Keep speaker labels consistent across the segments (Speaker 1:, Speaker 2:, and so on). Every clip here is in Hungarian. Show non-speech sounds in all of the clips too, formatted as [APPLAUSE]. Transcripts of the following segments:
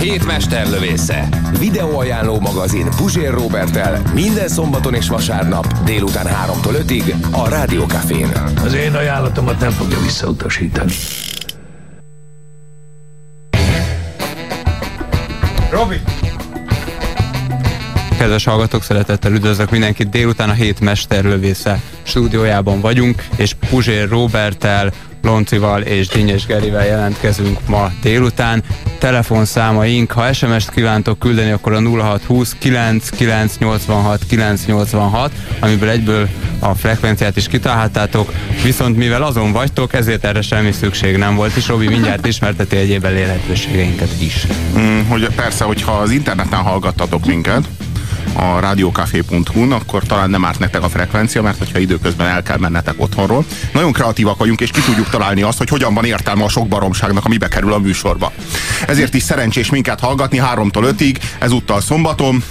Speaker 1: Hét mesterlövésze. Videóajánló magazin Puzsér Robertel minden szombaton és vasárnap délután 3-tól 5-ig a Rádiókafén.
Speaker 2: Az én ajánlatomat nem fogja visszautasítani.
Speaker 3: Robi! Kedves hallgatók, szeretettel üdvözlök mindenkit. Délután a hét mesterlövésze stúdiójában vagyunk, és Puzsér Robertel, Loncival és Dinnyes Gerivel jelentkezünk ma délután. Telefonszámaink, ha SMS-t kívántok küldeni, akkor a 0620 9986 986, amiből egyből a frekvenciát is kitaláltátok, viszont mivel azon vagytok, ezért erre semmi szükség nem volt, és Robi mindjárt ismerteti egyéb elérhetőségeinket is.
Speaker 4: Mm, hogy persze, hogyha az interneten hallgattatok minket, a radiocafé.hu-n, akkor talán nem árt nektek a frekvencia, mert hogyha időközben el kell mennetek otthonról. Nagyon kreatívak vagyunk, és ki tudjuk találni azt, hogy hogyan van értelme a sok baromságnak, ami bekerül a műsorba. Ezért is szerencsés minket hallgatni 3-tól 5-ig, ezúttal szombaton,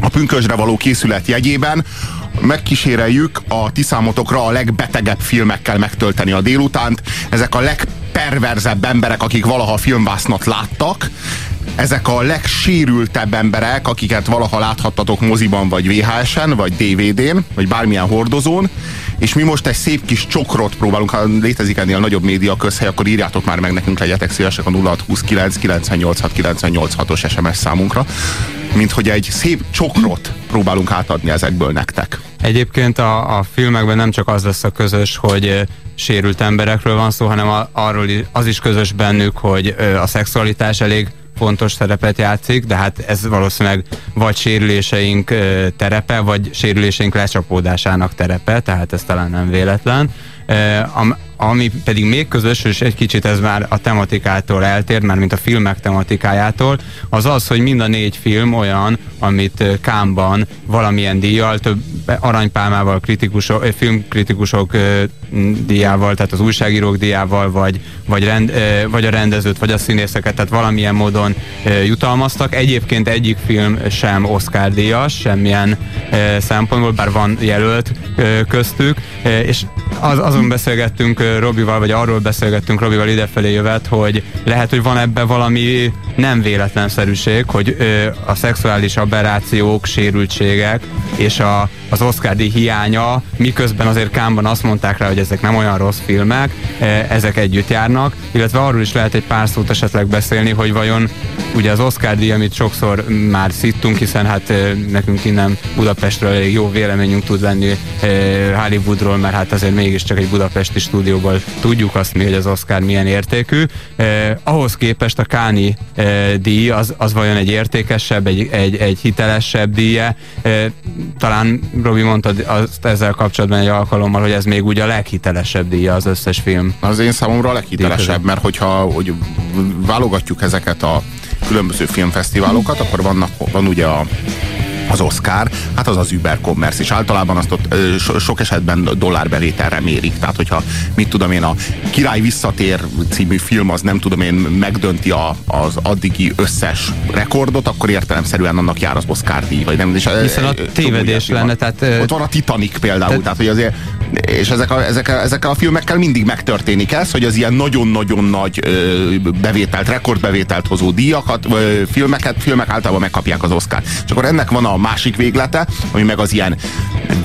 Speaker 4: a pünkösre való készület jegyében megkíséreljük a ti számotokra a legbetegebb filmekkel megtölteni a délutánt. Ezek a legperverzebb emberek, akik valaha filmvásznat láttak, ezek a legsérültebb emberek, akiket valaha láthattatok moziban, vagy VHS-en, vagy DVD-n, vagy bármilyen hordozón, és mi most egy szép kis csokrot próbálunk, ha létezik ennél nagyobb média közhely, akkor írjátok már meg nekünk, legyetek szívesek a 0629 986 986-os SMS számunkra, mint hogy egy szép csokrot próbálunk átadni ezekből nektek.
Speaker 3: Egyébként a, a filmekben nem csak az lesz a közös, hogy sérült emberekről van szó, hanem a, arról az is közös bennük, hogy a szexualitás elég fontos szerepet játszik, de hát ez valószínűleg vagy sérüléseink terepe, vagy sérüléseink lecsapódásának terepe, tehát ez talán nem véletlen. Ami pedig még közös, és egy kicsit ez már a tematikától eltér, mert mint a filmek tematikájától, az az, hogy mind a négy film olyan, amit Kámban valamilyen díjjal, több aranypálmával, kritikusok, filmkritikusok díjával, tehát az újságírók díjával, vagy, vagy, rend, vagy a rendezőt, vagy a színészeket, tehát valamilyen módon jutalmaztak. Egyébként egyik film sem Oscar díjas, semmilyen szempontból, bár van jelölt köztük, és az, azon beszélgettünk Robival, vagy arról beszélgettünk Robival idefelé jövet, hogy lehet, hogy van ebbe valami nem véletlenszerűség, hogy ö, a szexuális aberrációk, sérültségek és a, az Oscar hiánya, miközben azért Kámban azt mondták rá, hogy ezek nem olyan rossz filmek, ezek együtt járnak, illetve arról is lehet egy pár szót esetleg beszélni, hogy vajon ugye az Oscar amit sokszor már szittunk, hiszen hát nekünk innen Budapestről elég jó véleményünk tud lenni Hollywoodról, mert hát azért mégiscsak egy budapesti stúdióból tudjuk azt mi, hogy az Oscar milyen értékű. ahhoz képest a Káni díj az, az vajon egy értékesebb, egy, egy, egy hitelesebb díje. talán Robi mondta azt ezzel kapcsolatban egy alkalommal, hogy ez még ugye a leghitelesebb díja az összes film.
Speaker 4: Az én számomra a leghitelesebb, mert hogyha hogy válogatjuk ezeket a különböző filmfesztiválokat, akkor vannak, van ugye a az Oscar, hát az az Uber commerce, és általában azt ott so, sok esetben dollárbevételre mérik. Tehát, hogyha mit tudom én, a Király visszatér című film, az nem tudom én, megdönti a, az addigi összes rekordot, akkor értelemszerűen annak jár az Oscar díj. Vagy nem, és
Speaker 3: Hiszen a tévedés lenne, tehát...
Speaker 4: Ott van a Titanic például, tehát, tehát hogy azért, és ezek a, ezek, a, ezekkel a filmekkel mindig megtörténik ez, hogy az ilyen nagyon-nagyon nagy bevételt, rekordbevételt hozó díjakat, filmeket, filmek általában megkapják az Oscar. És akkor ennek van a a másik véglete, ami meg az ilyen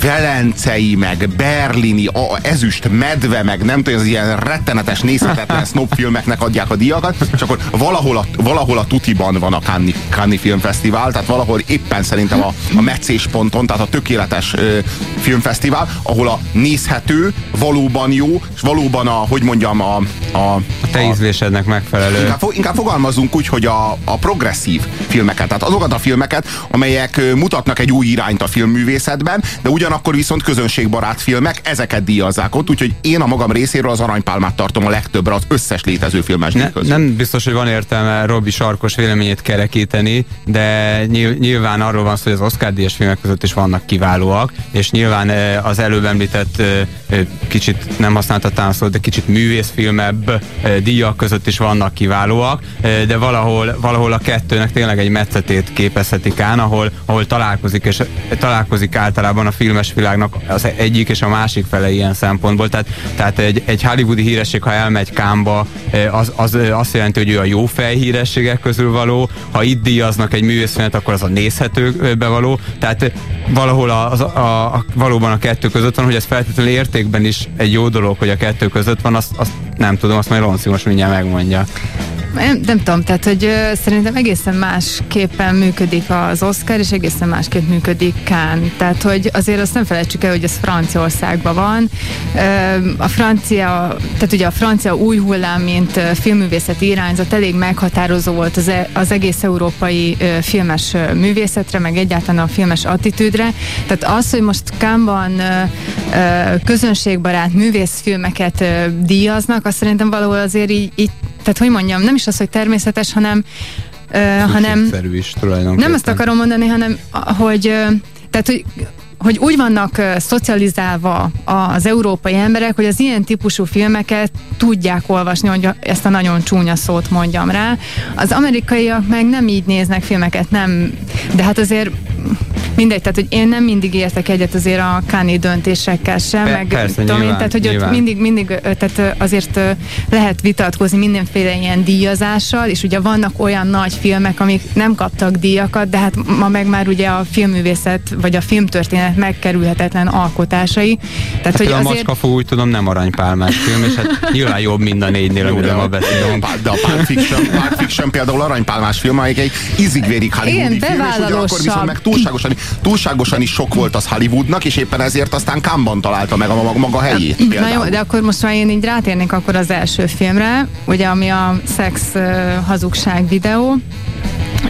Speaker 4: velencei, meg berlini, a, ezüst medve, meg nem tudom, az ilyen rettenetes, nézhetetlen [LAUGHS] snob filmeknek adják a díjakat, és akkor valahol a, valahol a tutiban van a Cannes, Cannes Filmfesztivál, tehát valahol éppen szerintem a, a meccés ponton, tehát a tökéletes ö, filmfesztivál, ahol a nézhető, valóban jó, és valóban a, hogy mondjam, a...
Speaker 3: A, a te ízlésednek megfelelő.
Speaker 4: Inkább, inkább fogalmazunk úgy, hogy a, a progresszív filmeket, tehát azokat a filmeket, amelyek mutatnak egy új irányt a filmművészetben, de ugyanakkor viszont közönségbarát filmek, ezeket díjazzák ott, úgyhogy én a magam részéről az aranypálmát tartom a legtöbbre az összes létező filmes
Speaker 3: ne,
Speaker 4: közül.
Speaker 3: Nem biztos, hogy van értelme Robi sarkos véleményét kerekíteni, de nyilván arról van szó, hogy az Oscar díjas filmek között is vannak kiválóak, és nyilván az előbb említett kicsit nem használtatám szót, de kicsit művészfilmebb díjak között is vannak kiválóak, de valahol, valahol a kettőnek tényleg egy metszetét képezhetik án, ahol, ahol találkozik, és találkozik általában a filmes világnak az egyik és a másik fele ilyen szempontból. Tehát, tehát egy, egy hollywoodi híresség, ha elmegy Kámba, az, az azt jelenti, hogy ő a jó fej hírességek közül való, ha itt díjaznak egy művészfilmet, akkor az a nézhetőbe való. Tehát valahol a, a, a, a, valóban a kettő között van, hogy ez feltétlenül értékben is egy jó dolog, hogy a kettő között van, azt, azt nem tudom, azt majd Lonci most mindjárt megmondja.
Speaker 5: Nem, nem tudom, tehát hogy ö, szerintem egészen másképpen működik az Oscar, és egészen másképp működik Kán. Tehát, hogy azért azt nem felejtsük el, hogy ez Franciaországban van. A francia, tehát ugye a francia új hullám, mint filmművészeti irányzat elég meghatározó volt az, e, egész európai filmes művészetre, meg egyáltalán a filmes attitűdre. Tehát az, hogy most Kánban közönségbarát művészfilmeket díjaznak, azt szerintem valahol azért így, így tehát hogy mondjam, nem is az, hogy természetes, hanem uh, hanem
Speaker 3: is tulajdonképpen.
Speaker 5: nem azt akarom mondani, hanem hogy tehát, hogy hogy úgy vannak uh, szocializálva az európai emberek, hogy az ilyen típusú filmeket tudják olvasni, hogy ezt a nagyon csúnya szót mondjam rá. Az amerikaiak meg nem így néznek filmeket, nem, de hát azért mindegy, tehát hogy én nem mindig értek egyet azért a Kani döntésekkel sem,
Speaker 3: Pe-
Speaker 5: meg
Speaker 3: persze,
Speaker 5: tudom
Speaker 3: nyilván,
Speaker 5: én, tehát hogy
Speaker 3: nyilván.
Speaker 5: ott mindig, mindig, tehát azért lehet vitatkozni mindenféle ilyen díjazással, és ugye vannak olyan nagy filmek, amik nem kaptak díjakat, de hát ma meg már ugye a filmművészet, vagy a filmtörténet megkerülhetetlen alkotásai. Tehát,
Speaker 3: Hát
Speaker 5: hogy
Speaker 3: a
Speaker 5: azért...
Speaker 3: Macskafog úgy tudom nem aranypálmás film, és hát nyilván jobb mind a négynél, amiről ma
Speaker 4: a,
Speaker 3: beszélünk.
Speaker 4: de a Pulp Fiction, Pulp Fiction például aranypálmás film, amelyik egy izigvérig hollywoodi film, és ugyanakkor viszont meg túlságosan, túlságosan is sok volt az Hollywoodnak, és éppen ezért aztán Kámban találta meg a maga, helyét.
Speaker 5: Na
Speaker 4: Például.
Speaker 5: jó, de akkor most már én így rátérnék akkor az első filmre, ugye ami a szex hazugság videó,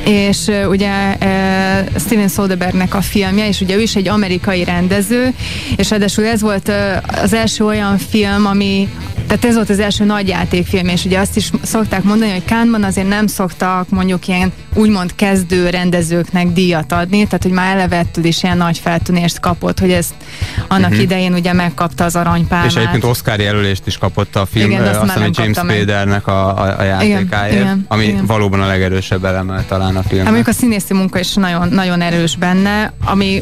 Speaker 5: és uh, ugye uh, Steven Soderberghnek a filmje, és ugye ő is egy amerikai rendező, és ráadásul ez volt uh, az első olyan film, ami tehát ez volt az első nagy játékfilm, és ugye azt is szokták mondani, hogy Kánban azért nem szoktak mondjuk ilyen úgymond kezdő rendezőknek díjat adni, tehát hogy már elevettől is ilyen nagy feltűnést kapott, hogy ezt annak uh-huh. idején ugye megkapta az aranypálmát.
Speaker 3: És egyébként Oscar jelölést is kapott a film,
Speaker 5: Igen, azt
Speaker 3: azt James. Spadernek a, a, a játékáért,
Speaker 5: igen,
Speaker 3: ami
Speaker 5: igen.
Speaker 3: valóban a legerősebb eleme talán a filmnek.
Speaker 5: Mondjuk a színészi munka is nagyon, nagyon erős benne, ami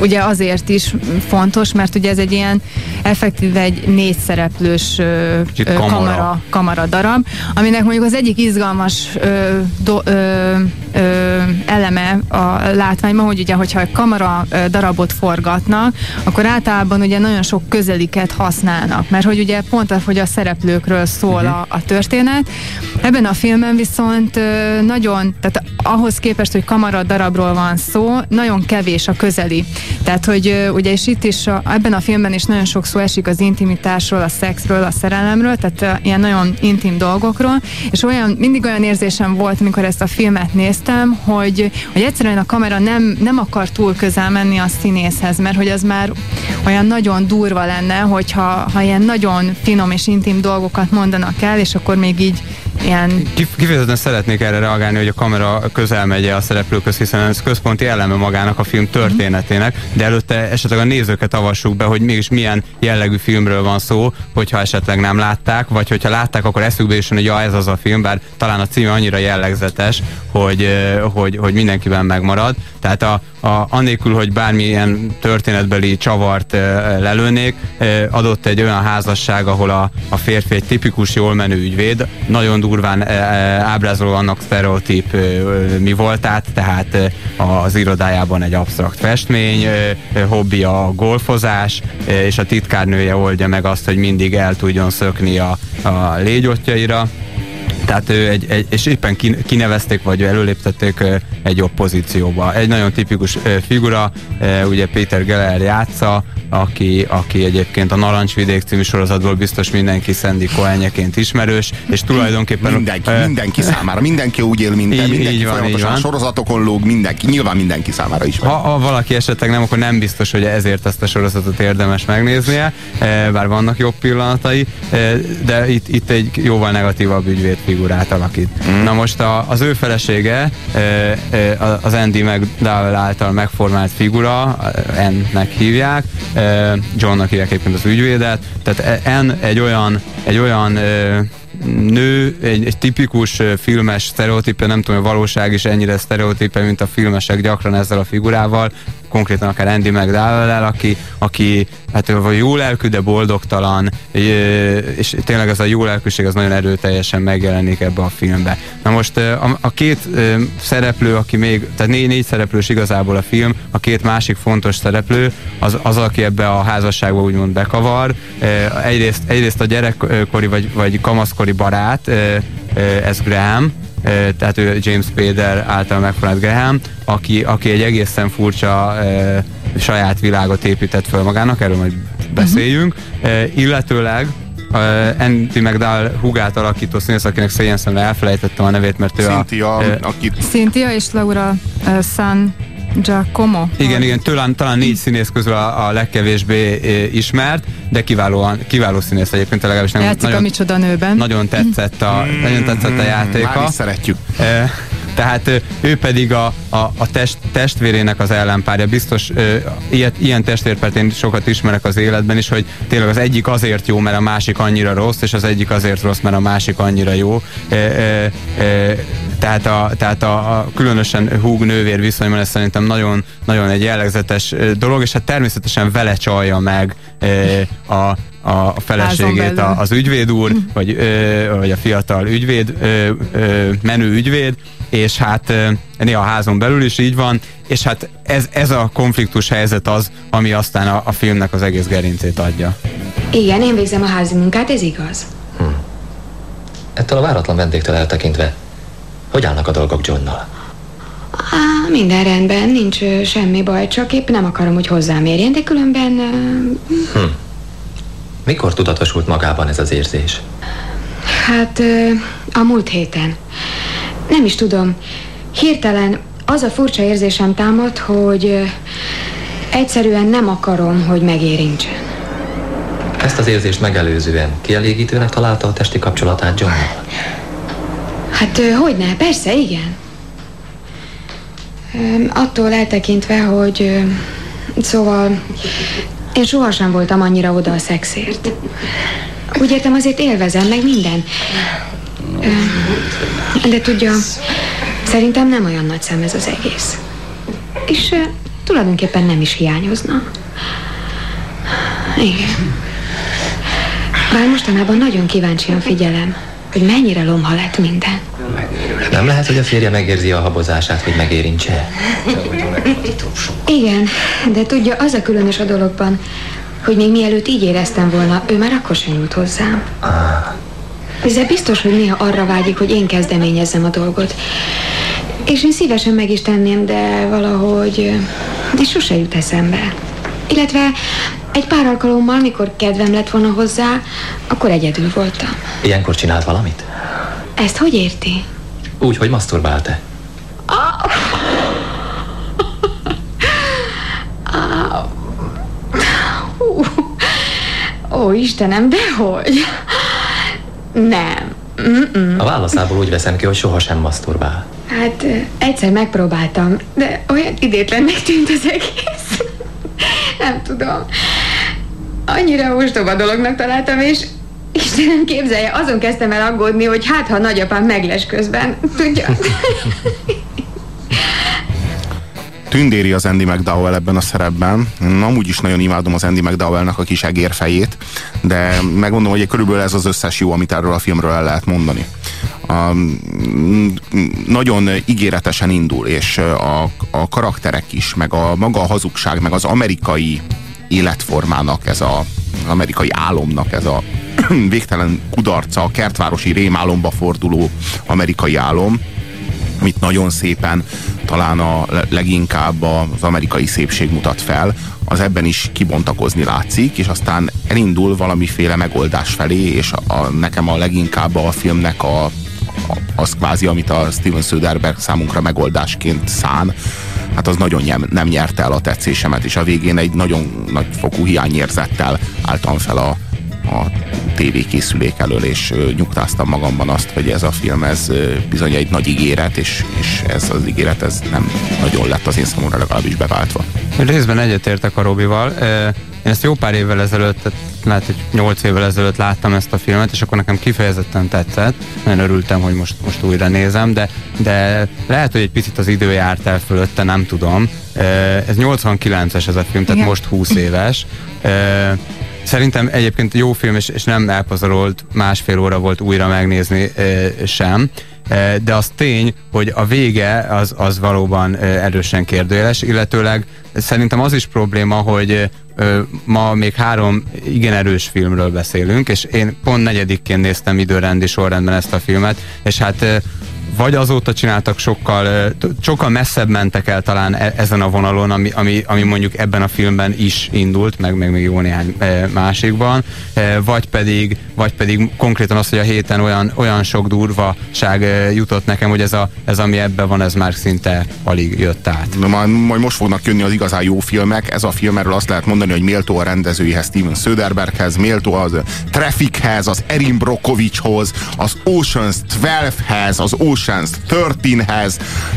Speaker 5: ugye azért is fontos, mert ugye ez egy ilyen effektíve egy négy szereplős ö, ö,
Speaker 3: kamara.
Speaker 5: kamara, kamara darab, aminek mondjuk az egyik izgalmas ö, do, ö, ö, eleme a látványban, hogy ugye, hogyha egy kamera ö, darabot forgatnak, akkor általában ugye nagyon sok közeliket használnak, mert hogy ugye pont, hogy a szereplőkről szól
Speaker 3: Mhm.
Speaker 5: a, a történet. Ebben a filmben viszont ö, nagyon, tehát ahhoz képest, hogy kamara darabról van szó, nagyon kevés a közeli. Tehát, hogy ö, ugye és itt is a, ebben a filmben is nagyon sok szó esik az intimitásról, a szexről, a szerelemről, tehát ö, ilyen nagyon intim dolgokról, és olyan, mindig olyan érzésem volt, amikor ezt a filmet néztem, hogy, hogy egyszerűen a kamera nem, nem akar túl közel menni a színészhez, mert hogy az már olyan nagyon durva lenne, hogyha ha ilyen nagyon finom és intim dolgokat mondanak el, és akkor még így ilyen
Speaker 3: Kif- Kifejezetten szeretnék erre reagálni, hogy a kamera közel megy a szereplőköz, hiszen ez központi eleme magának a film történetének, de előtte esetleg a nézőket avassuk be, hogy mégis milyen jellegű filmről van szó, hogyha esetleg nem látták, vagy hogyha látták, akkor eszükbe is jön, hogy ja, ez az a film, bár talán a címe annyira jellegzetes, hogy, hogy, hogy mindenkiben megmarad. Tehát a, a, annélkül, hogy bármilyen történetbeli csavart e, lelőnék, e, adott egy olyan házasság, ahol a, a férfi egy tipikus jól menő ügyvéd, nagyon durván e, e, ábrázolva annak sztereotíp e, mi voltát, tehát e, az irodájában egy absztrakt festmény, e, e, hobbi a golfozás, e, és a titkárnője oldja meg azt, hogy mindig el tudjon szökni a, a légyotjaira. Tehát ő egy, egy, és éppen kin- kinevezték, vagy előléptették egy jobb pozícióba. Egy nagyon tipikus figura, ugye Péter Geller játsza, aki, aki egyébként a Narancsvidék című sorozatból biztos mindenki Sandy Cohenjeként ismerős, és tulajdonképpen...
Speaker 4: Mindenki,
Speaker 3: ö,
Speaker 4: mindenki számára. Mindenki úgy él, mint
Speaker 3: Így-
Speaker 4: mindenki
Speaker 3: így van,
Speaker 4: folyamatosan
Speaker 3: így van.
Speaker 4: sorozatokon lóg, mindenki, nyilván mindenki számára is.
Speaker 3: Ha, ha valaki esetleg nem, akkor nem biztos, hogy ezért ezt a sorozatot érdemes megnéznie, bár vannak jobb pillanatai, de itt, itt egy jóval negatívabb ügyvédfigurát alakít. Mm. Na most a, az ő felesége, az Andy McDowell által megformált figura, N-nek hívják, Johnnak hívják egyébként az ügyvédet, tehát N egy olyan, egy olyan nő, egy, egy tipikus filmes sztereotípe, nem tudom, a valóság is ennyire sztereotípe, mint a filmesek gyakran ezzel a figurával, konkrétan akár Andy mcdowell aki, aki hát vagy jó lelkű, de boldogtalan, és tényleg ez a jó lelkűség az nagyon erőteljesen megjelenik ebbe a filmbe. Na most a, a két szereplő, aki még, tehát négy, négy szereplős igazából a film, a két másik fontos szereplő, az, az aki ebbe a házasságba úgymond bekavar. Egyrészt, egyrészt a gyerekkori vagy, vagy kamaszkori barát, ez Graham, tehát ő James Spader által megformált Graham, aki, aki egy egészen furcsa ö, saját világot épített föl magának, erről majd beszéljünk, uh-huh. illetőleg uh, Andy McDowell hugát alakító színész, akinek szégyen szemre elfelejtettem a nevét, mert ő
Speaker 4: Cynthia,
Speaker 3: a... ö,
Speaker 4: akit
Speaker 5: Cynthia és Laura uh, San Giacomo.
Speaker 3: igen, igen, talán, talán négy színész közül a, a legkevésbé ismert, de kiválóan, kiváló színész egyébként, legalábbis nem
Speaker 5: Játszik a
Speaker 3: nagyon,
Speaker 5: Micsoda nőben.
Speaker 3: nagyon tetszett a, nagyon tetszett a játéka.
Speaker 4: már is szeretjük.
Speaker 3: Tehát ő pedig a, a, a test, testvérének az ellenpárja. Biztos ö, ilyet, ilyen testvérpárt én sokat ismerek az életben is, hogy tényleg az egyik azért jó, mert a másik annyira rossz, és az egyik azért rossz, mert a másik annyira jó. E, e, e, tehát a, tehát a, a különösen húg nővér viszonyban ez szerintem nagyon, nagyon egy jellegzetes dolog, és hát természetesen vele csalja meg e, a, a feleségét a, az ügyvéd úr, vagy, ö, vagy a fiatal ügyvéd, ö, ö, menő ügyvéd, és hát néha a házon belül is így van, és hát ez, ez a konfliktus helyzet az, ami aztán a, a filmnek az egész gerincét adja.
Speaker 6: Igen, én végzem a házi munkát, ez igaz.
Speaker 7: Ettől a váratlan vendégtől eltekintve, hogy állnak a dolgok Johnnal?
Speaker 6: Á, minden rendben, nincs ö, semmi baj, csak épp nem akarom, hogy hozzám érjen, de különben... Ö,
Speaker 7: Mikor tudatosult magában ez az érzés?
Speaker 6: hát ö, a múlt héten. Nem is tudom. Hirtelen az a furcsa érzésem támad, hogy egyszerűen nem akarom, hogy megérintsen.
Speaker 7: Ezt az érzést megelőzően kielégítőnek találta a testi kapcsolatát Johnnal?
Speaker 6: Hát ö, hogyne, persze, igen. Attól eltekintve, hogy... Szóval... Én sohasem voltam annyira oda a szexért. Úgy értem, azért élvezem, meg minden. De tudja, szerintem nem olyan nagy szem ez az egész. És tulajdonképpen nem is hiányozna. Igen. Bár mostanában nagyon kíváncsian figyelem, hogy mennyire lomha lett minden.
Speaker 7: Nem lehet, hogy a férje megérzi a habozását, hogy megérintse?
Speaker 6: Igen, de tudja, az a különös a dologban, hogy még mielőtt így éreztem volna, ő már akkor sem nyújt hozzám. De biztos, hogy néha arra vágyik, hogy én kezdeményezzem a dolgot. És én szívesen meg is tenném, de valahogy ez sose jut eszembe. Illetve egy pár alkalommal, mikor kedvem lett volna hozzá, akkor egyedül voltam.
Speaker 7: Ilyenkor csinált valamit?
Speaker 6: Ezt hogy érti?
Speaker 7: Úgy, hogy maszturbált-e?
Speaker 6: Hú. Ó, Istenem, dehogy? Nem. Mm-mm.
Speaker 7: A válaszából úgy veszem ki, hogy sohasem maszturbál.
Speaker 6: Hát egyszer megpróbáltam, de olyan idétlennek tűnt az egész. [LAUGHS] Nem tudom. Annyira ostoba dolognak találtam, és Istenem képzelje, azon kezdtem el aggódni, hogy hát, ha nagyapám megles közben. Tudja? [LAUGHS]
Speaker 4: tündéri az Andy McDowell ebben a szerepben. Én amúgy is nagyon imádom az Andy McDowellnak a kis egérfejét, de megmondom, hogy körülbelül ez az összes jó, amit erről a filmről el lehet mondani. A, nagyon ígéretesen indul, és a, a karakterek is, meg a maga a hazugság, meg az amerikai életformának, ez a, amerikai álomnak ez a [CLEARS THROAT] végtelen kudarca, a kertvárosi rémálomba forduló amerikai álom, amit nagyon szépen talán a leginkább az amerikai szépség mutat fel, az ebben is kibontakozni látszik, és aztán elindul valamiféle megoldás felé, és a, a, nekem a leginkább a filmnek a, a, az kvázi, amit a Steven Söderberg számunkra megoldásként szán, hát az nagyon nem, nem nyerte el a tetszésemet, és a végén egy nagyon nagy fokú hiányérzettel álltam fel a, a tévékészülék elől, és nyugtáztam magamban azt, hogy ez a film, ez bizony egy nagy ígéret, és, és ez az ígéret, ez nem nagyon lett az én számomra legalábbis beváltva.
Speaker 3: Részben egyetértek a Robival. Én ezt jó pár évvel ezelőtt, lehet, hogy nyolc évvel ezelőtt láttam ezt a filmet, és akkor nekem kifejezetten tetszett. Nagyon örültem, hogy most, most újra nézem, de, de lehet, hogy egy picit az idő járt el fölötte, nem tudom. Ez 89-es ez a film, tehát Igen. most 20 éves. Szerintem egyébként jó film, és, és nem elpazarolt, másfél óra volt újra megnézni e, sem. E, de az tény, hogy a vége az, az valóban e, erősen kérdőjeles, illetőleg szerintem az is probléma, hogy ma még három igen erős filmről beszélünk, és én pont negyedikként néztem időrendi sorrendben ezt a filmet, és hát vagy azóta csináltak sokkal, sokkal messzebb mentek el talán e, ezen a vonalon, ami, ami, ami mondjuk ebben a filmben is indult, meg, meg még jó néhány másikban, vagy pedig, vagy pedig konkrétan az, hogy a héten olyan, olyan sok durvaság jutott nekem, hogy ez, a, ez ami ebben van, ez már szinte alig jött át.
Speaker 4: Na, majd, majd most fognak jönni az igazán jó filmek. Ez a film, erről azt lehet mondani, hogy méltó a rendezőihez, Steven Söderberghez, méltó az Traffichez, az Erin Brockovichhoz, az Ocean's 12-hez, az Ocean's Oceans 13-hez,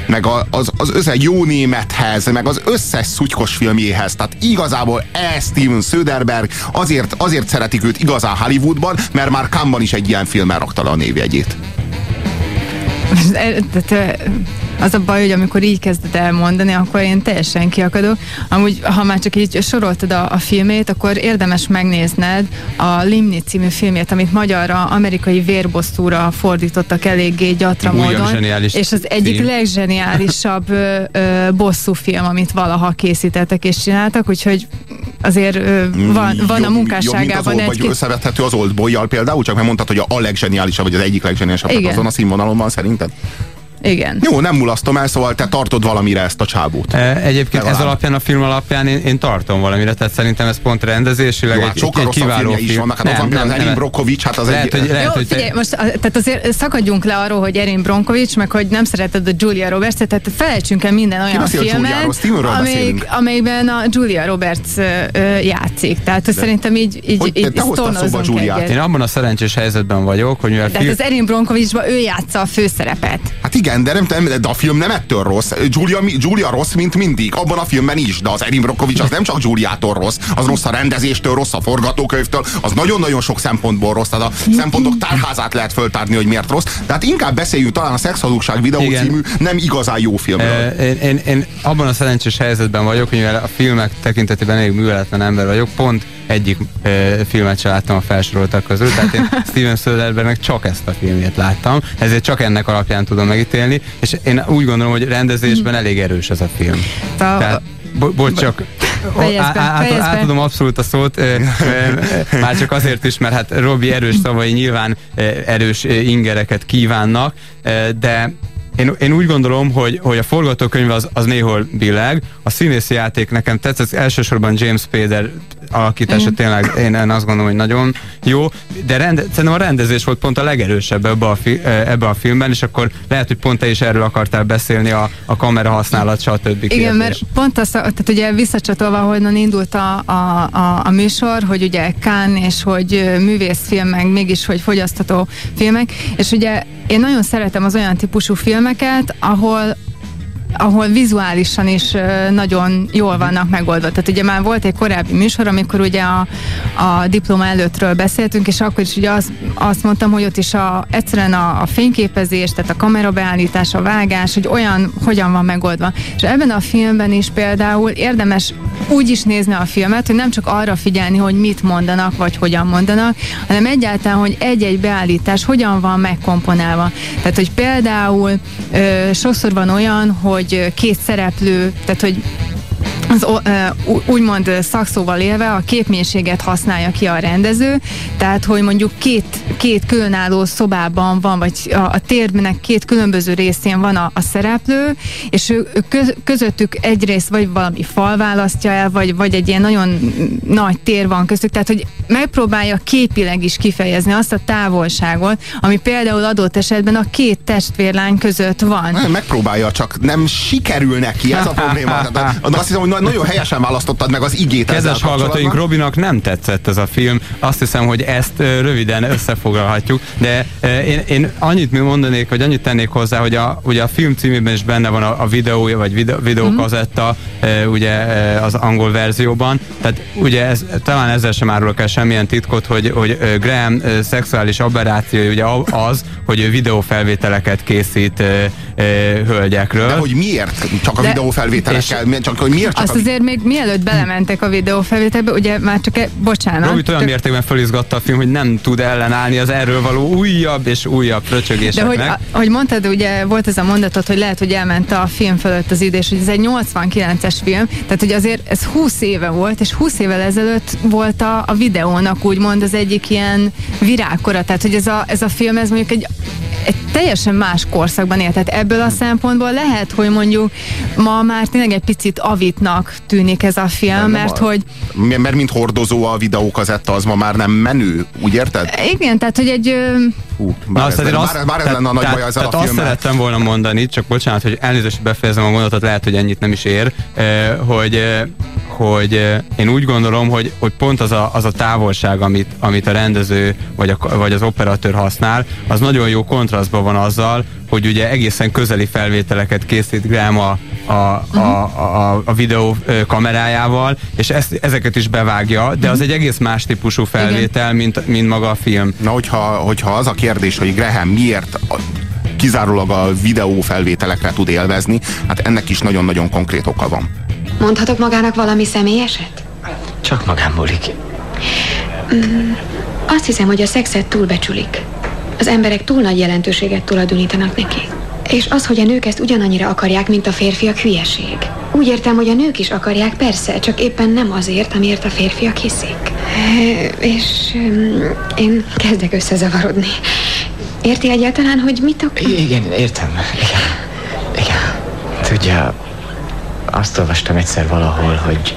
Speaker 4: meg az, az összes jó némethez, meg az összes szutykos filmjéhez. Tehát igazából e Steven Söderberg azért, azért szeretik őt igazán Hollywoodban, mert már Cannes-ban is egy ilyen filmmel rakta le a névjegyét. [LAUGHS]
Speaker 5: Az a baj, hogy amikor így kezded el mondani, akkor én teljesen kiakadok. Amúgy, ha már csak így soroltad a, a filmét, akkor érdemes megnézned a Limni című filmét, amit magyarra amerikai vérbosszúra fordítottak eléggé gyatra módon. És az egyik cím. legzseniálisabb ö, ö, bosszú film, amit valaha készítettek és csináltak, úgyhogy azért ö, van, mm, van a munkásságában
Speaker 4: jobb, egy... Vagy összevethető az Oldboy-jal például, csak mert mondtad, hogy a legzseniálisabb, vagy az egyik legzseniálisabb azon a színvonalon van szerinted?
Speaker 5: Igen.
Speaker 4: Jó, nem mulasztom el, szóval te tartod valamire ezt a csábút.
Speaker 3: E, egyébként Legalább. ez alapján, a film alapján én, én tartom valamire, tehát szerintem ez pont rendezésileg
Speaker 4: Jó, hát egy, sokkal egy kiváló film. is vannak, hát nem, ott van például Erin Brokovics, hát az lehet, egy... Hogy,
Speaker 5: lehet, Jó, hogy figyelj, most tehát azért szakadjunk le arról, hogy Erin Bronkovics, meg hogy nem szereted a Julia Roberts, tehát felejtsünk el minden olyan filmet, amelyik, amelyikben a Julia Roberts játszik. Tehát De. szerintem így, így, hogy, így
Speaker 4: sztornozunk
Speaker 3: Én abban a szerencsés helyzetben vagyok, hogy mivel...
Speaker 5: Film... az Erin Bronkovicsban ő játsza a főszerepet.
Speaker 4: Hát igen, de, nem, de a film nem ettől rossz. Julia, Julia rossz, mint mindig. Abban a filmben is, de az Erin Brockovich az nem csak Juliától rossz, az rossz a rendezéstől, rossz a forgatókönyvtől, az nagyon-nagyon sok szempontból rossz. Tehát a szempontok tárházát lehet föltárni, hogy miért rossz. Tehát inkább beszéljünk talán a Szexhazugság videó Igen. című nem igazán jó filmről. E,
Speaker 3: én, én, én abban a szerencsés helyzetben vagyok, hogy mivel a filmek tekintetében elég műveletlen ember vagyok, pont egyik e, filmet sem láttam a felsoroltak közül, tehát én [LAUGHS] Steven Soderbergnek csak ezt a filmét láttam, ezért csak ennek alapján tudom megítélni, és én úgy gondolom, hogy rendezésben elég erős ez a film. Tehát, bo- bocs, csak átadom abszolút a szót, már csak azért is, mert hát Robi erős szavai nyilván erős ingereket kívánnak, de én, én úgy gondolom, hogy, hogy a forgatókönyv az, az néhol billeg, a színészi játék nekem tetszett, elsősorban James Spader alakítása mm. tényleg én, én azt gondolom, hogy nagyon jó, de rende, szerintem a rendezés volt pont a legerősebb ebbe a, fi, e, ebbe a filmben, és akkor lehet, hogy pont te is erről akartál beszélni, a, a kamera használat, stb.
Speaker 5: Igen, kérdés. mert pont az, tehát ugye visszacsatolva, honnan indult a, a, a, a műsor, hogy ugye Kán, és hogy művészfilmek, mégis, hogy fogyasztató filmek, és ugye én nagyon szeretem az olyan típusú filmeket, ahol ahol vizuálisan is nagyon jól vannak megoldva. Tehát ugye már volt egy korábbi műsor, amikor ugye a, a diploma előttről beszéltünk, és akkor is ugye azt, azt mondtam, hogy ott is a, egyszerűen a, a fényképezés, tehát a kamerabeállítás, a vágás, hogy olyan, hogyan van megoldva. És ebben a filmben is például érdemes úgy is nézni a filmet, hogy nem csak arra figyelni, hogy mit mondanak, vagy hogyan mondanak, hanem egyáltalán, hogy egy-egy beállítás hogyan van megkomponálva. Tehát, hogy például ö, sokszor van olyan, hogy két szereplő, tehát, hogy az úgymond szakszóval élve a képménységet használja ki a rendező, tehát hogy mondjuk két, két különálló szobában van, vagy a, a térnek két különböző részén van a, a szereplő, és ő, köz, közöttük egyrészt vagy valami fal választja el, vagy, vagy egy ilyen nagyon nagy tér van köztük, tehát hogy megpróbálja képileg is kifejezni azt a távolságot, ami például adott esetben a két testvérlány között van.
Speaker 4: Megpróbálja, csak nem sikerül neki, ez a probléma. Azt hiszem, hogy nagyon helyesen választottad meg az igét
Speaker 3: Kedves hallgatóink, Robinak nem tetszett ez a film. Azt hiszem, hogy ezt röviden összefoglalhatjuk, de én, én annyit mondanék, vagy annyit tennék hozzá, hogy a, ugye a film címében is benne van a, a videója, vagy videó, videókazetta, mm. ugye az angol verzióban. Tehát ugye ez, talán ezzel sem árulok el semmilyen titkot, hogy, hogy Graham szexuális aberráció ugye az, hogy videófelvételeket készít hölgyekről. De
Speaker 4: hogy miért csak a videófelvételekkel? Csak, hogy miért csak
Speaker 5: azt azért még mielőtt belementek a videófelvételbe, ugye már csak, e, bocsánat.
Speaker 3: Robit olyan csak... mértékben felizgatta a film, hogy nem tud ellenállni az erről való újabb és újabb fröcsögéseknek.
Speaker 5: De hogy, a, hogy mondtad, ugye volt ez a mondatot, hogy lehet, hogy elment a film fölött az idő, és hogy ez egy 89-es film, tehát hogy azért ez 20 éve volt, és 20 évvel ezelőtt volt a, a videónak úgymond az egyik ilyen virágkora, tehát hogy ez a, ez a film, ez mondjuk egy egy teljesen más korszakban él. Tehát ebből a szempontból lehet, hogy mondjuk ma már tényleg egy picit avitnak tűnik ez a film, nem, mert
Speaker 4: a,
Speaker 5: hogy...
Speaker 4: Mert mint hordozó a videókazetta, az ma már nem menő, úgy érted?
Speaker 5: Igen, tehát hogy egy...
Speaker 4: Hú, bár, Na, ez, lenne, azt, bár, bár ez tehát, lenne a nagy tehát, baj ezzel
Speaker 3: tehát a filmmel. azt szerettem volna mondani, csak bocsánat, hogy elnézést befejezem a mondatot, lehet, hogy ennyit nem is ér, hogy hogy én úgy gondolom, hogy, hogy pont az a, az a távolság, amit, amit a rendező vagy, a, vagy az operatőr használ, az nagyon jó kontrasztban van azzal, hogy ugye egészen közeli felvételeket készít Graham a, a, a, a, a videó kamerájával, és ezt, ezeket is bevágja, de az egy egész más típusú felvétel, mint, mint maga a film.
Speaker 4: Na, hogyha, hogyha az a kérdés, hogy Graham miért kizárólag a videó felvételekre tud élvezni, hát ennek is nagyon-nagyon konkrét oka van.
Speaker 6: Mondhatok magának valami személyeset?
Speaker 7: Csak magám múlik.
Speaker 6: Mm, azt hiszem, hogy a szexet túlbecsülik. Az emberek túl nagy jelentőséget tulajdonítanak neki. És az, hogy a nők ezt ugyanannyira akarják, mint a férfiak, hülyeség. Úgy értem, hogy a nők is akarják, persze, csak éppen nem azért, amiért a férfiak hiszik. És én kezdek összezavarodni. Érti egyáltalán, hogy mit akar?
Speaker 7: Igen, értem. Igen. Igen. Tudja, azt olvastam egyszer valahol, hogy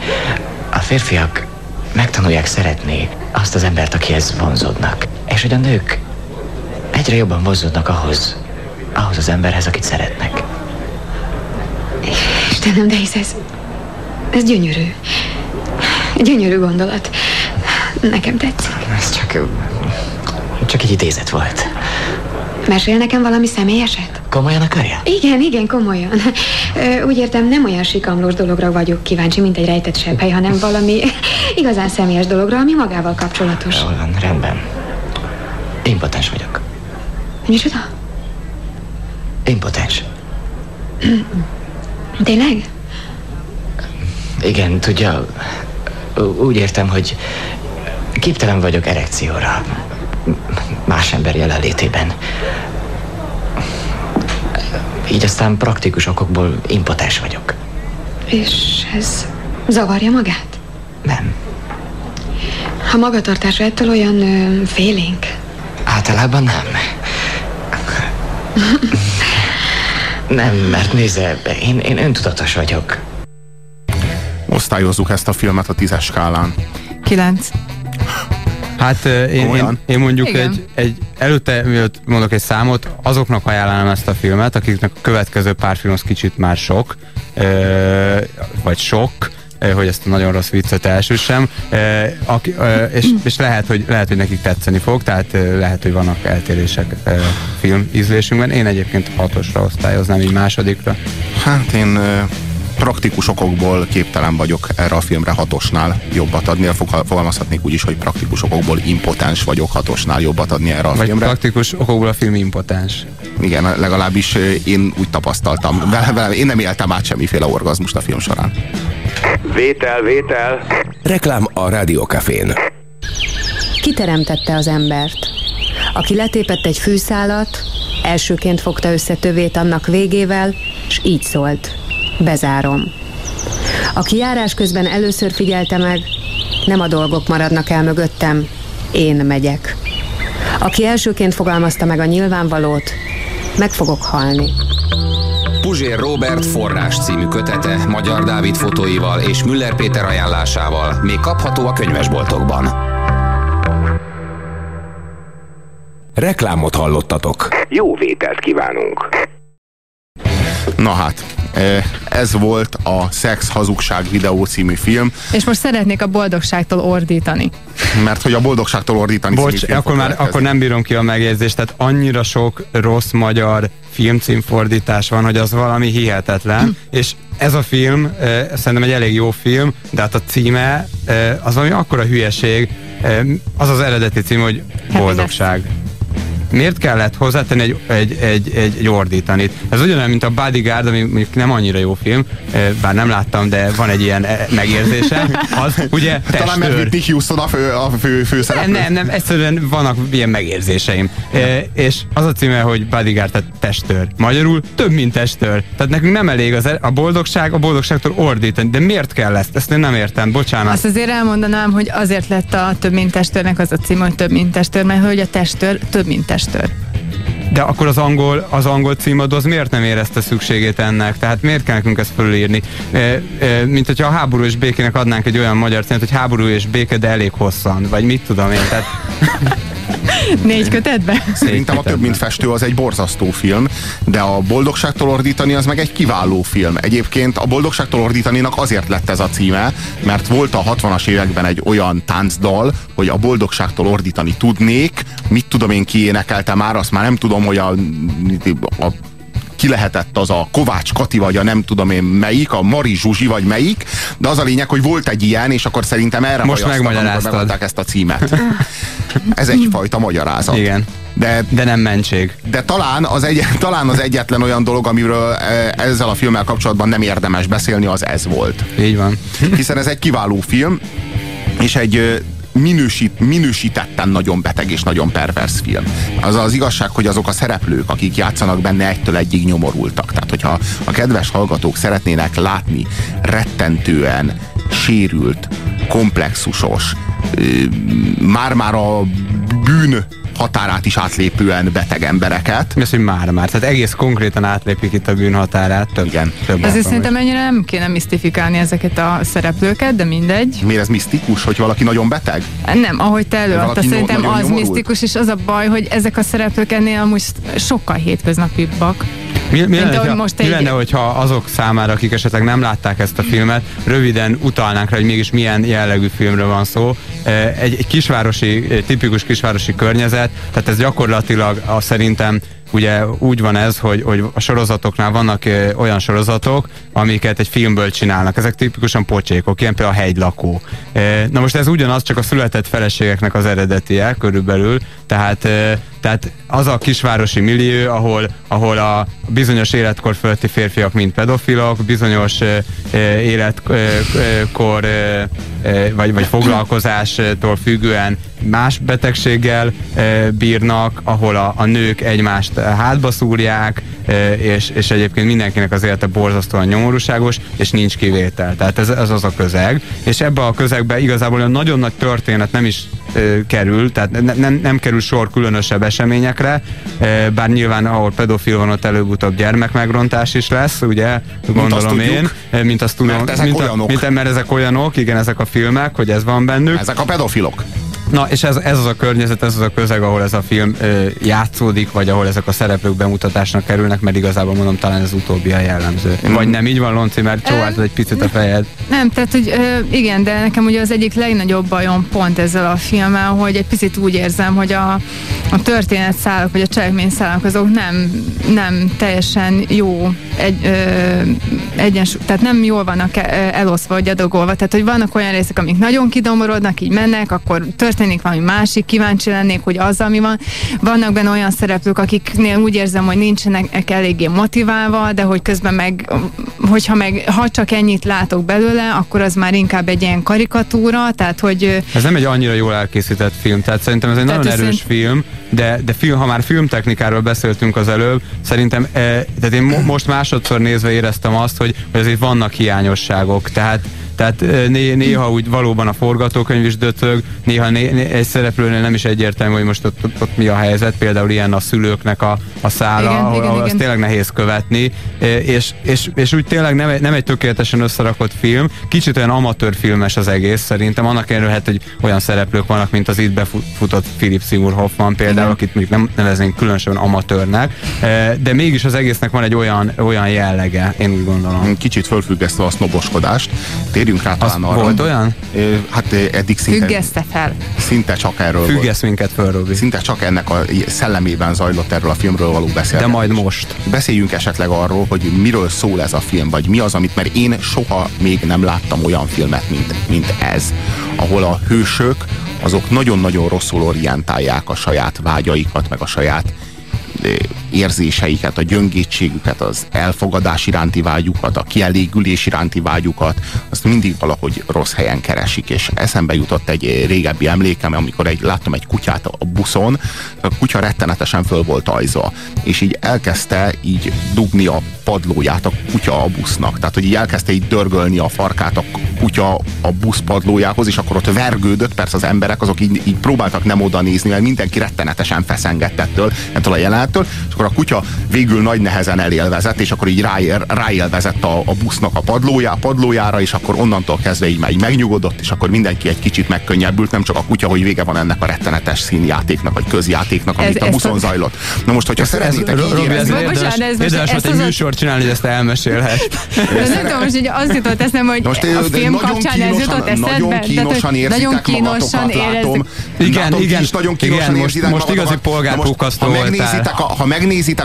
Speaker 7: a férfiak megtanulják szeretni azt az embert, akihez vonzódnak. És hogy a nők egyre jobban vonzódnak ahhoz, ahhoz az emberhez, akit szeretnek.
Speaker 6: Istenem, de hisz ez, ez gyönyörű. Gyönyörű gondolat. Nekem tetszik.
Speaker 7: Ez csak, csak egy idézet volt.
Speaker 6: Mesél nekem valami személyeset?
Speaker 7: Komolyan akarja?
Speaker 6: Igen, igen, komolyan. Úgy értem, nem olyan sikamlós dologra vagyok kíváncsi, mint egy rejtett sepphely, hanem valami igazán személyes dologra, ami magával kapcsolatos.
Speaker 7: Jól van, rendben. Impotens vagyok.
Speaker 6: Micsoda?
Speaker 7: Impotens.
Speaker 6: Tényleg?
Speaker 7: Igen, tudja, úgy értem, hogy képtelen vagyok erekcióra más ember jelenlétében. Így aztán praktikus okokból impotens vagyok.
Speaker 6: És ez zavarja magát?
Speaker 7: Nem.
Speaker 6: A magatartása ettől olyan ö, félénk?
Speaker 7: Általában nem. [LAUGHS] nem, mert nézze, én, én öntudatos vagyok.
Speaker 4: Osztályozzuk ezt a filmet a tízes skálán.
Speaker 5: Kilenc.
Speaker 3: Hát én, én, én mondjuk egy, egy, előtte, mielőtt mondok egy számot, azoknak ajánlom ezt a filmet, akiknek a következő pár film az kicsit már sok, vagy sok, hogy ezt a nagyon rossz viccet elsősem, és, és lehet, hogy, lehet, hogy nekik tetszeni fog, tehát lehet, hogy vannak eltérések film ízlésünkben. Én egyébként hatosra osztályoznám, így másodikra.
Speaker 4: Hát én praktikus okokból képtelen vagyok erre a filmre hatosnál jobbat adni, fogalmazhatnék úgy is, hogy praktikus okokból impotens vagyok hatosnál jobbat adni erre a
Speaker 3: Vagy
Speaker 4: filmre.
Speaker 3: praktikus okokból a film impotens.
Speaker 4: Igen, legalábbis én úgy tapasztaltam. Vele, vele, én nem éltem át semmiféle orgazmust a film során.
Speaker 1: Vétel, vétel. Reklám a Rádiókafén.
Speaker 8: Kiteremtette az embert? Aki letépett egy fűszálat, elsőként fogta össze tövét annak végével, és így szólt. Bezárom. Aki járás közben először figyelte meg, nem a dolgok maradnak el mögöttem, én megyek. Aki elsőként fogalmazta meg a nyilvánvalót, meg fogok halni.
Speaker 1: Puzsér Robert forrás című kötete Magyar Dávid fotóival és Müller Péter ajánlásával még kapható a könyvesboltokban. Reklámot hallottatok.
Speaker 9: Jó vételt kívánunk!
Speaker 4: Na hát, ez volt a Szex Hazugság videó című film.
Speaker 5: És most szeretnék a boldogságtól ordítani.
Speaker 4: Mert hogy a boldogságtól ordítani
Speaker 3: Bocs, akkor már akkor nem bírom ki a megjegyzést, tehát annyira sok rossz magyar filmcímfordítás van, hogy az valami hihetetlen, hm. és ez a film eh, szerintem egy elég jó film, de hát a címe eh, az valami akkora hülyeség, eh, az az eredeti cím, hogy Boldogság miért kellett hozzátenni egy, egy, egy, egy, egy ordítanit? Ez ugyanolyan, mint a Bodyguard, ami mondjuk nem annyira jó film, bár nem láttam, de van egy ilyen megérzése. Az ugye
Speaker 4: testőr. [LAUGHS] Talán mert Whitney Houston a fő, a fő, fő
Speaker 3: nem, nem, nem, egyszerűen vannak ilyen megérzéseim. E, és az a címe, hogy Bodyguard, tehát testőr. Magyarul több, mint testőr. Tehát nekünk nem elég az, a boldogság, a boldogságtól ordítani. De miért kell ezt? Ezt én nem értem, bocsánat.
Speaker 5: Azt azért elmondanám, hogy azért lett a több, mint testőrnek az a címe, hogy több, mint testőr, mert hogy a testőr több, mint testőr testőr.
Speaker 3: De akkor az angol, az angol címadó az miért nem érezte szükségét ennek? Tehát miért kell nekünk ezt fölírni? E, e, mint hogyha a háború és békének adnánk egy olyan magyar címet, hogy háború és béke, de elég hosszan, vagy mit tudom én. Tehát... [LAUGHS]
Speaker 5: Négy kötetbe?
Speaker 4: Szerintem a több mint festő az egy borzasztó film, de a boldogságtól ordítani az meg egy kiváló film. Egyébként a boldogságtól ordítaninak azért lett ez a címe, mert volt a 60-as években egy olyan táncdal, hogy a boldogságtól ordítani tudnék, mit tudom én ki énekelte már, azt már nem tudom, hogy a, a ki lehetett az a Kovács Kati, vagy a nem tudom én melyik, a Mari Zsuzsi, vagy melyik, de az a lényeg, hogy volt egy ilyen, és akkor szerintem erre
Speaker 3: Most megmagyaráztad.
Speaker 4: ezt a címet. Ez egyfajta magyarázat.
Speaker 3: Igen. De, de nem mentség.
Speaker 4: De talán az, egy, talán az egyetlen olyan dolog, amiről e, ezzel a filmmel kapcsolatban nem érdemes beszélni, az ez volt.
Speaker 3: Így van.
Speaker 4: Hiszen ez egy kiváló film, és egy minősít, minősítetten nagyon beteg és nagyon pervers film. Az az igazság, hogy azok a szereplők, akik játszanak benne egytől egyig nyomorultak. Tehát, hogyha a kedves hallgatók szeretnének látni rettentően sérült, komplexusos, már-már a bűn határát is átlépően beteg embereket.
Speaker 3: Mi az, hogy már-már? Tehát egész konkrétan átlépik itt a bűn határát. Több,
Speaker 4: Igen.
Speaker 5: Több Ezért szerintem ennyire nem kéne misztifikálni ezeket a szereplőket, de mindegy.
Speaker 4: Miért ez misztikus, hogy valaki nagyon beteg?
Speaker 5: Nem, ahogy te előadta, szerintem az misztikus, és az a baj, hogy ezek a szereplők ennél amúgy sokkal hétköznapibbak.
Speaker 3: Mi, mi, lenne, hogyha, most mi egy... lenne, hogyha azok számára, akik esetleg nem látták ezt a filmet, röviden utalnánk rá, hogy mégis milyen jellegű filmről van szó. Egy, egy kisvárosi, egy tipikus kisvárosi környezet, tehát ez gyakorlatilag a, szerintem ugye úgy van ez, hogy, hogy a sorozatoknál vannak ö, olyan sorozatok, amiket egy filmből csinálnak. Ezek tipikusan pocsékok, ilyen például a hegylakó. E, na most ez ugyanaz, csak a született feleségeknek az eredetie körülbelül, tehát, e, tehát az a kisvárosi millió, ahol, ahol a bizonyos életkor fölötti férfiak mind pedofilok, bizonyos e, életkor vagy, vagy foglalkozástól függően más betegséggel bírnak, ahol a, a nők egymást hátba szúrják, és, és egyébként mindenkinek az élete borzasztóan nyomorúságos, és nincs kivétel. Tehát ez, ez az a közeg. És ebbe a közegbe igazából olyan nagyon nagy történet nem is e, kerül, tehát ne, nem, nem kerül sor különösebb eseményekre, e, bár nyilván ahol pedofil van, ott előbb-utóbb gyermekmegrontás is lesz, ugye, gondolom mint én, tudjuk, mint azt tudom, mert ezek mint, a, mint, mert ezek olyanok, igen, ezek a filmek, hogy ez van bennük.
Speaker 4: Ezek a pedofilok.
Speaker 3: Na, és ez, ez az a környezet, ez az a közeg, ahol ez a film ö, játszódik, vagy ahol ezek a szereplők bemutatásnak kerülnek, mert igazából mondom, talán ez utóbbi a jellemző. Mm. Vagy nem így van, Lonci, mert csóváltad egy picit a fejed.
Speaker 5: Nem, tehát, hogy ö, igen, de nekem ugye az egyik legnagyobb bajom pont ezzel a filmmel, hogy egy picit úgy érzem, hogy a, a történet szálak, vagy a cselekmény szálak azok nem, nem teljesen jó egy, ö, egyens, tehát nem jól vannak eloszva, vagy adagolva, tehát hogy vannak olyan részek, amik nagyon kidomorodnak, így mennek, akkor történet történik valami másik, kíváncsi lennék, hogy az, ami van. Vannak benne olyan szereplők, akiknél úgy érzem, hogy nincsenek eléggé motiválva, de hogy közben meg, hogyha meg, ha csak ennyit látok belőle, akkor az már inkább egy ilyen karikatúra, tehát hogy...
Speaker 3: Ez nem egy annyira jól elkészített film, tehát szerintem ez egy tehát nagyon erős szerint... film, de, de film, ha már filmtechnikáról beszéltünk az előbb, szerintem, e, tehát én mo most másodszor nézve éreztem azt, hogy, hogy azért vannak hiányosságok, tehát tehát né, néha úgy valóban a forgatókönyv is döcög, néha né, né, egy szereplőnél nem is egyértelmű, hogy most ott, ott, ott mi a helyzet, például ilyen a szülőknek a, a szála, igen, ahol, igen, ahol igen. azt tényleg nehéz követni, és, és, és úgy tényleg nem, nem egy tökéletesen összerakott film, kicsit olyan amatőrfilmes az egész szerintem, annak ellenőre, hogy olyan szereplők vannak, mint az itt befutott Philip Seymour Hoffman például, igen. akit még nem neveznénk különösen amatőrnek, de mégis az egésznek van egy olyan, olyan jellege, én úgy gondolom.
Speaker 4: Kicsit fölfüggesztve a sznoboskodást, térjünk rá
Speaker 3: talán arra. Volt olyan?
Speaker 4: Hát eddig szinte...
Speaker 5: Függeszte fel.
Speaker 4: Szinte csak erről
Speaker 3: Függesz volt. minket föl, Robi.
Speaker 4: Szinte csak ennek a szellemében zajlott erről a filmről való beszélgetés.
Speaker 3: De majd most.
Speaker 4: Beszéljünk esetleg arról, hogy miről szól ez a film, vagy mi az, amit, mert én soha még nem láttam olyan filmet, mint, mint ez, ahol a hősök azok nagyon-nagyon rosszul orientálják a saját vágyaikat, meg a saját érzéseiket, a gyöngétségüket, az elfogadás iránti vágyukat, a kielégülés iránti vágyukat, azt mindig valahogy rossz helyen keresik, és eszembe jutott egy régebbi emlékem, amikor egy, láttam egy kutyát a buszon, a kutya rettenetesen föl volt ajzva, és így elkezdte így dugni a padlóját a kutya a busznak. Tehát, hogy így elkezdte így dörgölni a farkát a kutya a busz padlójához, és akkor ott vergődött, persze az emberek azok így, így próbáltak nem oda nézni, mert mindenki rettenetesen feszengett ettől, ettől a jelenettől, és akkor a kutya végül nagy nehezen elélvezett, és akkor így ráér, ráélvezett a, a busznak a padlójá, padlójára, és akkor onnantól kezdve így, így megnyugodott, és akkor mindenki egy kicsit megkönnyebbült, nem csak a kutya, hogy vége van ennek a rettenetes színjátéknak, vagy közjátéknak, amit ez, a buszon a... zajlott. Na most, hogyha szeretnétek
Speaker 3: így érezni... Érdemes volt egy műsort csinálni, hogy ezt elmesélhet. [LAUGHS]
Speaker 5: Nem tudom, hogy az jutott eszem, hogy most, a film kapcsán ez jutott eszedbe.
Speaker 4: Nagyon kínosan érzitek kínosan
Speaker 3: látom. Igen, igen, nagyon kínosan most, most igazi polgárpukasztó voltál.
Speaker 4: Ha megnézitek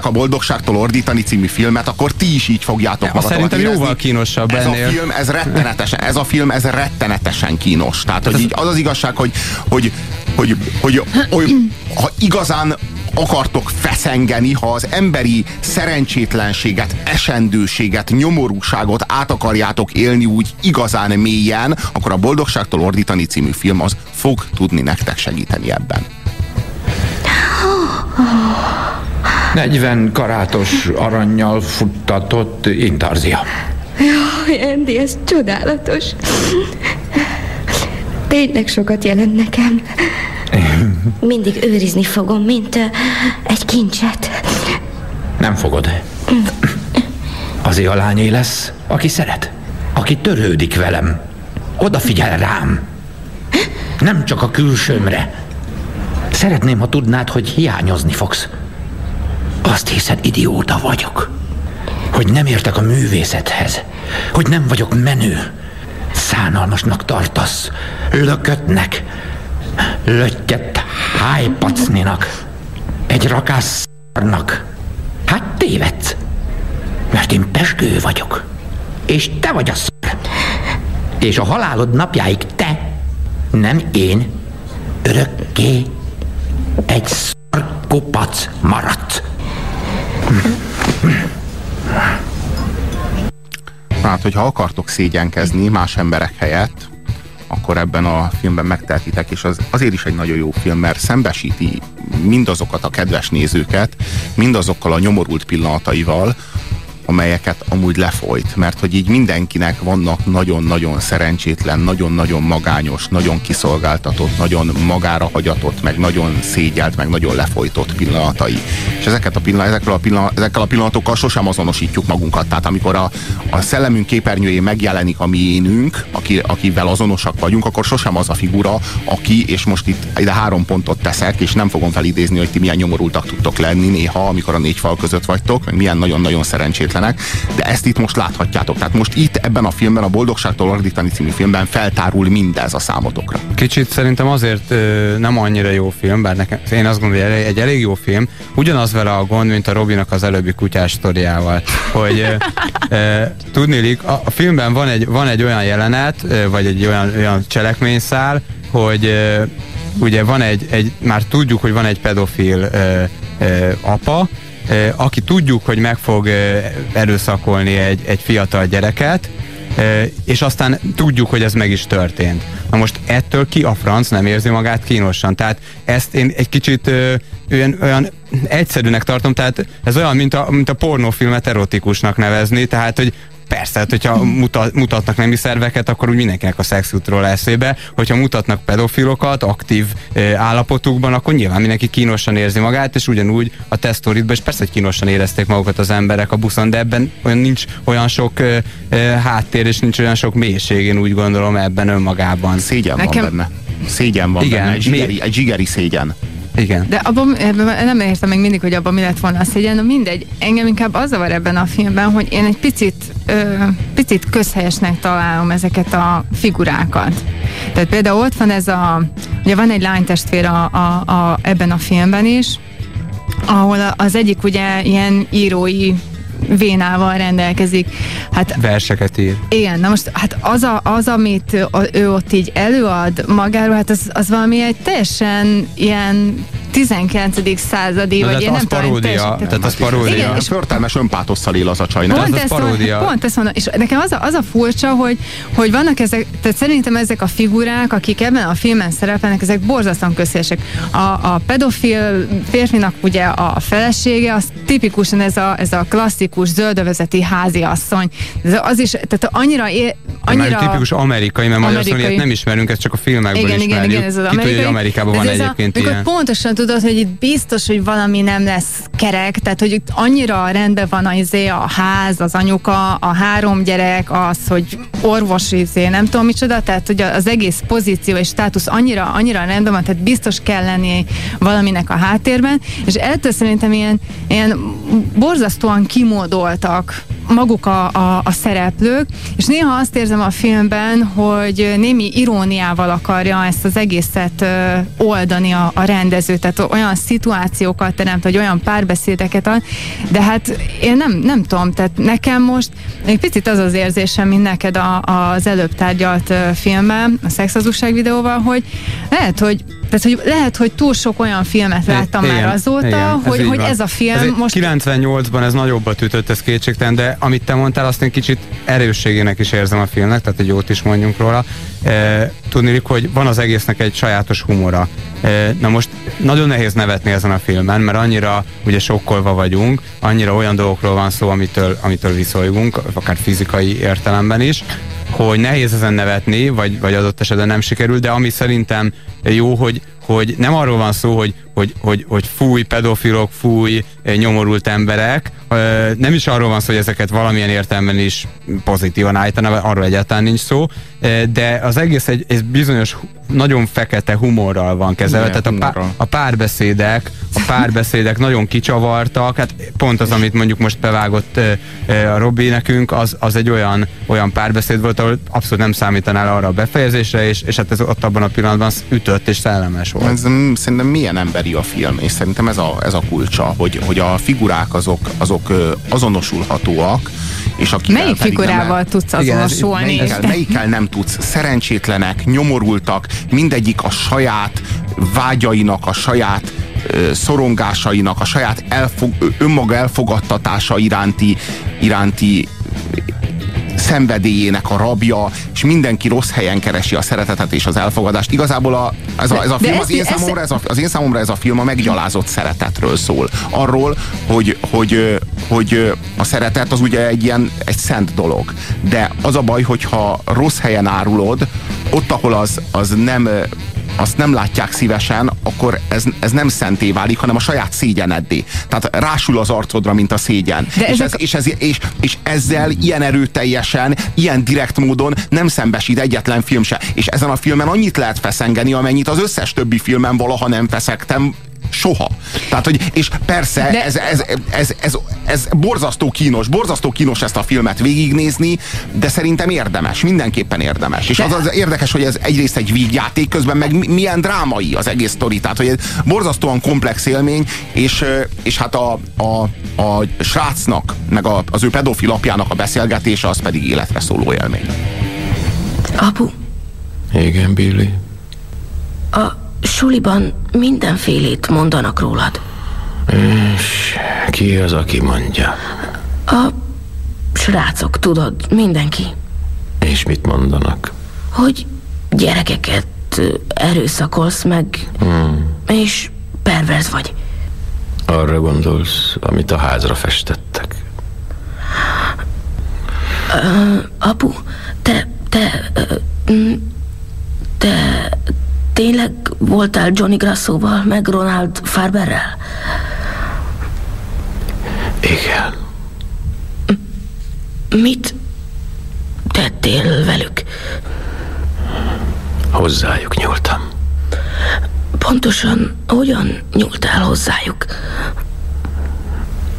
Speaker 4: a Boldogságtól ordítani című filmet, akkor ti is így fogjátok magatokat
Speaker 3: Szerintem érezni. jóval kínosabb
Speaker 4: ez ennél. A film, ez rettenetesen, ez a film, ez rettenetesen kínos. Tehát, hogy így az az igazság, hogy, hogy, hogy, hogy, hogy, hogy ha igazán akartok feszengeni, ha az emberi szerencsétlenséget, esendőséget, nyomorúságot át akarjátok élni úgy igazán mélyen, akkor a Boldogságtól ordítani című film az fog tudni nektek segíteni ebben.
Speaker 10: 40 karátos aranyjal futtatott intarzia.
Speaker 6: Jaj, Andy, ez csodálatos. Tényleg sokat jelent nekem. Mindig őrizni fogom, mint uh, egy kincset.
Speaker 10: Nem fogod. Azért a lányé lesz, aki szeret, aki törődik velem, odafigyel rám. Nem csak a külsőmre. Szeretném, ha tudnád, hogy hiányozni fogsz. Azt hiszed, idióta vagyok. Hogy nem értek a művészethez. Hogy nem vagyok menő. Szánalmasnak tartasz. Lökötnek. Löttyett hájpacninak. Egy rakás szarnak. Hát tévedsz. Mert én pesgő vagyok. És te vagy a szar. És a halálod napjáig te, nem én, örökké egy szar kupac maradsz.
Speaker 4: Hát, hogyha akartok szégyenkezni más emberek helyett, akkor ebben a filmben megteltitek, és az azért is egy nagyon jó film, mert szembesíti mindazokat a kedves nézőket, mindazokkal a nyomorult pillanataival, amelyeket amúgy lefolyt, mert hogy így mindenkinek vannak nagyon-nagyon szerencsétlen, nagyon-nagyon magányos, nagyon kiszolgáltatott, nagyon magára hagyatott, meg nagyon szégyelt, meg nagyon lefolytott pillanatai. És ezeket a pillanat, ezekkel, a pillanat, ezekkel a pillanatokkal sosem azonosítjuk magunkat. Tehát amikor a, a szellemünk képernyőjén megjelenik a miénünk, aki, akivel azonosak vagyunk, akkor sosem az a figura, aki, és most itt ide három pontot teszek, és nem fogom felidézni, hogy ti milyen nyomorultak tudtok lenni néha, amikor a négy fal között vagytok, meg milyen nagyon-nagyon szerencsétlen hihetetlenek, de ezt itt most láthatjátok. Tehát most itt ebben a filmben, a Boldogságtól ordítani című filmben feltárul mindez a számotokra.
Speaker 3: Kicsit szerintem azért ö, nem annyira jó film, bár nekem, én azt gondolom, hogy egy elég jó film. Ugyanaz vele a gond, mint a Robinak az előbbi kutyás sztoriával, hogy ö, ö, tudnélik, a, a filmben van egy, van egy olyan jelenet, ö, vagy egy olyan, olyan cselekményszál, hogy ö, ugye van egy, egy, már tudjuk, hogy van egy pedofil ö, ö, apa, aki tudjuk, hogy meg fog ö, erőszakolni egy, egy fiatal gyereket, ö, és aztán tudjuk, hogy ez meg is történt. Na most ettől ki a franc nem érzi magát kínosan? Tehát ezt én egy kicsit olyan, olyan egyszerűnek tartom, tehát ez olyan, mint a, mint a pornófilmet erotikusnak nevezni, tehát hogy Persze, hát, hogyha mutat, mutatnak nemi szerveket, akkor úgy mindenkinek a szexútról eszébe. Hogyha mutatnak pedofilokat aktív e, állapotukban, akkor nyilván mindenki kínosan érzi magát, és ugyanúgy a tesztoritban, és persze, hogy kínosan érezték magukat az emberek a buszon, de ebben olyan nincs olyan sok e, e, háttér, és nincs olyan sok mélység, én úgy gondolom ebben önmagában.
Speaker 4: Szégyen Nekem... van benne. Szégyen van Igen, benne, egy zsigeri, egy zsigeri szégyen.
Speaker 3: Igen.
Speaker 5: De abban, nem értem még mindig, hogy abban mi lett volna a szégyen. No mindegy, engem inkább az zavar ebben a filmben, hogy én egy picit, ö, picit közhelyesnek találom ezeket a figurákat. Tehát például ott van ez a, ugye van egy lánytestvér a, a, a, ebben a filmben is, ahol az egyik ugye ilyen írói vénával rendelkezik.
Speaker 3: Hát, Verseket ír.
Speaker 5: Igen, na most hát az, a, az amit ő ott így előad magáról, hát az, az valami egy teljesen ilyen 19. századi,
Speaker 3: vagy én nem paródia, tudom. Tehát az paródia. Igen,
Speaker 4: és förtelmes önpátosszal él az a csaj?
Speaker 5: Pont, ez paródia. Pont ezt mondom, és nekem az a, az a furcsa, hogy, hogy vannak ezek, tehát szerintem ezek a figurák, akik ebben a filmen szerepelnek, ezek borzasztóan közhelyesek. A, a pedofil férfinak ugye a felesége, az tipikusan ez a, ez a klasszikus zöldövezeti háziasszony. Ez az is, tehát annyira, é, annyira...
Speaker 3: Már tipikus amerikai, mert amerikai. ilyet nem ismerünk, ezt csak a filmekből igen, ismerjük. Igen, igen, ez az amerikai. Ki tudja, hogy Amerikában van egyébként a, ilyen.
Speaker 5: Pontosan tudod, hogy itt biztos, hogy valami nem lesz kerek, tehát hogy itt annyira rendben van az, izé, a ház, az anyuka, a három gyerek, az, hogy orvos izé, nem tudom micsoda, tehát hogy az egész pozíció és státusz annyira, annyira rendben van, tehát biztos kell lenni valaminek a háttérben, és ettől szerintem ilyen, ilyen borzasztóan kimódoltak maguk a, a, a szereplők, és néha azt érzem a filmben, hogy némi iróniával akarja ezt az egészet oldani a, a rendező, tehát olyan szituációkat teremt, vagy olyan párbeszédeket ad, de hát én nem, nem tudom, tehát nekem most egy picit az az érzésem, mint neked a, az előbb tárgyalt filmben, a szexhazugság videóval, hogy lehet, hogy tehát, hogy lehet, hogy túl sok olyan filmet láttam igen, már azóta, igen, hogy, ez hogy ez a film ez most...
Speaker 3: 98-ban ez nagyobbat ütött, ez kétségtelen, de amit te mondtál, azt én kicsit erősségének is érzem a filmnek, tehát egy jót is mondjunk róla. E, tudni, hogy van az egésznek egy sajátos humora. E, na most nagyon nehéz nevetni ezen a filmen, mert annyira ugye sokkolva vagyunk, annyira olyan dolgokról van szó, amitől, amitől viszolygunk, akár fizikai értelemben is, hogy nehéz ezen nevetni, vagy, vagy adott esetben nem sikerül, de ami szerintem jó, hogy, hogy nem arról van szó, hogy, hogy, hogy, hogy fúj pedofilok, fúj nyomorult emberek, nem is arról van szó, hogy ezeket valamilyen értelemben is pozitívan állítanak, arról egyáltalán nincs szó, de az egész egy, egy bizonyos nagyon fekete humorral van kezelve, Igen, tehát a, pá, a párbeszédek, a párbeszédek nagyon kicsavartak, hát pont az, amit mondjuk most bevágott a Robi nekünk, az, az egy olyan, olyan párbeszéd volt, ahol abszolút nem számítanál arra a befejezésre, és, és hát ez ott abban a pillanatban ütött és szellemes volt.
Speaker 4: Ez, szerintem milyen emberi a film, és szerintem ez a, ez a kulcsa, hogy, hogy a figurák azok, azok azonosulhatóak, és aki
Speaker 5: Melyik figurával nem, tudsz azonosulni?
Speaker 4: Melyikkel, melyikkel nem tudsz? Szerencsétlenek, nyomorultak, mindegyik a saját vágyainak, a saját szorongásainak, a saját elfog, önmaga elfogadtatása iránti, iránti szenvedélyének a rabja, és mindenki rossz helyen keresi a szeretetet és az elfogadást. Igazából a, ez, a, ez a film, az én, számomra, ez a, az én számomra ez a film a meggyalázott szeretetről szól. Arról, hogy, hogy, hogy a szeretet az ugye egy ilyen egy szent dolog. De az a baj, hogyha rossz helyen árulod, ott, ahol az, az nem azt nem látják szívesen, akkor ez, ez nem szenté válik, hanem a saját szégyeneddé. Tehát rásul az arcodra, mint a szégyen. De és, ezek... ez, és, ez, és, és ezzel ilyen erőteljesen, ilyen direkt módon nem szembesít egyetlen film se. És ezen a filmen annyit lehet feszengeni, amennyit az összes többi filmen valaha nem feszegtem, soha. Tehát, hogy, és persze, De... ez, ez, ez, ez, ez borzasztó kínos, borzasztó kínos ezt a filmet végignézni, de szerintem érdemes, mindenképpen érdemes. És de... az az érdekes, hogy ez egyrészt egy vígjáték, közben meg milyen drámai az egész sztori, tehát, hogy ez borzasztóan komplex élmény, és, és hát a, a, a srácnak, meg a, az ő pedofil apjának a beszélgetése, az pedig életre szóló élmény.
Speaker 6: Apu?
Speaker 11: Igen, Billy.
Speaker 6: A
Speaker 11: suliban mindenfélét mondanak rólad.
Speaker 12: És ki az, aki mondja?
Speaker 11: A srácok, tudod, mindenki.
Speaker 12: És mit mondanak?
Speaker 11: Hogy gyerekeket erőszakolsz meg,
Speaker 12: Hmm.
Speaker 11: és perverz vagy.
Speaker 12: Arra gondolsz, amit a házra festettek.
Speaker 11: Ö, apu, te, te, mm, te tényleg voltál Johnny Grassóval, meg Ronald Farberrel?
Speaker 12: Igen.
Speaker 11: Mit tettél velük?
Speaker 12: Hozzájuk nyúltam.
Speaker 11: Pontosan hogyan nyúltál hozzájuk?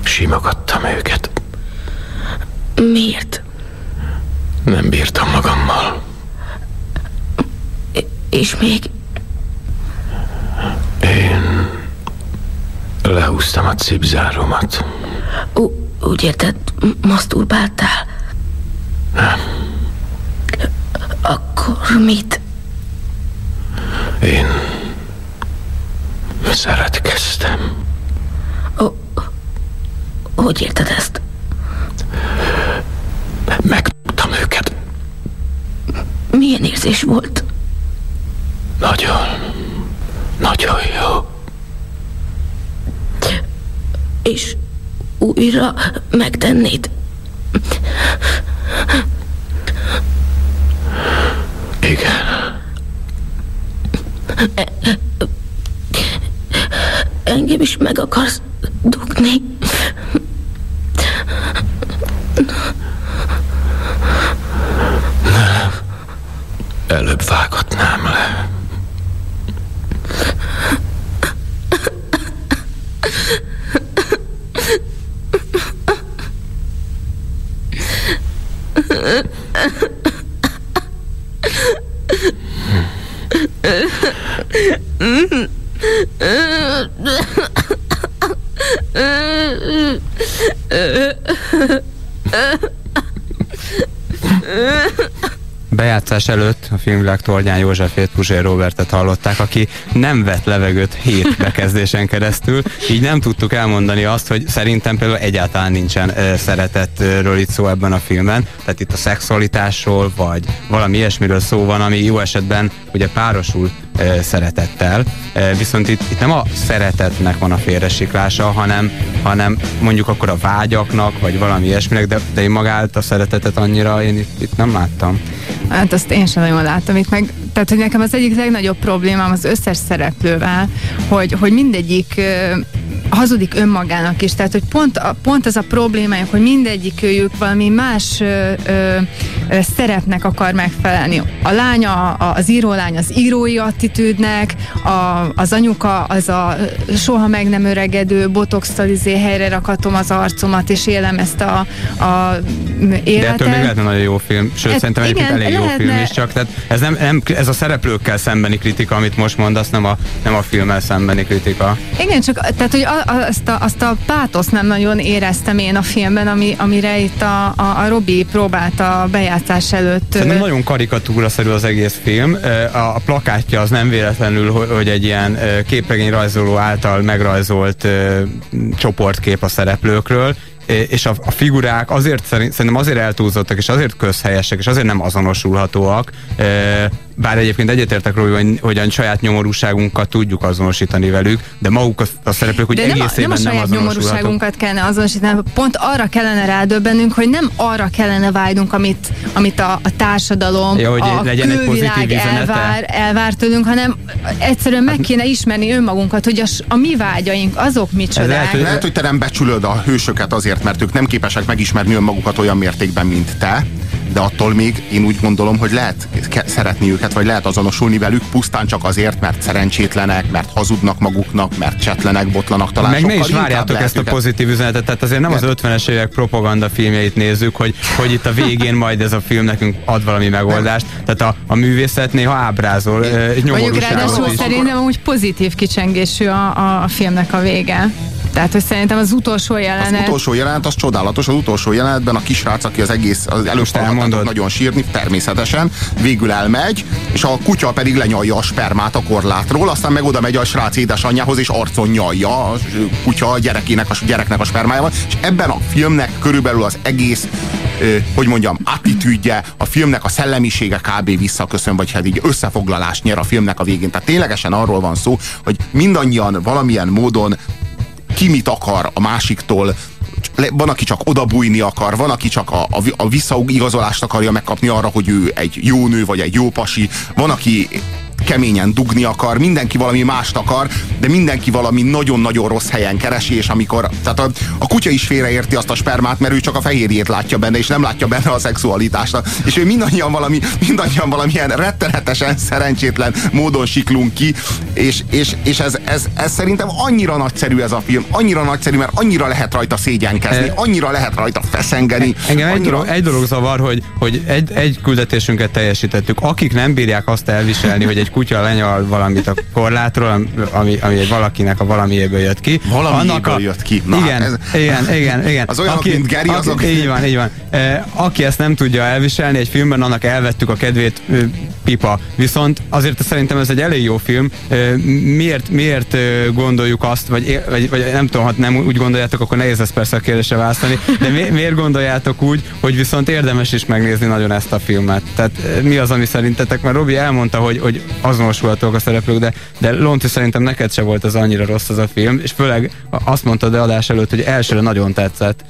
Speaker 12: Simogattam őket.
Speaker 11: Miért?
Speaker 12: Nem bírtam magammal.
Speaker 11: És még
Speaker 12: lehúztam a cipzáromat.
Speaker 11: ú, úgy érted, maszturbáltál?
Speaker 12: Nem.
Speaker 11: Akkor mit?
Speaker 12: Én szeretkeztem.
Speaker 11: Ó, hogy érted ezt?
Speaker 12: Megtudtam őket.
Speaker 11: Milyen érzés volt?
Speaker 12: Nagyon, nagyon jó.
Speaker 11: És újra megtennéd?
Speaker 12: Igen.
Speaker 11: Engem is meg akarsz dugni?
Speaker 12: Nem. Előbb vágatnám
Speaker 3: Bejátszás előtt a filmvilág tornyán Józsefét Puzsér Robertet hallották, aki nem vett levegőt hét bekezdésen keresztül, így nem tudtuk elmondani azt, hogy szerintem például egyáltalán nincsen ö, szeretetről itt szó ebben a filmben, tehát itt a szexualitásról, vagy valami ilyesmiről szó van, ami jó esetben ugye párosul szeretettel, viszont itt, itt nem a szeretetnek van a félresiklása, hanem, hanem mondjuk akkor a vágyaknak, vagy valami ilyesminek, de, de én magát a szeretetet annyira én itt, itt nem láttam.
Speaker 5: Hát azt én sem nagyon látom itt meg. Tehát, hogy nekem az egyik legnagyobb problémám az összes szereplővel, hogy, hogy mindegyik hazudik önmagának is. Tehát, hogy pont, a, pont az a problémájuk, hogy mindegyik őjük valami más ö, ö, szerepnek akar megfelelni. A lánya, az írólány az írói attitűdnek, a, az anyuka az a soha meg nem öregedő, botoxtal izé helyre rakatom az arcomat, és élem ezt a, a életet.
Speaker 3: De ettől még lehetne nagyon jó film, sőt
Speaker 5: Hát
Speaker 3: szerintem egyébként
Speaker 5: igen,
Speaker 3: elég jó
Speaker 5: lehetne.
Speaker 3: film is, csak tehát ez, nem, nem, ez a szereplőkkel szembeni kritika, amit most mondasz, nem a, nem a filmmel szembeni kritika.
Speaker 5: Igen, csak tehát, hogy azt, a, azt a pátosz nem nagyon éreztem én a filmben, ami, amire itt a, a, a Robi próbálta a bejátszás előtt.
Speaker 3: Szerintem nagyon karikatúraszerű az egész film. A, plakátja az nem véletlenül, hogy, egy ilyen képregény rajzoló által megrajzolt csoportkép a szereplőkről, és a, a figurák azért szerint, szerintem azért eltúlzottak, és azért közhelyesek, és azért nem azonosulhatóak, bár egyébként egyetértek róla, hogy, hogy a saját nyomorúságunkat tudjuk azonosítani velük, de maguk a, a szereplők, hogy
Speaker 5: de nem a, nem a
Speaker 3: nem,
Speaker 5: saját
Speaker 3: azonosulhatók.
Speaker 5: nyomorúságunkat kellene azonosítani, pont arra kellene rádöbbennünk, hogy nem arra kellene vágynunk, amit, amit a, a társadalom,
Speaker 3: Ja, hogy
Speaker 5: a
Speaker 3: legyen egy
Speaker 5: külvilág
Speaker 3: pozitív
Speaker 5: elvár, elvár tőlünk, hanem egyszerűen meg kéne ismerni önmagunkat, hogy a, a mi vágyaink, azok micsodák.
Speaker 4: Lehet, hogy te nem becsülöd a hősöket azért, mert ők nem képesek megismerni önmagukat olyan mértékben, mint te, de attól még én úgy gondolom, hogy lehet szeretni őket, vagy lehet azonosulni velük pusztán csak azért, mert szerencsétlenek, mert hazudnak maguknak, mert csetlenek, botlanak talán
Speaker 3: Meg ne is várjátok ezt a
Speaker 4: őket-
Speaker 3: pozitív üzenetet, tehát azért nem az 50-es évek propaganda filmjeit nézzük, hogy, hogy itt a végén majd ez a film nekünk ad valami megoldást. Tehát a, a művészet néha ábrázol egy
Speaker 5: Mondjuk ráadásul
Speaker 3: nyomorúságot
Speaker 5: szerintem úgy pozitív kicsengésű a, a, a filmnek a vége. Tehát, hogy szerintem az utolsó jelenet...
Speaker 4: Az utolsó jelenet az csodálatos, az utolsó jelenetben a kisrác, aki az egész, az előtt nagyon sírni, természetesen, végül elmegy, és a kutya pedig lenyalja a spermát a korlátról, aztán meg oda megy a srác édesanyjához, és arcon nyalja a kutya a gyerekének, a gyereknek a spermájával, és ebben a filmnek körülbelül az egész hogy mondjam, attitűdje, a filmnek a szellemisége kb. visszaköszön, vagy hát így összefoglalást nyer a filmnek a végén. Tehát ténylegesen arról van szó, hogy mindannyian valamilyen módon ki mit akar a másiktól, van, aki csak odabújni akar, van, aki csak a, a, a visszaigazolást akarja megkapni arra, hogy ő egy jó nő, vagy egy jó pasi, van, aki keményen dugni akar, mindenki valami mást akar, de mindenki valami nagyon-nagyon rossz helyen keresi, és amikor, tehát a, a kutya is félreérti azt a spermát, mert ő csak a fehérjét látja benne, és nem látja benne a szexualitást. És ő mindannyian valami, mindannyian valamilyen rettenetesen szerencsétlen módon siklunk ki, és, és, és ez, ez, ez, szerintem annyira nagyszerű ez a film, annyira nagyszerű, mert annyira lehet rajta szégyenkezni, annyira lehet rajta feszengeni.
Speaker 3: Engem
Speaker 4: annyira...
Speaker 3: egy, dolog, egy dolog zavar, hogy, hogy egy, egy küldetésünket teljesítettük. Akik nem bírják azt elviselni, hogy egy kutya lenyal valamit a korlátról, ami, ami egy valakinek a valamiéből jött ki.
Speaker 4: Valamiéből a, jött ki.
Speaker 3: Na, igen, ez... igen, igen, igen. [LAUGHS]
Speaker 4: Az olyan, aki, mint Gary,
Speaker 3: aki,
Speaker 4: azok...
Speaker 3: Így van, így van. E, aki ezt nem tudja elviselni egy filmben, annak elvettük a kedvét pipa. Viszont azért szerintem ez egy elég jó film. Miért, miért gondoljuk azt, vagy, vagy, vagy nem tudom, ha nem úgy gondoljátok, akkor nehéz lesz persze a kérdésre választani, de mi, miért gondoljátok úgy, hogy viszont érdemes is megnézni nagyon ezt a filmet? Tehát mi az, ami szerintetek? Mert Robi elmondta, hogy, hogy azonosulhatók a szereplők, de, de Lonti szerintem neked se volt az annyira rossz az a film, és főleg azt mondtad de adás előtt, hogy elsőre nagyon tetszett.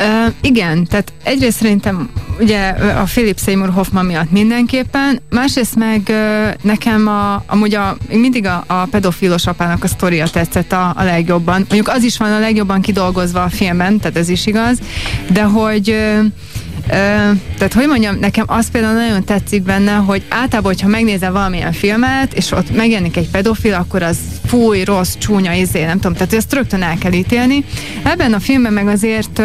Speaker 5: Uh, igen, tehát egyrészt szerintem ugye a Philip Seymour Hoffman miatt mindenképpen, másrészt meg uh, nekem a, amúgy a, mindig a, a pedofilos apának a sztoria tetszett a, a legjobban. Mondjuk az is van a legjobban kidolgozva a filmben, tehát ez is igaz, de hogy uh, tehát hogy mondjam, nekem az például nagyon tetszik benne, hogy általában, hogyha megnézel valamilyen filmet, és ott megjelenik egy pedofil, akkor az fúj, rossz, csúnya, izé, nem tudom, tehát ezt rögtön el kell ítélni. Ebben a filmben meg azért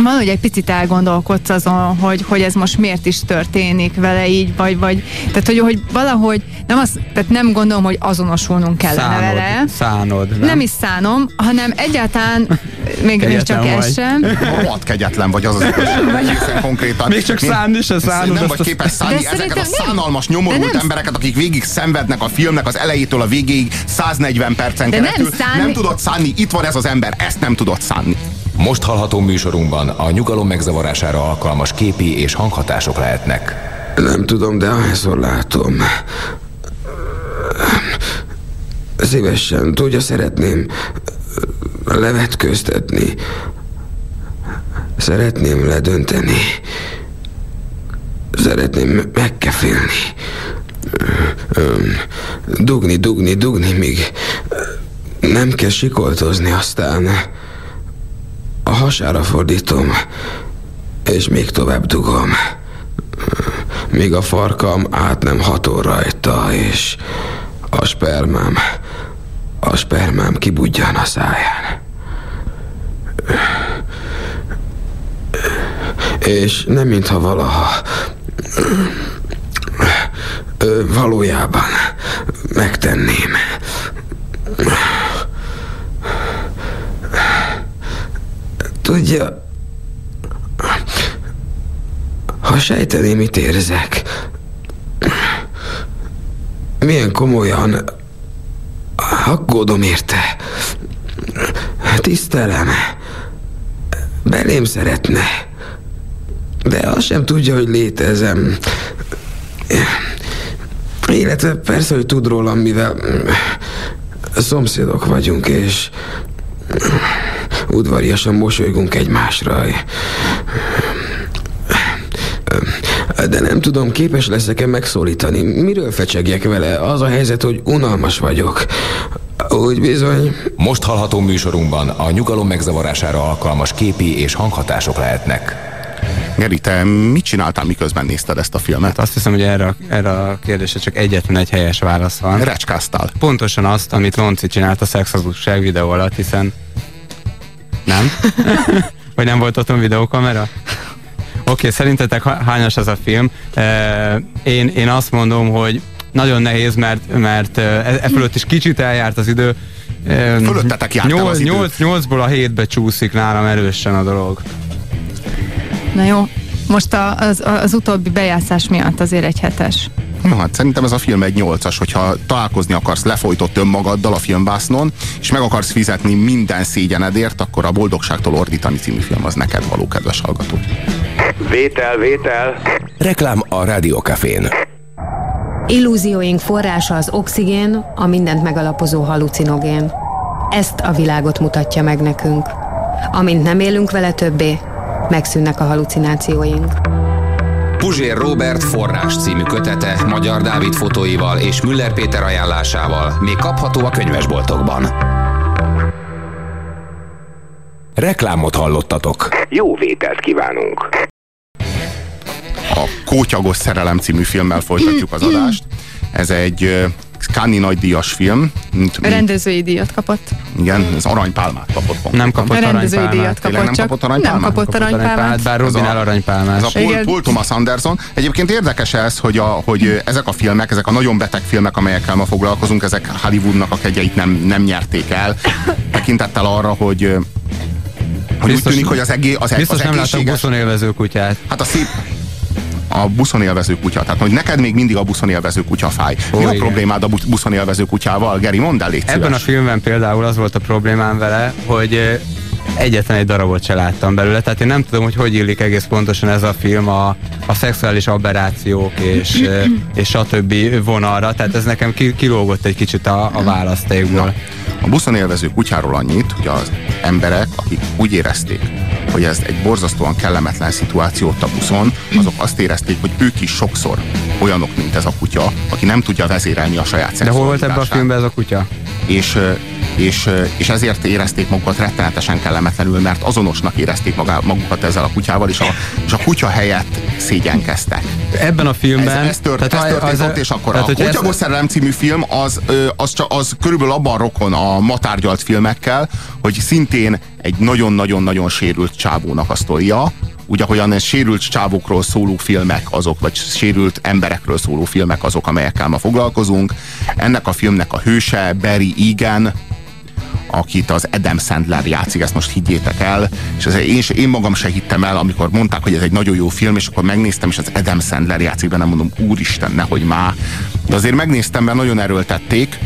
Speaker 5: ö, valahogy egy picit elgondolkodsz azon, hogy, hogy ez most miért is történik vele így, vagy, vagy tehát hogy, hogy valahogy nem, az, tehát nem gondolom, hogy azonosulnunk kellene
Speaker 3: szánod,
Speaker 5: vele.
Speaker 3: Szánod, nem?
Speaker 5: nem is szánom, hanem egyáltalán még, még csak vagy. ez sem.
Speaker 4: Rohadt kegyetlen vagy az az igazság, [LAUGHS] konkrétan.
Speaker 3: Még csak szánni se szánod.
Speaker 4: Nem vagy képes szánni ezeket a szánalmas, nyomorult embereket, akik végig szenvednek a filmnek az elejétől a végéig 140 percen keresztül. Nem tudod szánni, itt van ez az ember, ezt nem tudod szánni.
Speaker 1: Most hallható műsorunkban a nyugalom megzavarására alkalmas képi és hanghatások lehetnek.
Speaker 13: Nem tudom, de ahányszor látom. Szívesen, tudja, szeretném levetköztetni. Szeretném ledönteni. Szeretném megkefélni. Dugni, dugni, dugni, míg nem kell sikoltozni, aztán a hasára fordítom, és még tovább dugom. Míg a farkam át nem hatol rajta, és a spermám, a spermám kibudjan a száján. És nem mintha valaha valójában megtenném. Tudja, ha sejteni, mit érzek, milyen komolyan aggódom érte, tisztelem, belém szeretne, de azt sem tudja, hogy létezem. Illetve persze, hogy tud rólam, mivel szomszédok vagyunk, és udvariasan mosolygunk egymásra. De nem tudom, képes leszek-e megszólítani. Miről fecsegjek vele? Az a helyzet, hogy unalmas vagyok. Úgy bizony.
Speaker 1: Most hallható műsorunkban a nyugalom megzavarására alkalmas képi és hanghatások lehetnek.
Speaker 4: Geri, te mit csináltál, miközben nézted ezt a filmet? Hát
Speaker 3: azt hiszem, hogy erre, erre a kérdésre csak egyetlen egy helyes válasz van.
Speaker 4: Recskáztál.
Speaker 3: Pontosan azt, amit Lonci csinált a szexhazugság videó alatt, hiszen nem? [LAUGHS] Vagy nem volt otthon videókamera? Oké, okay, szerintetek hányas ez a film? én, én azt mondom, hogy nagyon nehéz, mert, mert e, e fölött is kicsit eljárt az idő.
Speaker 4: Fölöttetek járt
Speaker 3: 8,
Speaker 4: az idő.
Speaker 3: 8, 8-ból a 7-be csúszik nálam erősen a dolog.
Speaker 5: Na jó, most a, az, az utóbbi bejátszás miatt azért egy hetes.
Speaker 4: No, hát szerintem ez a film egy nyolcas, hogyha találkozni akarsz lefolytott önmagaddal a filmbásznon, és meg akarsz fizetni minden szégyenedért, akkor a Boldogságtól ordítani című film az neked való, kedves hallgató.
Speaker 9: Vétel, vétel.
Speaker 1: Reklám a Rádiókafén.
Speaker 8: Illúzióink forrása az oxigén, a mindent megalapozó halucinogén. Ezt a világot mutatja meg nekünk. Amint nem élünk vele többé, megszűnnek a halucinációink.
Speaker 1: Puzsér Robert forrás című kötete Magyar Dávid fotóival és Müller Péter ajánlásával még kapható a könyvesboltokban. Reklámot hallottatok.
Speaker 9: Jó vételt kívánunk.
Speaker 4: A Kótyagos szerelem című filmmel folytatjuk az adást. Ez egy Cannes nagydíjas film. Mint,
Speaker 5: rendezői díjat kapott.
Speaker 4: igen, ez aranypálmát kapott. konkrétan.
Speaker 3: Nem kapott
Speaker 5: A rendezői
Speaker 3: aranypálmát.
Speaker 5: díjat
Speaker 4: Tényleg
Speaker 5: kapott,
Speaker 4: nem
Speaker 5: csak
Speaker 4: kapott aranypálmát?
Speaker 5: nem kapott aranypálmát.
Speaker 3: Bár
Speaker 4: Ez
Speaker 3: Robin
Speaker 4: a-
Speaker 3: el aranypálmás.
Speaker 4: Ez a Paul,
Speaker 5: Igen.
Speaker 4: Paul Thomas Anderson. Egyébként érdekes ez, hogy, a, hogy ezek a filmek, ezek a nagyon beteg filmek, amelyekkel ma foglalkozunk, ezek Hollywoodnak a kegyeit nem, nem nyerték el. [LAUGHS] Tekintettel arra, hogy hogy úgy tűnik, hogy az, egé, az,
Speaker 3: biztos
Speaker 4: az
Speaker 3: nem láttam
Speaker 4: egészséges...
Speaker 3: buszon élvező kutyát.
Speaker 4: Hát a szép... A buszon élvező kutya. Tehát, hogy neked még mindig a buszon élvező kutya fáj.
Speaker 3: Ó,
Speaker 4: Mi a
Speaker 3: igen.
Speaker 4: problémád a bu- buszon élvező kutyával? Geri, mondd el,
Speaker 3: Ebben a filmben például az volt a problémám vele, hogy egyetlen egy darabot se láttam belőle, tehát én nem tudom, hogy hogy illik egész pontosan ez a film a, a szexuális aberrációk és, és stb. vonalra, tehát ez nekem ki, kilógott egy kicsit a, a választékból.
Speaker 4: A buszon élvező kutyáról annyit, hogy az emberek, akik úgy érezték, hogy ez egy borzasztóan kellemetlen szituáció ott a buszon, azok azt érezték, hogy ők is sokszor olyanok, mint ez a kutya, aki nem tudja vezérelni a saját
Speaker 3: De hol volt ebben a filmben ez a kutya?
Speaker 4: és, és, és ezért érezték magukat rettenetesen kellemetlenül, mert azonosnak érezték magá, magukat ezzel a kutyával, és a, és a kutya helyett szégyenkeztek.
Speaker 3: Ebben a filmben...
Speaker 4: Ez, ez, tört, ez
Speaker 3: tehát
Speaker 4: történt
Speaker 3: az-
Speaker 4: ott, és akkor
Speaker 3: tehát,
Speaker 4: a Kutyagos
Speaker 3: ez-
Speaker 4: szerelem című film az, az, csak, az körülbelül abban rokon a matárgyalt filmekkel, hogy szintén egy nagyon-nagyon-nagyon sérült csávónak a sztoria, úgy ahogyan ez sérült csávokról szóló filmek azok, vagy sérült emberekről szóló filmek azok, amelyekkel ma foglalkozunk. Ennek a filmnek a hőse Barry Egan, akit az Adam Sandler játszik, ezt most higgyétek el, és ez, én, én magam se hittem el, amikor mondták, hogy ez egy nagyon jó film, és akkor megnéztem, és az Adam Sandler játszik benne, mondom, úristen, nehogy már. De azért megnéztem, mert nagyon erőltették,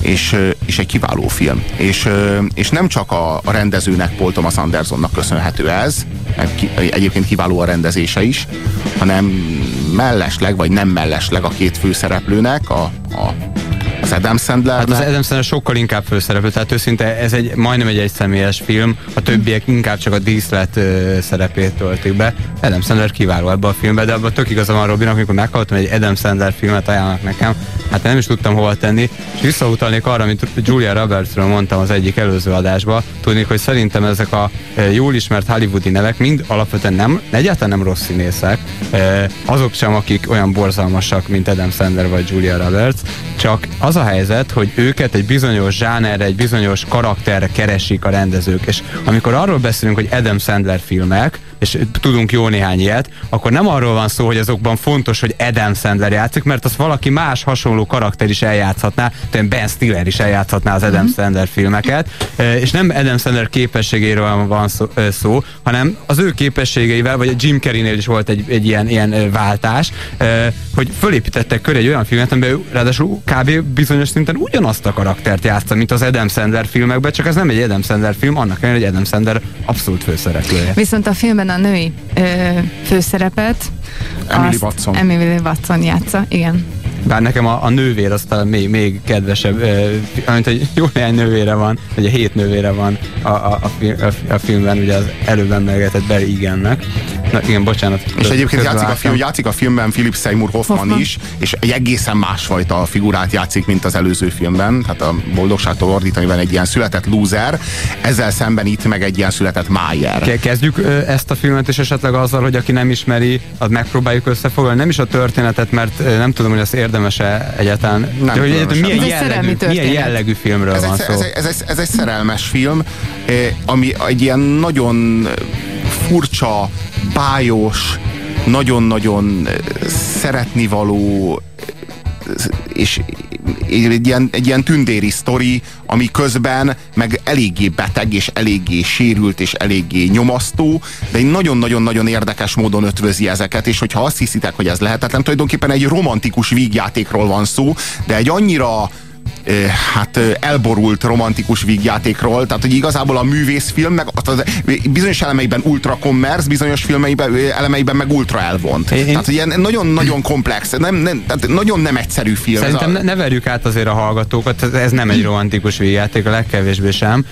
Speaker 4: és, és egy kiváló film. És, és nem csak a, a rendezőnek, Paul Thomas Andersonnak köszönhető ez, egyébként kiváló a rendezése is, hanem mellesleg, vagy nem mellesleg a két főszereplőnek, a, a, Adam Sandler.
Speaker 3: Hát az Adam Sandler sokkal inkább főszereplő, tehát őszinte ez egy majdnem egy egyszemélyes film, a többiek inkább csak a díszlet ö, szerepét töltik be. Adam Sandler kiváló ebbe a filmbe, de abban tök igaza van Robinak, amikor meghallottam, egy Adam Sandler filmet ajánlnak nekem, hát nem is tudtam hova tenni, és visszautalnék arra, amit Julia Robertsről mondtam az egyik előző adásban, tudnék, hogy szerintem ezek a ö, jól ismert hollywoodi nevek mind alapvetően nem, egyáltalán nem rossz színészek, ö, azok sem, akik olyan borzalmasak, mint Adam Sandler vagy Julia Roberts, csak az a helyzet, hogy őket egy bizonyos zsánerre, egy bizonyos karakterre keresik a rendezők, és amikor arról beszélünk, hogy Adam Sandler filmek, és tudunk jó néhány ilyet, akkor nem arról van szó, hogy azokban fontos, hogy Adam Sandler játszik, mert az valaki más hasonló karakter is eljátszhatná, tehát Ben Stiller is eljátszhatná az Adam Sandler filmeket, és nem Adam Sandler képességéről van szó, szó hanem az ő képességeivel, vagy a Jim Carreynél is volt egy, egy ilyen, ilyen váltás, hogy fölépítettek köré egy olyan filmet, amiben ráadásul kb. bizonyos szinten ugyanazt a karaktert játsza, mint az Adam Sandler filmekben, csak ez nem egy Adam Sandler film, annak ellenére, hogy Adam Sandler abszolút főszereplője.
Speaker 5: Viszont a filmben a női ö, főszerepet
Speaker 3: Emily Watson.
Speaker 5: Emily Watson játsza, igen.
Speaker 3: Bár nekem a, a nővér aztán még, még kedvesebb, eh, amint egy jó néhány nővére van, vagy a hét nővére van a, a, a, fi, a, a filmben, ugye az előbb emlegetett Barry Egannek. Na igen, bocsánat.
Speaker 4: És egyébként játszik a, film, játszik a filmben Philip Seymour Hoffman,
Speaker 3: Hoffman.
Speaker 4: is, és egy egészen másfajta figurát játszik, mint az előző filmben. Tehát a boldogságtól ordítani van egy ilyen született loser, ezzel szemben itt meg egy ilyen született Mayer.
Speaker 3: Ke- Kezdjük ezt a filmet, és esetleg azzal, hogy aki nem ismeri, az megpróbáljuk összefoglalni. Nem is a történetet, mert nem tudom, hogy azt érdemes-e egyáltalán.
Speaker 4: Nem
Speaker 3: de hogy egyáltalán
Speaker 4: különösebben.
Speaker 3: milyen
Speaker 4: Ez egy szerelmi
Speaker 3: jellegű, milyen jellegű filmről
Speaker 4: Ez
Speaker 3: van
Speaker 4: egy,
Speaker 3: szó.
Speaker 4: ez, egy, ez, egy, ez egy szerelmes film, eh, ami egy ilyen nagyon furcsa, bájos, nagyon-nagyon eh, szeretnivaló, és egy ilyen, egy ilyen tündéri sztori, ami közben meg eléggé beteg, és eléggé sérült, és eléggé nyomasztó, de egy nagyon-nagyon-nagyon érdekes módon ötvözi ezeket, és hogyha azt hiszitek, hogy ez lehetetlen, tulajdonképpen egy romantikus vígjátékról van szó, de egy annyira hát elborult romantikus vígjátékról, tehát hogy igazából a művészfilm meg az bizonyos elemeiben ultra commerce, bizonyos filmeiben, elemeiben meg ultra elvont. Én, tehát ilyen nagyon-nagyon komplex, nem, nem, tehát nagyon nem egyszerű film.
Speaker 3: Szerintem a... ne verjük át azért a hallgatókat, ez nem egy romantikus vígjáték, a legkevésbé sem.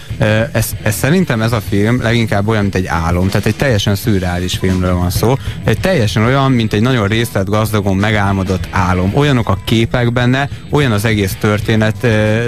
Speaker 3: Ez, ez szerintem ez a film leginkább olyan, mint egy álom, tehát egy teljesen szürreális filmről van szó, egy teljesen olyan, mint egy nagyon részletgazdagon megálmodott álom. Olyanok a képek benne, olyan az egész történet,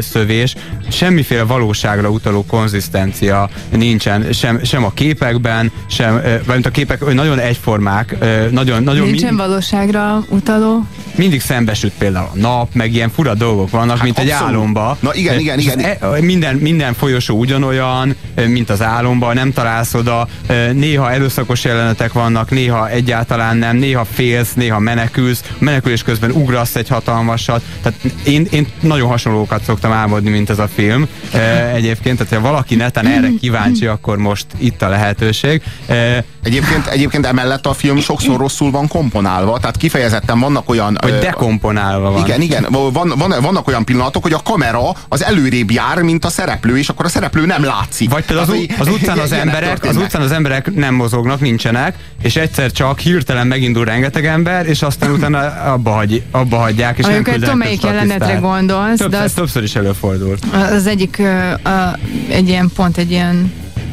Speaker 3: szövés, semmiféle valóságra utaló konzisztencia nincsen, sem, sem a képekben, sem, vagy a képek nagyon egyformák, nagyon, nagyon
Speaker 5: Nincsen mind, valóságra utaló?
Speaker 3: Mindig szembesült például a nap, meg ilyen fura dolgok vannak, hát mint abszolút. egy álomba.
Speaker 4: Na igen, igen, igen.
Speaker 3: E, minden, minden folyosó ugyanolyan, mint az álomba, nem találsz oda, néha előszakos jelenetek vannak, néha egyáltalán nem, néha félsz, néha menekülsz, menekülés közben ugrasz egy hatalmasat. Tehát én, én nagyon hasonló dolgokat szoktam álmodni, mint ez a film. E, egyébként, tehát ha valaki neten erre kíváncsi, akkor most itt a lehetőség.
Speaker 4: E, egyébként, egyébként emellett a film sokszor rosszul van komponálva, tehát kifejezetten vannak olyan...
Speaker 3: Hogy dekomponálva van.
Speaker 4: Igen, igen. Van, van, vannak olyan pillanatok, hogy a kamera az előrébb jár, mint a szereplő, és akkor a szereplő nem látszik.
Speaker 3: Vagy például az, az, [LAUGHS] utcán az emberek, az utcán az emberek nem mozognak, nincsenek, és egyszer csak hirtelen megindul rengeteg ember, és aztán utána abba, hagy, abba hagyják, és
Speaker 5: Amikor nem Amikor jelenetre gondolsz,
Speaker 3: Több, de az, többször is előfordult.
Speaker 5: Az egyik uh, egy ilyen pont, egy ilyen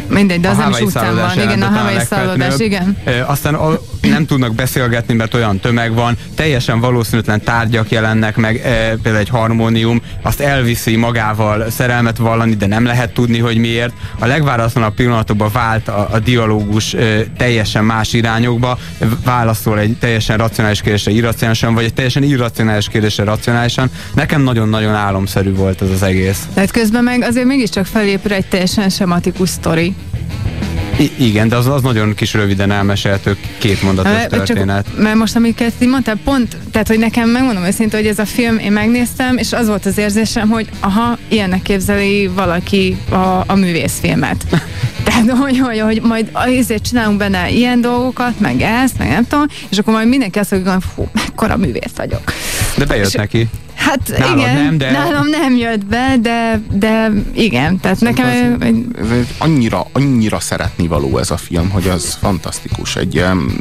Speaker 5: Mindegy, de az a nem is utcán van. Igen, a Hawaii szállodás, igen.
Speaker 3: E, aztán a, nem tudnak beszélgetni, mert olyan tömeg van, teljesen valószínűtlen tárgyak jelennek meg, e, például egy harmónium, azt elviszi magával szerelmet vallani, de nem lehet tudni, hogy miért. A legváratlanabb pillanatokban vált a, a dialógus e, teljesen más irányokba, válaszol egy teljesen racionális kérdésre irracionálisan, vagy egy teljesen irracionális kérdésre racionálisan. Nekem nagyon-nagyon álomszerű volt ez az egész.
Speaker 5: Tehát közben meg azért mégiscsak felépül egy teljesen sematikus sztori.
Speaker 3: I- igen, de az, az nagyon kis röviden elmesélhető két mondatos mert, történet.
Speaker 5: Csak, mert most, amiket így mondtál, pont, tehát, hogy nekem megmondom őszintén, hogy ez a film, én megnéztem, és az volt az érzésem, hogy aha, ilyennek képzeli valaki a, a művészfilmet. [LAUGHS] Tehát, hogy, hogy, hogy majd ezért csinálunk benne ilyen dolgokat, meg ezt, meg nem tudom, és akkor majd mindenki azt mondja, hogy fú, mekkora művész vagyok.
Speaker 3: De bejött és, neki.
Speaker 5: Hát Nálad igen, nem, de... nálam nem jött be, de, de igen, tehát nekem...
Speaker 4: Ez egy annyira, annyira szeretni való ez a film, hogy az fantasztikus. Egy, um,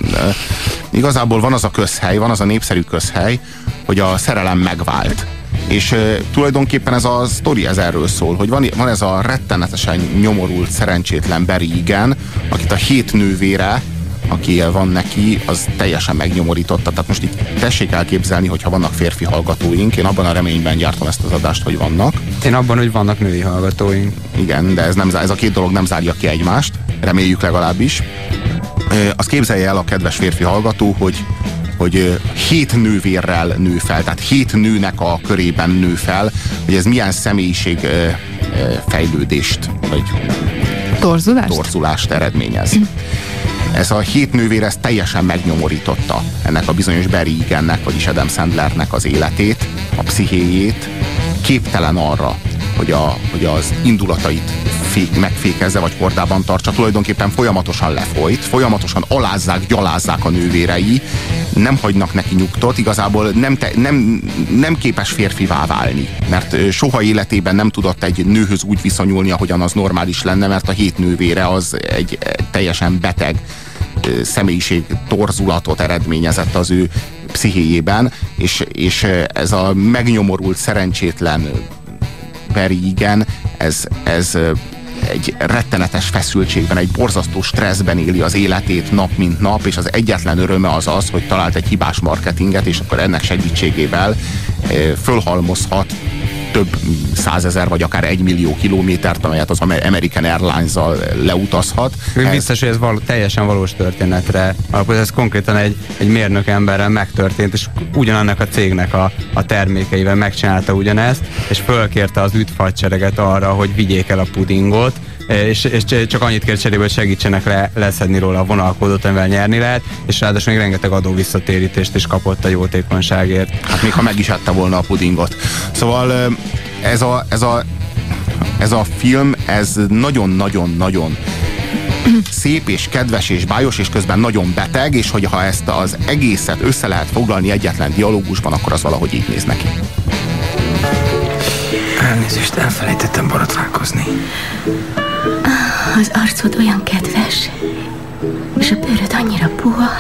Speaker 4: igazából van az a közhely, van az a népszerű közhely, hogy a szerelem megvált. És uh, tulajdonképpen ez a sztori ez erről szól, hogy van, van ez a rettenetesen nyomorult, szerencsétlen Barry Igen, akit a hét nővére aki van neki, az teljesen megnyomorította. Tehát most itt tessék elképzelni, hogyha vannak férfi hallgatóink, én abban a reményben gyártom ezt az adást, hogy vannak.
Speaker 3: Én abban, hogy vannak női hallgatóink.
Speaker 4: Igen, de ez, nem, ez a két dolog nem zárja ki egymást, reméljük legalábbis. Azt képzelje el a kedves férfi hallgató, hogy hogy hét nővérrel nő fel, tehát hét nőnek a körében nő fel, hogy ez milyen személyiség fejlődést, vagy
Speaker 5: torzulást,
Speaker 4: torzulást eredményez ez a hét nővér ez teljesen megnyomorította ennek a bizonyos Barry Egannek, vagyis Adam Sandlernek az életét, a pszichéjét, képtelen arra, hogy, a, hogy az indulatait fék, megfékezze, vagy kordában tartsa, tulajdonképpen folyamatosan lefolyt, folyamatosan alázzák, gyalázzák a nővérei, nem hagynak neki nyugtot, igazából nem, te, nem, nem képes férfivá válni, mert soha életében nem tudott egy nőhöz úgy viszonyulni, ahogyan az normális lenne, mert a hét nővére az egy teljesen beteg személyiség torzulatot eredményezett az ő pszichéjében, és, és ez a megnyomorult, szerencsétlen Barry igen, ez, ez egy rettenetes feszültségben, egy borzasztó stresszben éli az életét nap mint nap, és az egyetlen öröme az az, hogy talált egy hibás marketinget, és akkor ennek segítségével fölhalmozhat több százezer vagy akár egy millió kilométert, amelyet az American Airlines-zal leutazhat.
Speaker 3: Ez... Biztos, hogy ez való, teljesen valós történetre alapul. Ez konkrétan egy, egy mérnök emberrel megtörtént, és ugyanannak a cégnek a, a termékeivel megcsinálta ugyanezt, és fölkérte az üdvhadsereget arra, hogy vigyék el a pudingot, és, és csak annyit kér cserébe, hogy segítsenek le, leszedni róla a vonalkódot, amivel nyerni lehet, és ráadásul még rengeteg adó visszatérítést is kapott a jótékonyságért.
Speaker 4: Hát még ha meg is ette volna a pudingot. Szóval ez a, ez a, ez a film, ez nagyon-nagyon-nagyon szép és kedves és bájos, és közben nagyon beteg, és hogyha ezt az egészet össze lehet foglalni egyetlen dialógusban, akkor az valahogy így néz neki.
Speaker 2: Elnézést, elfelejtettem borotválkozni.
Speaker 11: Az arcod olyan kedves, és a bőröd annyira puha.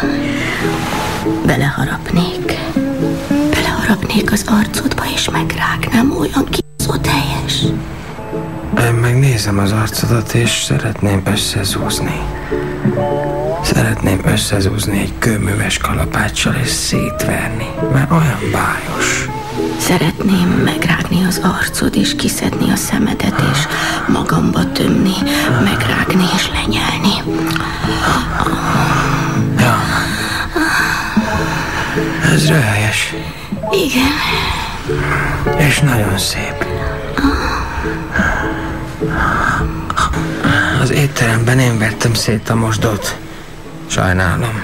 Speaker 11: Beleharapnék. Beleharapnék az arcodba, és megrágnám olyan kizó teljes.
Speaker 2: Én megnézem az arcodat, és szeretném összezúzni. Szeretném összezúzni egy kőműves kalapáccsal és szétverni, mert olyan bájos.
Speaker 11: Szeretném megrágni az arcod, és kiszedni a szemedet, és magamba tömni, megrágni és lenyelni.
Speaker 2: Ja. Ez röhelyes.
Speaker 11: Igen.
Speaker 2: És nagyon szép. Az étteremben én vertem szét a mosdót. Sajnálom.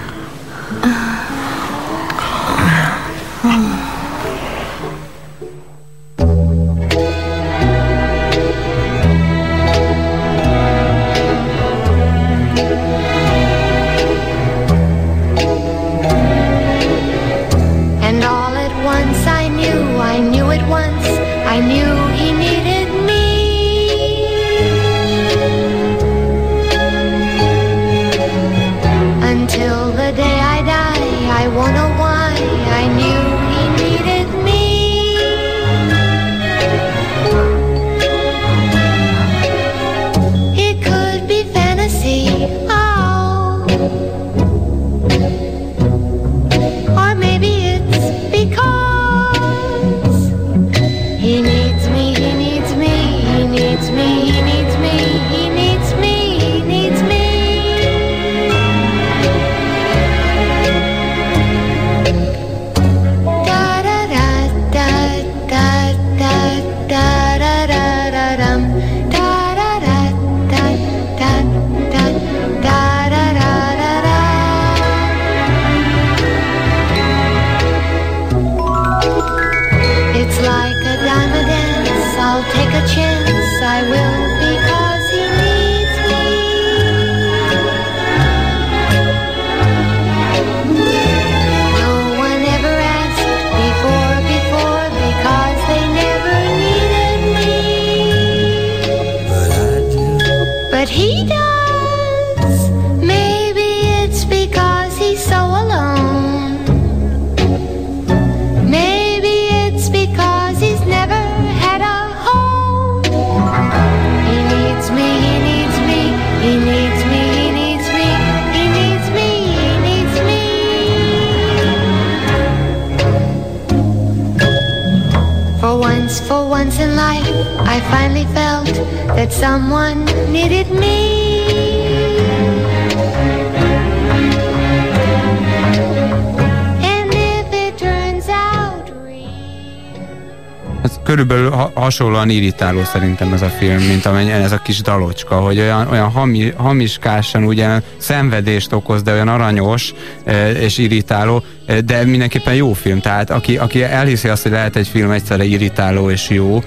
Speaker 3: Hasonlóan irritáló szerintem ez a film, mint amennyien ez a kis dalocska, hogy olyan, olyan hami, hamiskásan ugye szenvedést okoz, de olyan aranyos e, és irritáló, de mindenképpen jó film. Tehát aki, aki elhiszi azt, hogy lehet egy film egyszerre irritáló és jó,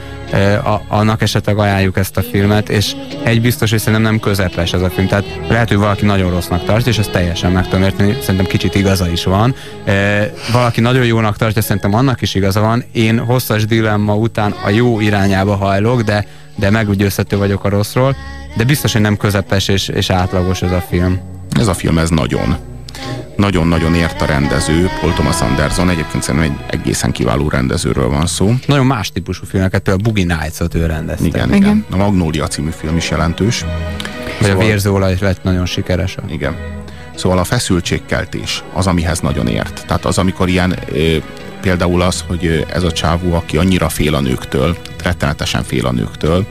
Speaker 3: a, annak esetleg ajánljuk ezt a filmet, és egy biztos, hogy szerintem nem közepes ez a film. Tehát lehet, hogy valaki nagyon rossznak tartja, és ezt teljesen meg tudom érteni, szerintem kicsit igaza is van. Valaki nagyon jónak tartja, szerintem annak is igaza van. Én hosszas dilemma után a jó irányába hajlok, de, de meggyőzhető vagyok a rosszról, de biztos, hogy nem közepes és, és átlagos ez a film.
Speaker 4: Ez a film, ez nagyon. Nagyon-nagyon ért a rendező, Paul Thomas Anderson, egyébként szerintem egy egészen kiváló rendezőről van szó.
Speaker 3: Nagyon más típusú filmeket, például Boogie Nights-ot ő rendezte.
Speaker 4: Igen, igen, igen. A Magnólia című film is jelentős.
Speaker 3: Vagy a Vérzóla is lett nagyon sikeres.
Speaker 4: Igen. Szóval a feszültségkeltés az, amihez nagyon ért. Tehát az, amikor ilyen ö, például az, hogy ez a csávó, aki annyira fél a nőktől, rettenetesen fél a nőktől,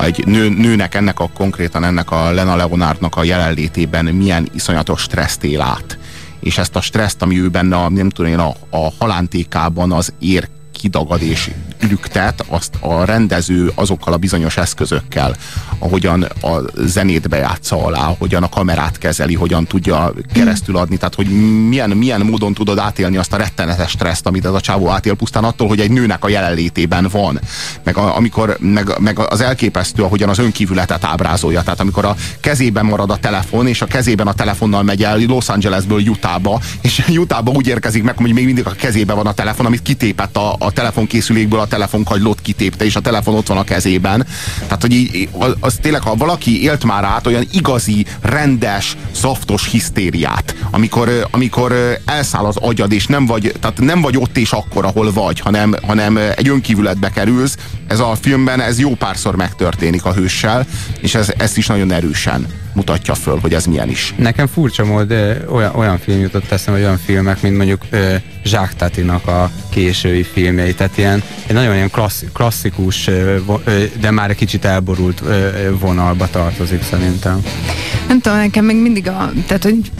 Speaker 4: egy nő, nőnek ennek a konkrétan ennek a Lena Leonardnak a jelenlétében milyen iszonyatos stresszt él át. És ezt a stresszt, ami ő benne a, nem tudom én, a, a halántékában az ér kidagad és ülüktet, azt a rendező azokkal a bizonyos eszközökkel, ahogyan a zenét bejátsza alá, hogyan a kamerát kezeli, hogyan tudja keresztül adni, tehát hogy milyen, milyen módon tudod átélni azt a rettenetes stresszt, amit ez a csávó átél pusztán attól, hogy egy nőnek a jelenlétében van. Meg, a, amikor, meg, meg az elképesztő, ahogyan az önkívületet ábrázolja. Tehát amikor a kezében marad a telefon, és a kezében a telefonnal megy el Los Angelesből Utahba, és Utahba úgy érkezik meg, hogy még mindig a kezében van a telefon, amit kitépett a, a telefonkészülékből, a telefonkagylót kitépte, és a telefon ott van a kezében. Tehát, hogy így, az, az tényleg, ha valaki élt már át olyan igazi, rendes, szaftos hisztériát, amikor, amikor elszáll az agyad, és nem vagy, tehát nem vagy ott és akkor, ahol vagy, hanem, hanem egy önkívületbe kerülsz, ez a filmben ez jó párszor megtörténik a hőssel, és ez, ezt is nagyon erősen mutatja föl, hogy ez milyen is.
Speaker 3: Nekem furcsa mód olyan, olyan film jutott eszembe, olyan filmek, mint mondjuk Tatinak a késői filmjei, tehát ilyen, egy nagyon ilyen klassz, klasszikus, de már egy kicsit elborult vonalba tartozik szerintem.
Speaker 5: Nem tudom, nekem még mindig a, tehát hogy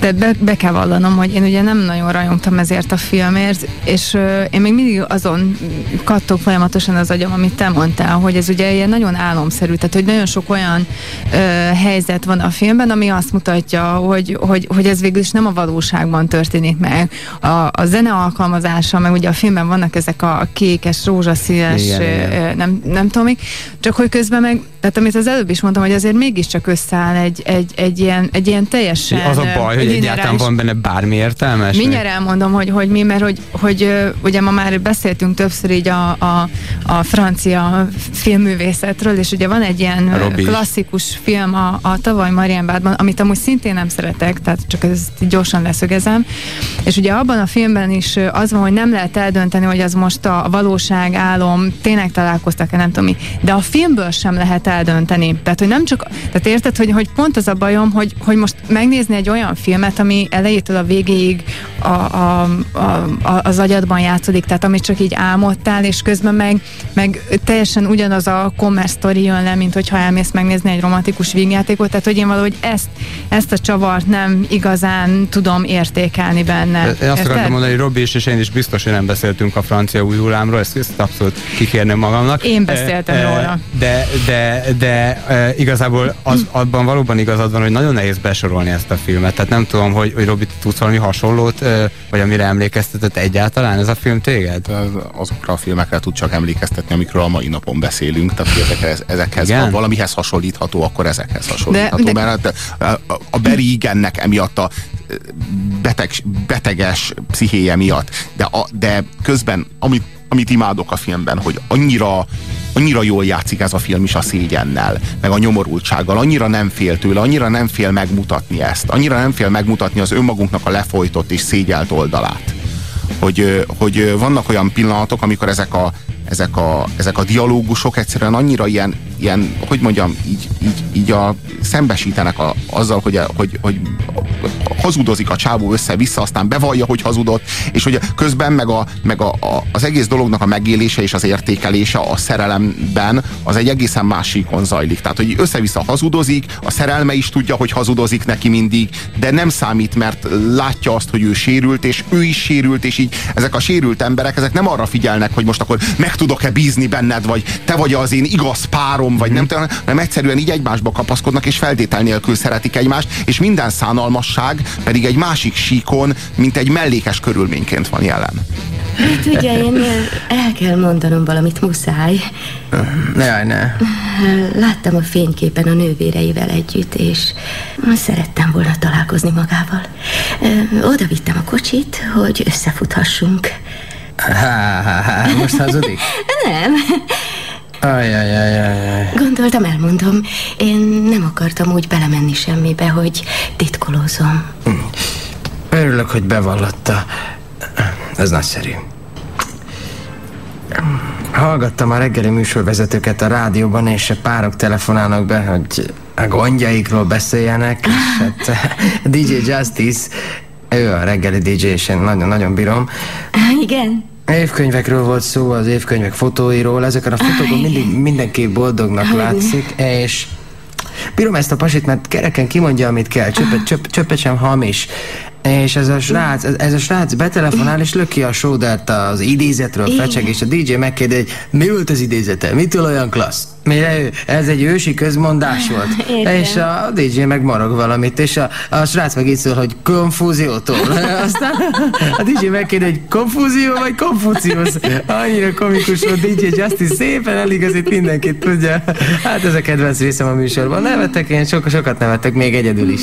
Speaker 5: de be, be kell vallanom, hogy én ugye nem nagyon rajongtam ezért a filmért, és ö, én még mindig azon kattog folyamatosan az agyam, amit te mondtál, hogy ez ugye ilyen nagyon álomszerű, tehát hogy nagyon sok olyan ö, helyzet van a filmben, ami azt mutatja, hogy, hogy, hogy ez végül is nem a valóságban történik meg. A, a zene alkalmazása, meg ugye a filmben vannak ezek a kékes, rózsaszínes,
Speaker 3: Igen, igen.
Speaker 5: ö, nem, nem tudom még, csak hogy közben meg, tehát amit az előbb is mondtam, hogy azért mégiscsak összeáll egy, egy, egy, ilyen, egy ilyen teljesen
Speaker 3: Az a baj, hogy egyáltalán van benne bármi értelmes?
Speaker 5: Mindjárt elmondom, hogy, hogy mi, mert hogy, hogy ugye ma már beszéltünk többször így a, a, a francia filmművészetről, és ugye van egy ilyen
Speaker 3: A Robi
Speaker 5: klasszikus film a, a tavaly Marienbadban, amit amúgy szintén nem szeretek, tehát csak ezt gyorsan leszögezem, és ugye abban a filmben is az van, hogy nem lehet eldönteni, hogy az most a valóság, álom, tényleg találkoztak-e, nem tudom mi, de a filmből sem lehet eldönteni. Tehát, hogy nem csak, tehát érted, hogy, hogy pont az a bajom, hogy, hogy most megnézni egy olyan filmet, ami elejétől a végéig a, a, a, a, az agyadban játszódik, tehát amit csak így álmodtál, és közben meg, meg teljesen ugyanaz a commerce story jön le, mint hogyha elmész megnézni egy romantikus vígjátékot, tehát hogy én valahogy ezt, ezt a csavart nem igazán tudom értékelni benne.
Speaker 3: Én azt? Akartam mondani, hogy Robi is és én is biztos, hogy nem beszéltünk a francia új hullámról, ezt, ezt abszolút kikérném magamnak.
Speaker 5: Én beszéltem
Speaker 3: Eh, eh,
Speaker 5: róla.
Speaker 3: De, de, de eh, igazából az, abban valóban igazad van, hogy nagyon nehéz besorolni ezt a filmet. Tehát nem tudom, hogy, hogy Robi, tudsz valami hasonlót, vagy amire emlékeztetett egyáltalán ez a film téged?
Speaker 4: Azokra a filmekre tud csak emlékeztetni, amikről a mai napon beszélünk, tehát ezekhez, ezekhez
Speaker 3: Igen?
Speaker 4: ha valamihez hasonlítható, akkor ezekhez hasonlítható.
Speaker 5: De-
Speaker 4: De, Mert a, a, a Barry Igennek emiatt a beteg, beteges pszichéje miatt, de, a, de közben, amit, amit imádok a filmben, hogy annyira annyira jól játszik ez a film is a szégyennel, meg a nyomorultsággal, annyira nem fél tőle, annyira nem fél megmutatni ezt, annyira nem fél megmutatni az önmagunknak a lefolytott és szégyelt oldalát. Hogy, hogy vannak olyan pillanatok, amikor ezek a, ezek a, ezek a dialógusok egyszerűen annyira ilyen, ilyen hogy mondjam, így, így, így a, szembesítenek a, azzal, hogy, hogy, hogy hazudozik a csávó össze-vissza, aztán bevallja, hogy hazudott, és hogy közben meg, a, meg a, a, az egész dolognak a megélése és az értékelése a szerelemben az egy egészen másikon zajlik. Tehát, hogy össze-vissza hazudozik, a szerelme is tudja, hogy hazudozik neki mindig, de nem számít, mert látja azt, hogy ő sérült, és ő is sérült, és így ezek a sérült emberek, ezek nem arra figyelnek, hogy most akkor meg tudok-e bízni benned, vagy te vagy az én igaz párom, vagy nem tudom, hanem egyszerűen így egymásba kapaszkodnak, és feltétel nélkül szeretik egymást, és minden szánalmasság pedig egy másik síkon, mint egy mellékes körülményként van jelen.
Speaker 11: Tudja, én el kell mondanom valamit, muszáj.
Speaker 2: Jaj, ne.
Speaker 11: Láttam a fényképen a nővéreivel együtt, és szerettem volna találkozni magával. Oda vittem a kocsit, hogy összefuthassunk.
Speaker 2: Há, há, há, most hazudik?
Speaker 11: Nem,
Speaker 2: Ajajajajaj.
Speaker 11: gondoltam, elmondom. Én nem akartam úgy belemenni semmibe, hogy titkolózom.
Speaker 2: Örülök, hogy bevallotta. Ez nagyszerű. Hallgattam a reggeli műsorvezetőket a rádióban, és a párok telefonálnak be, hogy a gondjaikról beszéljenek, és [LAUGHS] hát DJ Justice, ő a reggeli DJ, és én nagyon-nagyon bírom.
Speaker 11: Igen.
Speaker 2: Évkönyvekről volt szó, az évkönyvek fotóiról, ezeken a fotókon mindig mindenki boldognak látszik, és bírom ezt a pasit, mert kereken kimondja, amit kell, csöppet, csöpp, csöppet sem hamis. És ez a srác, ez, ez a srác betelefonál és löki a sódert az idézetről,
Speaker 11: Igen.
Speaker 2: fecseg, és a DJ megkérdezi, mi volt az idézete, mitől olyan klassz? Mire ő, ez egy ősi közmondás volt. [LAUGHS]
Speaker 11: Értem.
Speaker 2: És a DJ meg marog valamit, és a, a srác meg így szól, hogy konfúziótól. [LAUGHS] Aztán a DJ megkérdezi, hogy konfúzió vagy konfuciusz? Annyira komikus volt DJ Justice, szépen eligazít mindenkit, tudja. Hát ez a kedvenc részem a műsorban. Nevettek, én sok, sokat nevettek, még egyedül is.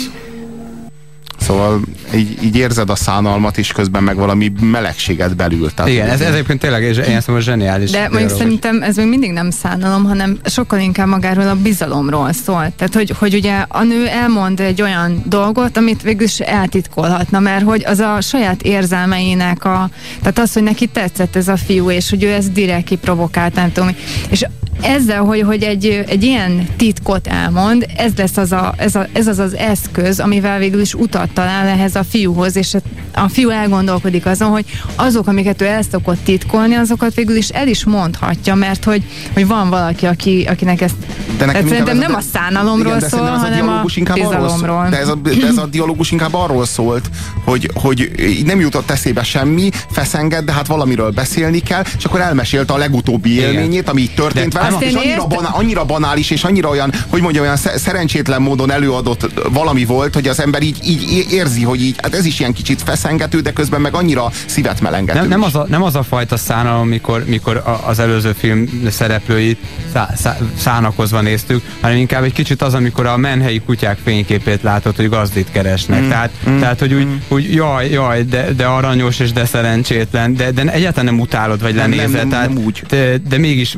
Speaker 4: Szóval így, így érzed a szánalmat, és közben meg valami melegséget belül. Tehát
Speaker 3: Igen, ez, ez egyébként tényleg és ilyen szóval zseniális.
Speaker 5: De mondjuk szerintem ez még mindig nem szánalom, hanem sokkal inkább magáról a bizalomról szól. Tehát, hogy, hogy ugye a nő elmond egy olyan dolgot, amit végül is eltitkolhatna, mert hogy az a saját érzelmeinek a, tehát az, hogy neki tetszett ez a fiú, és hogy ő ezt direkt kiprovokált, nem tudom. És ezzel, hogy, hogy egy, egy ilyen titkot elmond, ez lesz az, a, ez, a, ez az az eszköz, amivel végül is utat talál ehhez a fiúhoz, és a, a fiú elgondolkodik azon, hogy azok, amiket ő el szokott titkolni, azokat végül is el is mondhatja, mert hogy, hogy van valaki, aki, akinek ezt...
Speaker 4: De nekem
Speaker 5: tehát szerintem nem
Speaker 4: ez
Speaker 5: a szánalomról
Speaker 4: igen,
Speaker 5: szól,
Speaker 4: ez
Speaker 5: hanem a
Speaker 4: arról
Speaker 5: bizalomról.
Speaker 4: szól- De ez, a, de ez a dialógus inkább arról szólt, hogy, hogy így nem jutott eszébe semmi, feszengett, de hát valamiről beszélni kell, és akkor elmesélte a legutóbbi élményét, ami így történt
Speaker 3: De
Speaker 4: vele,
Speaker 5: azt
Speaker 4: és annyira, banál, annyira banális, és annyira olyan, hogy mondja, olyan sze- szerencsétlen módon előadott valami volt, hogy az ember így, így érzi, hogy így, hát ez is ilyen kicsit feszengető, de közben meg annyira szívet melengető.
Speaker 3: Nem, nem, az a, nem az a fajta szánalom, mikor, mikor az előző film szereplőit szá, szá, szánakozva néztük, hanem inkább egy kicsit az, amikor a menhelyi kutyák fényképét látod, hogy gazdit keresnek.
Speaker 4: Mm,
Speaker 3: Tehát,
Speaker 4: mm,
Speaker 3: tehát, hogy úgy,
Speaker 4: mm.
Speaker 3: úgy jaj, jaj, de, de aranyos és de szerencsétlen, de, de egyáltalán nem utálod, vagy
Speaker 4: Nem, nem,
Speaker 3: lenézed.
Speaker 4: nem,
Speaker 3: tehát,
Speaker 4: nem úgy.
Speaker 3: De, de mégis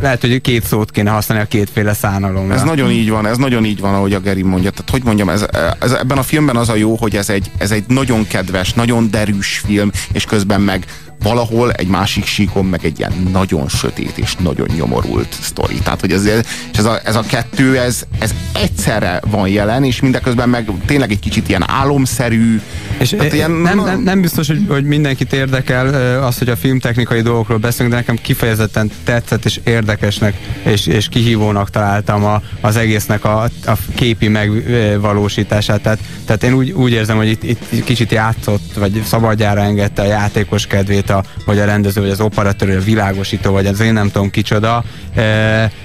Speaker 3: lehet, hogy két szót kéne használni a kétféle szánalomra.
Speaker 4: Ez nagyon így van, ez nagyon így van, ahogy a Geri mondja. Tehát, hogy mondjam, ez, ez, ebben a filmben az a jó, hogy ez egy, ez egy nagyon kedves, nagyon derűs film, és közben meg valahol egy másik síkon meg egy ilyen nagyon sötét és nagyon nyomorult sztori. Tehát, hogy ez, és ez, a, ez a kettő, ez, ez egyszerre van jelen, és mindeközben meg tényleg egy kicsit ilyen álomszerű.
Speaker 3: És
Speaker 4: Tehát
Speaker 3: e-
Speaker 4: ilyen,
Speaker 3: nem, nem, nem biztos, hogy, hogy mindenkit érdekel ö, az, hogy a filmtechnikai dolgokról beszélünk, de nekem kifejezetten tetszett és érdekesnek és, és kihívónak találtam a, az egésznek a, a képi megvalósítását. Tehát, tehát én úgy, úgy érzem, hogy itt, itt kicsit játszott, vagy szabadjára engedte a játékos kedvét, vagy a rendező, vagy az operatőr, vagy a világosító, vagy az én nem tudom kicsoda.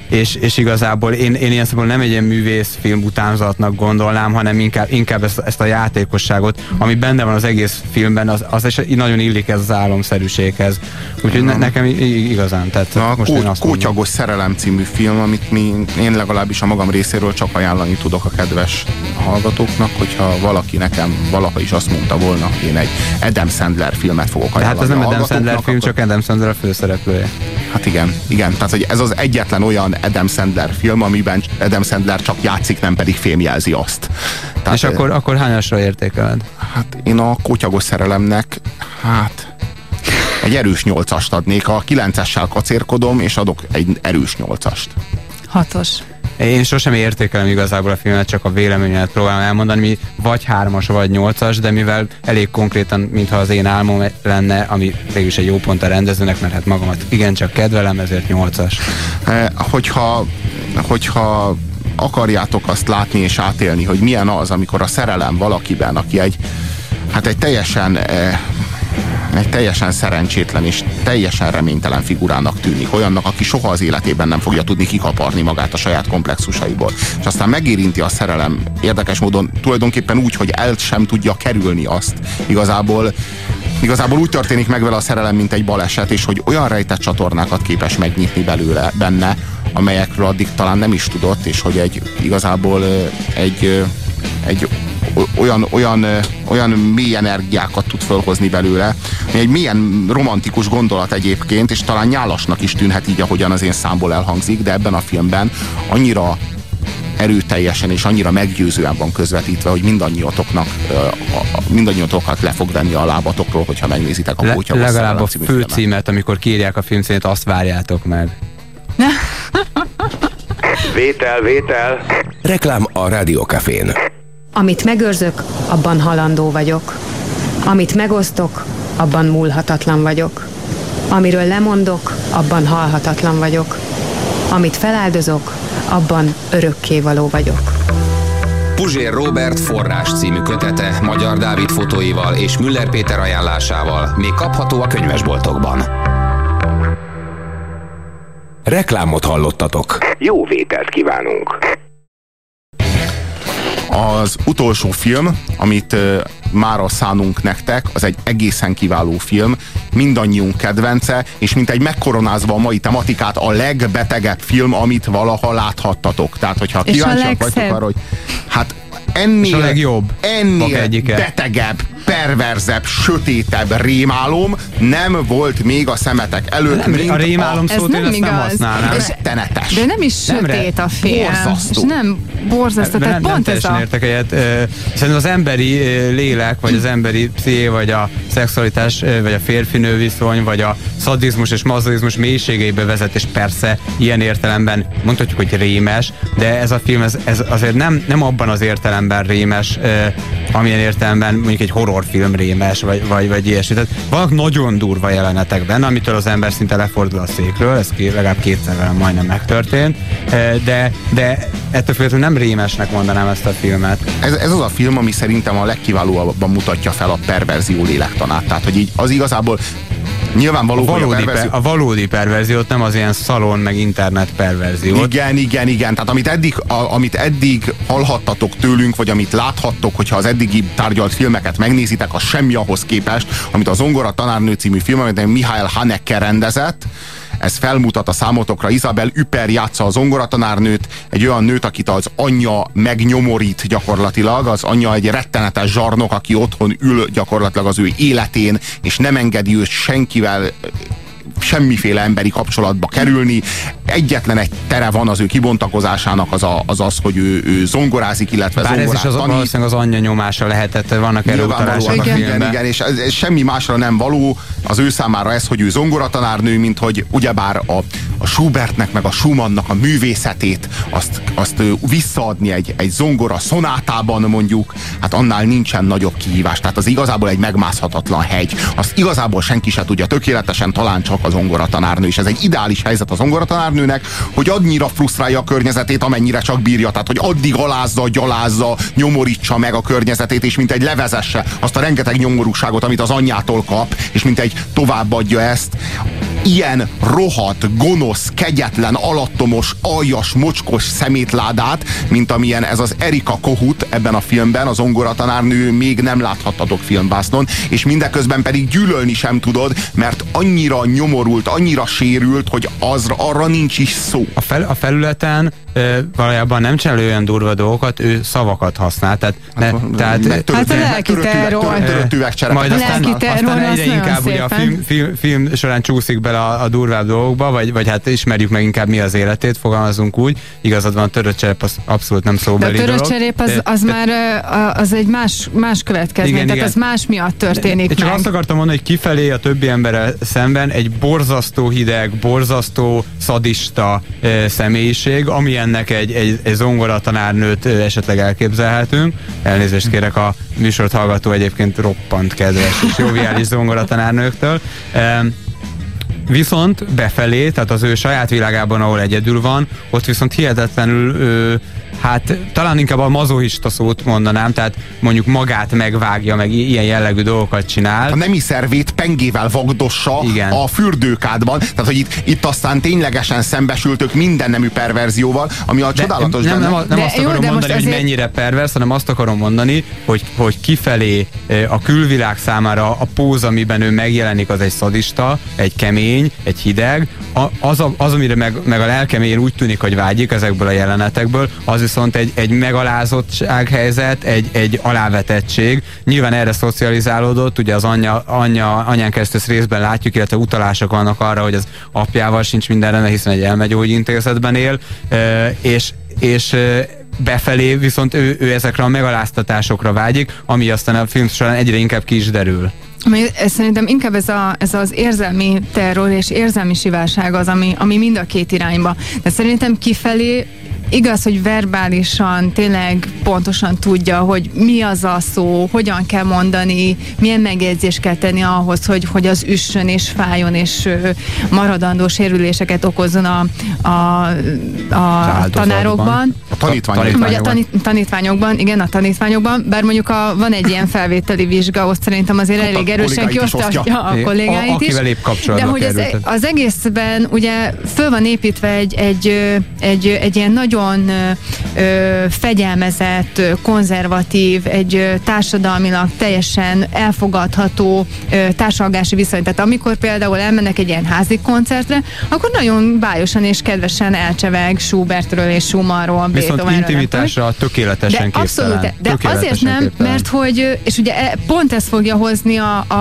Speaker 3: És, és igazából én, én ilyen szempontból nem egy ilyen művészfilm utánzatnak gondolnám, hanem inkább, inkább ezt, ezt a játékosságot, ami benne van az egész filmben, az, az is nagyon illik ez az álomszerűséghez. Úgyhogy ne, nekem igazán tetszett.
Speaker 4: A
Speaker 3: Most én
Speaker 4: Kó-
Speaker 3: azt mondom.
Speaker 4: Kótyagos szerelem című film, amit mi, én legalábbis a magam részéről csak ajánlani tudok a kedves hallgatóknak, hogyha valaki nekem valaha is azt mondta volna, hogy én egy Adam Sandler filmet fogok
Speaker 3: De
Speaker 4: ajánlani
Speaker 3: hát ez nem Adam Sandler film,
Speaker 4: akkor-
Speaker 3: csak Adam Sandler a főszereplője.
Speaker 4: Hát igen, igen. Tehát, hogy ez az egyetlen olyan Adam Sandler film, amiben Adam Sandler csak játszik, nem pedig fémjelzi azt. Tehát,
Speaker 3: És akkor, akkor hányasra értékeled?
Speaker 4: Hát én a kótyagos szerelemnek, hát egy erős nyolcast adnék. A kilencessel kacérkodom, és adok egy erős nyolcast.
Speaker 5: Hatos.
Speaker 3: Én sosem értékelem igazából a filmet, csak a véleményet próbálom elmondani, mi vagy hármas, vagy nyolcas, de mivel elég konkrétan, mintha az én álmom lenne, ami végülis egy jó pont a rendezőnek, mert hát magamat igencsak kedvelem, ezért nyolcas.
Speaker 4: Eh, hogyha, hogyha akarjátok azt látni és átélni, hogy milyen az, amikor a szerelem valakiben, aki egy, hát egy teljesen eh, egy teljesen szerencsétlen és teljesen reménytelen figurának tűnik. Olyannak, aki soha az életében nem fogja tudni kikaparni magát a saját komplexusaiból. És aztán megérinti a szerelem érdekes módon tulajdonképpen úgy, hogy el sem tudja kerülni azt. Igazából Igazából úgy történik meg vele a szerelem, mint egy baleset, és hogy olyan rejtett csatornákat képes megnyitni belőle, benne, amelyekről addig talán nem is tudott, és hogy egy igazából egy, egy olyan, olyan, olyan mély energiákat tud fölhozni belőle, ami egy milyen romantikus gondolat egyébként, és talán nyálasnak is tűnhet így, ahogyan az én számból elhangzik, de ebben a filmben annyira erőteljesen és annyira meggyőzően van közvetítve, hogy mindannyiatoknak, mindannyiatokat le fog venni a lábatokról, hogyha megnézitek a
Speaker 3: Le,
Speaker 4: Kótyagos
Speaker 3: legalább a főcímet, amikor kírják a filmszínét, azt várjátok meg. [LAUGHS]
Speaker 9: Vétel, vétel.
Speaker 1: Reklám a Rádiókafén.
Speaker 8: Amit megőrzök, abban halandó vagyok. Amit megosztok, abban múlhatatlan vagyok. Amiről lemondok, abban halhatatlan vagyok. Amit feláldozok, abban örökkévaló vagyok.
Speaker 1: Puzsér Robert forrás című kötete Magyar Dávid fotóival és Müller Péter ajánlásával még kapható a könyvesboltokban. Reklámot hallottatok.
Speaker 9: Jó vételt kívánunk!
Speaker 4: Az utolsó film, amit mára szánunk nektek, az egy egészen kiváló film, mindannyiunk kedvence, és mint egy megkoronázva a mai tematikát, a legbetegebb film, amit valaha láthattatok. Tehát, hogyha kíváncsiak vagytok arra, hogy hát ennél,
Speaker 3: És a legjobb.
Speaker 4: ennél
Speaker 3: egyike.
Speaker 4: betegebb, perverzebb, sötétebb rémálom nem volt még a szemetek előtt,
Speaker 3: Nem,
Speaker 4: mint
Speaker 3: a rémálom
Speaker 5: Ez
Speaker 3: szót én
Speaker 5: nem
Speaker 3: ezt nem
Speaker 5: igaz.
Speaker 3: használnám.
Speaker 4: Rettenetes.
Speaker 5: De nem is
Speaker 3: Nem
Speaker 5: sötét a film.
Speaker 4: borzasztó.
Speaker 5: És nem borzasztó. Tehát
Speaker 3: nem,
Speaker 5: pont
Speaker 3: nem
Speaker 5: ez
Speaker 3: teljesen
Speaker 5: a...
Speaker 3: értek egyet. Szerintem az emberi lélek, vagy az emberi psziché, vagy a szexualitás, vagy a férfinő viszony, vagy a szadizmus és mazoizmus mélységeibe vezet, és persze ilyen értelemben mondhatjuk, hogy rémes, de ez a film ez, ez azért nem, nem abban az értelemben rémes, amilyen értelemben mondjuk egy horrorfilm rémes, vagy, vagy, vagy ilyesmi. Tehát vannak nagyon durva jelenetek benne, amitől az ember szinte lefordul a székről, ez ki, legalább kétszer velem majdnem megtörtént, Ö, de, de ettől függetlenül nem rémesnek mondanám ezt a filmet.
Speaker 4: ez, ez az a film, ami szerintem a legkiválóabban mutatja fel a perverzió lélektanát. Tehát, hogy így az igazából nyilvánvaló,
Speaker 3: A
Speaker 4: hogy a
Speaker 3: valódi,
Speaker 4: perverzió...
Speaker 3: per, a valódi perverziót, nem az ilyen szalon meg internet perverziót.
Speaker 4: Igen, igen, igen. Tehát amit eddig, a, amit eddig hallhattatok tőlünk, vagy amit láthattok, hogyha az eddigi tárgyalt filmeket megnézitek, az semmi ahhoz képest, amit a Zongora tanárnő című film, amit Mihály Haneke rendezett, ez felmutat a számotokra. Isabel Üper játsza a zongoratanárnőt, egy olyan nőt, akit az anyja megnyomorít gyakorlatilag. Az anyja egy rettenetes zsarnok, aki otthon ül gyakorlatilag az ő életén, és nem engedi őt senkivel semmiféle emberi kapcsolatba kerülni. Egyetlen egy tere van az ő kibontakozásának, az a, az, az hogy ő, ő zongorázik, illetve
Speaker 3: Bár ez is
Speaker 4: zongorát
Speaker 3: az,
Speaker 4: tanít.
Speaker 3: valószínűleg az anyja nyomása lehetett, vannak erre utalások
Speaker 4: igen, igen, igen, és ez, ez semmi másra nem való az ő számára ez, hogy ő zongoratanárnő, mint hogy ugyebár a, a Schubertnek meg a Schumannnak a művészetét azt, azt visszaadni egy, egy zongora szonátában mondjuk, hát annál nincsen nagyobb kihívás. Tehát az igazából egy megmászhatatlan hegy. Azt igazából senki se tudja tökéletesen, talán csak a zongoratanárnő, és ez egy ideális helyzet a zongoratanárnőnek, hogy annyira frusztrálja a környezetét, amennyire csak bírja. Tehát, hogy addig alázza, gyalázza, nyomorítsa meg a környezetét, és mint egy levezesse azt a rengeteg nyomorúságot, amit az anyjától kap, és mint egy továbbadja ezt. Ilyen rohadt, gonosz, kegyetlen, alattomos, aljas, mocskos szemétládát, mint amilyen ez az Erika Kohut ebben a filmben, az ongoratanárnő még nem láthattatok filmbásznon, és mindeközben pedig gyűlölni sem tudod, mert annyira nyomorult, annyira sérült, hogy az, arra nincs is szó.
Speaker 3: A, fel, a felületen ö, valójában nem csinál olyan durva dolgokat, ő szavakat használ. Tehát, ne, tehát
Speaker 4: megtörött-
Speaker 5: Hát a lelki terror.
Speaker 3: Majd aztán, aztán
Speaker 5: az
Speaker 3: egyre inkább ugye a film, film, film során csúszik bele a, a durvább dolgokba, vagy, vagy hát ismerjük meg inkább mi az életét, fogalmazunk úgy. Igazad van, a törött cserep az abszolút nem
Speaker 5: De a
Speaker 3: szóbeli
Speaker 5: törött
Speaker 3: dolog.
Speaker 5: cserép az, az már ö, a- az egy más, más következmény,
Speaker 3: Igen,
Speaker 5: tehát
Speaker 3: igen.
Speaker 5: az más miatt történik
Speaker 3: Én csak
Speaker 5: meg.
Speaker 3: azt akartam mondani, hogy kifelé a többi emberrel szemben egy borzasztó hideg, borzasztó szadista e, személyiség, ami ennek egy, egy, egy zongora tanárnőt e, esetleg elképzelhetünk. Elnézést kérek a műsort hallgató egyébként roppant kedves és joviális [LAUGHS] zongora tanárnőktől. E, Viszont befelé, tehát az ő saját világában, ahol egyedül van, ott viszont hihetetlenül, ö, hát talán inkább a mazohista szót mondanám, tehát mondjuk magát megvágja, meg ilyen jellegű dolgokat csinál.
Speaker 4: a nemi szervét pengével vagdossa
Speaker 3: Igen.
Speaker 4: a fürdőkádban. Tehát, hogy itt, itt aztán ténylegesen szembesültök minden nemű perverzióval, ami a
Speaker 3: De
Speaker 4: csodálatos
Speaker 3: nem,
Speaker 4: benne.
Speaker 3: nem, nem
Speaker 5: De
Speaker 3: azt
Speaker 5: jó,
Speaker 3: akarom
Speaker 5: de
Speaker 3: mondani, hogy
Speaker 5: azért-
Speaker 3: mennyire pervers, hanem azt akarom mondani, hogy, hogy kifelé eh, a külvilág számára a póz, amiben ő megjelenik, az egy szadista, egy kemény, egy hideg. A, az, a, az, amire meg, meg a lelkemény úgy tűnik, hogy vágyik ezekből a jelenetekből, az viszont egy, egy megalázottsághelyzet, egy, egy alávetettség. Nyilván erre szocializálódott, ugye az anyja, anyja, anyán keresztül ezt részben látjuk, illetve utalások vannak arra, hogy az apjával sincs minden rendben, hiszen egy elmegyógyintézetben él, és, és befelé viszont ő, ő ezekre a megaláztatásokra vágyik, ami aztán a film során egyre inkább ki is derül.
Speaker 5: Ami, szerintem inkább ez, a, ez az érzelmi terror és érzelmi siválság az, ami, ami mind a két irányba. De szerintem kifelé igaz, hogy verbálisan tényleg pontosan tudja, hogy mi az a szó, hogyan kell mondani, milyen megjegyzést kell tenni ahhoz, hogy, hogy az üssön és fájjon és maradandó sérüléseket okozzon a, a, a tanárokban.
Speaker 4: A tanítványok.
Speaker 5: Vagy a tanít, tanítványokban, igen, a tanítványokban, bár mondjuk a, van egy ilyen felvételi vizsga, ott szerintem azért
Speaker 4: a
Speaker 5: elég erősen
Speaker 4: kollégáit is
Speaker 5: kiosztja
Speaker 4: osztja.
Speaker 5: a kollégáit
Speaker 3: A-
Speaker 5: is.
Speaker 3: akivel épp kapcsolatba
Speaker 5: De hogy az,
Speaker 3: kerültek.
Speaker 5: az egészben ugye föl van építve egy, egy, egy, egy ilyen nagyon ö, ö, fegyelmezett, konzervatív, egy társadalmilag teljesen elfogadható ö, társalgási viszony. Tehát amikor például elmennek egy ilyen házi koncertre, akkor nagyon bájosan és kedvesen elcseveg Schubertről és Schumannról,
Speaker 3: Viszont intimitásra tökéletesen
Speaker 5: De
Speaker 3: képtelen.
Speaker 5: abszolút, de
Speaker 3: Tökéletesen
Speaker 5: azért nem,
Speaker 3: képtelen.
Speaker 5: mert hogy, és ugye e- pont ez fogja hozni a, a,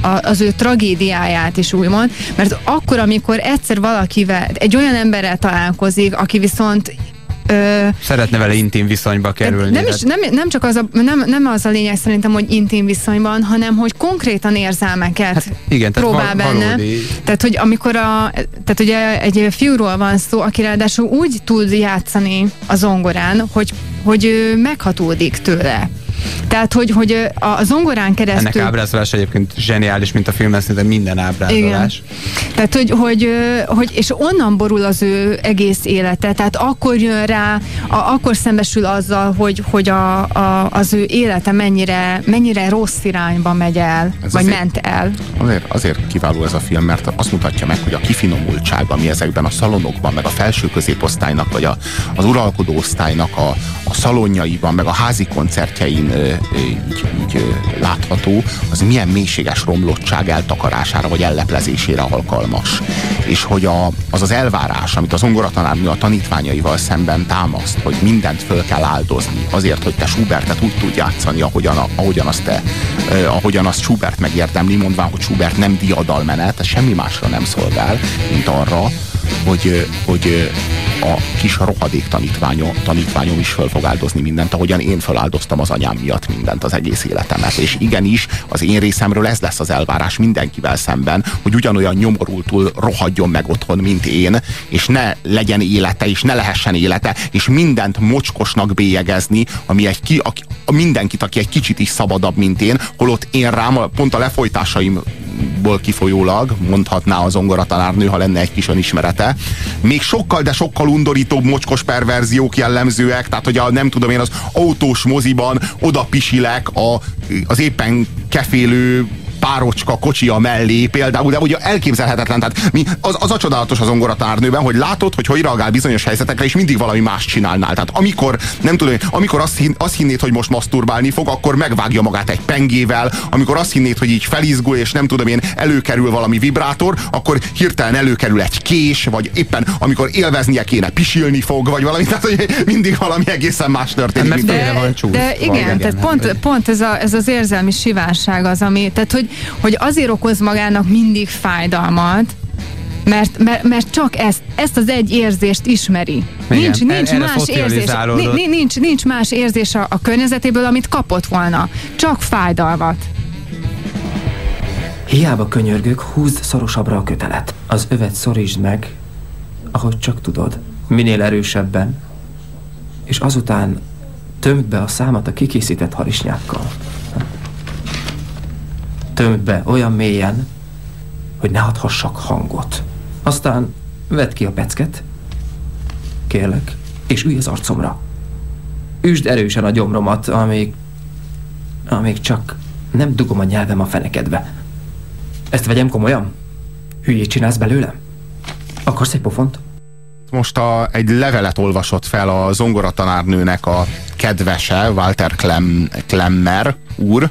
Speaker 5: a, az ő tragédiáját is úgymond, mert akkor, amikor egyszer valakivel, egy olyan emberrel találkozik, aki viszont Ö,
Speaker 3: Szeretne vele intim viszonyba kerülni.
Speaker 5: nem, is,
Speaker 3: hát-
Speaker 5: nem, nem csak az a, nem, nem az a lényeg szerintem, hogy intim viszonyban, hanem hogy konkrétan érzelmeket hát,
Speaker 3: igen, tehát
Speaker 5: próbál
Speaker 3: val-
Speaker 5: benne.
Speaker 3: valódi-
Speaker 5: Tehát, hogy amikor a, tehát ugye egy fiúról van szó, aki ráadásul úgy tud játszani a zongorán, hogy, hogy ő meghatódik tőle. Tehát, hogy, hogy a zongorán keresztül...
Speaker 3: Ennek ábrázolás egyébként zseniális, mint a filmben, szerintem minden ábrázolás.
Speaker 5: Tehát, hogy, hogy, hogy, és onnan borul az ő egész élete, tehát akkor jön rá, a, akkor szembesül azzal, hogy, hogy a, a, az ő élete mennyire, mennyire rossz irányba megy el,
Speaker 4: Ez
Speaker 5: vagy
Speaker 4: azért-
Speaker 5: ment el.
Speaker 4: Azért, azért kiváló ez a film, mert azt mutatja meg, hogy a kifinomultság, ami ezekben a szalonokban, meg a felső középosztálynak, vagy a, az uralkodó osztálynak a, a szalonjaiban, meg a házi koncertjein így, így látható, az milyen mélységes romlottság eltakarására, vagy elleplezésére alkalmas. És hogy a, az az elvárás, amit az zongoratanárnő a tanítványaival szemben támaszt, hogy mindent föl kell áldozni azért, hogy te Schubertet úgy tud játszani, ahogyan, a- ahogyan azt te, eh, ahogyan azt Schubert megérdemli, mondván, hogy Schubert nem diadalmenet, semmi másra nem szolgál, mint arra, hogy, hogy a kis rohadék tanítványom, tanítványom is föl fog áldozni mindent, ahogyan én föláldoztam az anyám miatt mindent az egész életemet. És igenis, az én részemről ez lesz az elvárás mindenkivel szemben, hogy ugyanolyan nyomorultul rohadjon meg otthon, mint én, és ne legyen élete, és ne lehessen élete, és mindent mocskosnak bélyegezni, ami egy ki, aki, mindenkit, aki egy kicsit is szabadabb, mint én, holott én rám, pont a lefolytásaimból kifolyólag, mondhatná az zongoratanárnő, ha lenne egy kis önismerete, még sokkal, de sokkal undorítóbb mocskos perverziók jellemzőek, tehát hogy a, nem tudom én, az autós moziban oda pisilek a, az éppen kefélő párocska kocsia mellé például, de ugye elképzelhetetlen, tehát mi, az, az a csodálatos az ongoratárnőben, hogy látod, hogy hogy reagál bizonyos helyzetekre, és mindig valami más csinálnál. Tehát amikor, nem tudom, amikor azt, hin, azt hinnéd, hogy most maszturbálni fog, akkor megvágja magát egy pengével, amikor azt hinnéd, hogy így felizgul, és nem tudom én, előkerül valami vibrátor, akkor hirtelen előkerül egy kés, vagy éppen amikor élveznie kéne, pisilni fog, vagy valami, tehát hogy mindig valami egészen más történik. mint-
Speaker 5: de igen, tehát pont, pont ez, a, ez az érzelmi sivárság az, ami, tehát hogy, hogy azért okoz magának mindig fájdalmat, mert, mert, mert csak ezt, ezt az egy érzést ismeri.
Speaker 3: Igen,
Speaker 5: nincs, nincs
Speaker 3: erre
Speaker 5: más érzés,
Speaker 3: szocializálódott.
Speaker 5: ni- nincs, nincs más érzés a, a környezetéből, amit kapott volna. Csak fájdalmat.
Speaker 14: Hiába könyörgök, húzd szorosabbra a kötelet. Az övet szorítsd meg, ahogy csak tudod. Minél erősebben. És azután tömd be a számat a kikészített harisnyákkal. Tömd be olyan mélyen, hogy ne adhassak hangot. Aztán vedd ki a pecket, kérlek, és ülj az arcomra. Üsd erősen a gyomromat, amíg, amíg csak nem dugom a nyelvem a fenekedbe. Ezt vegyem komolyan? Hülyét csinálsz belőlem? Akarsz egy pofont?
Speaker 4: most a, egy levelet olvasott fel a zongoratanárnőnek a kedvese, Walter Klem, Klemmer úr,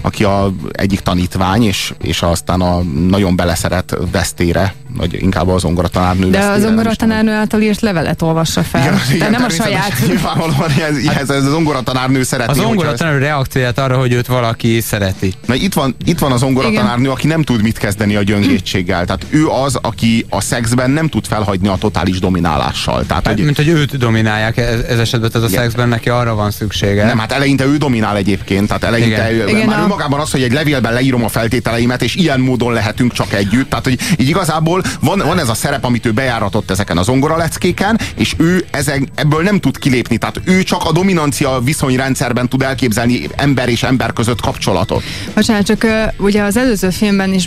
Speaker 4: aki a egyik tanítvány, és, és aztán a nagyon beleszeret vesztére, vagy inkább a zongoratanárnő
Speaker 5: De az ongoratanárnő által írt levelet olvassa fel.
Speaker 4: Igen,
Speaker 5: De
Speaker 4: igen,
Speaker 5: nem a saját.
Speaker 4: Nyilvánvalóan ez, ez, ez az ongoratanárnő szereti.
Speaker 3: Az ongoratanárnő reakcióját arra, hogy őt valaki szereti.
Speaker 4: Na itt van, itt van az ongoratanárnő, aki nem tud mit kezdeni a gyöngétséggel. Tehát ő az, aki a szexben nem tud felhagyni a totális dominálással. Tehát,
Speaker 3: Hát,
Speaker 4: hogy,
Speaker 3: mint hogy őt dominálják ez, ez esetben, tehát a szexben neki a arra van szüksége.
Speaker 4: Nem, hát eleinte ő dominál egyébként, tehát eleinte
Speaker 3: Igen.
Speaker 4: ő,
Speaker 3: Igen,
Speaker 4: már
Speaker 3: a-
Speaker 4: önmagában az, hogy egy levélben leírom a feltételeimet, és ilyen módon lehetünk csak együtt. Tehát, hogy így igazából van, van ez a szerep, amit ő bejáratott ezeken az leckéken, és ő ezen, ebből nem tud kilépni. Tehát ő csak a dominancia viszonyrendszerben tud elképzelni ember és ember között kapcsolatot.
Speaker 5: Bocsánat, csak ugye az előző filmben is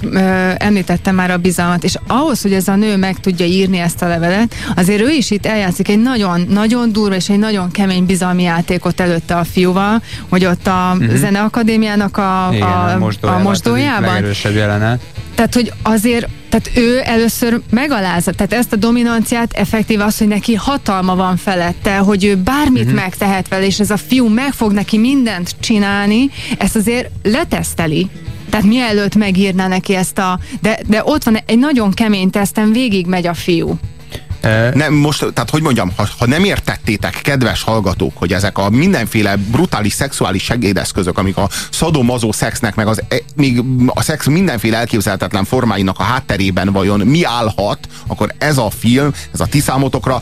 Speaker 5: említettem már a bizalmat, és ahhoz, hogy ez a nő meg tudja írni ezt a levelet, azért ő is itt eljátszik egy nagyon, nagyon durva és egy nagyon kemény bizalmi játékot előtte a fiúval, hogy ott a uh-huh. zeneakadémiának a,
Speaker 3: Igen,
Speaker 5: a, a
Speaker 3: mosdójában. a jelenet.
Speaker 5: Tehát, hogy azért, tehát ő először megalázza, tehát ezt a dominanciát effektív az, hogy neki hatalma van felette, hogy ő bármit uh-huh. megtehet vele, és ez a fiú meg fog neki mindent csinálni, ezt azért leteszteli. Tehát mielőtt megírná neki ezt a... De, de ott van egy nagyon kemény teszten, végig megy a fiú.
Speaker 4: Nem, most, tehát hogy mondjam, ha, ha nem értettétek, kedves hallgatók, hogy ezek a mindenféle brutális szexuális segédeszközök, amik a szadomazó szexnek, meg az, e, még a szex mindenféle elképzelhetetlen formáinak a hátterében vajon mi állhat, akkor ez a film, ez a ti számotokra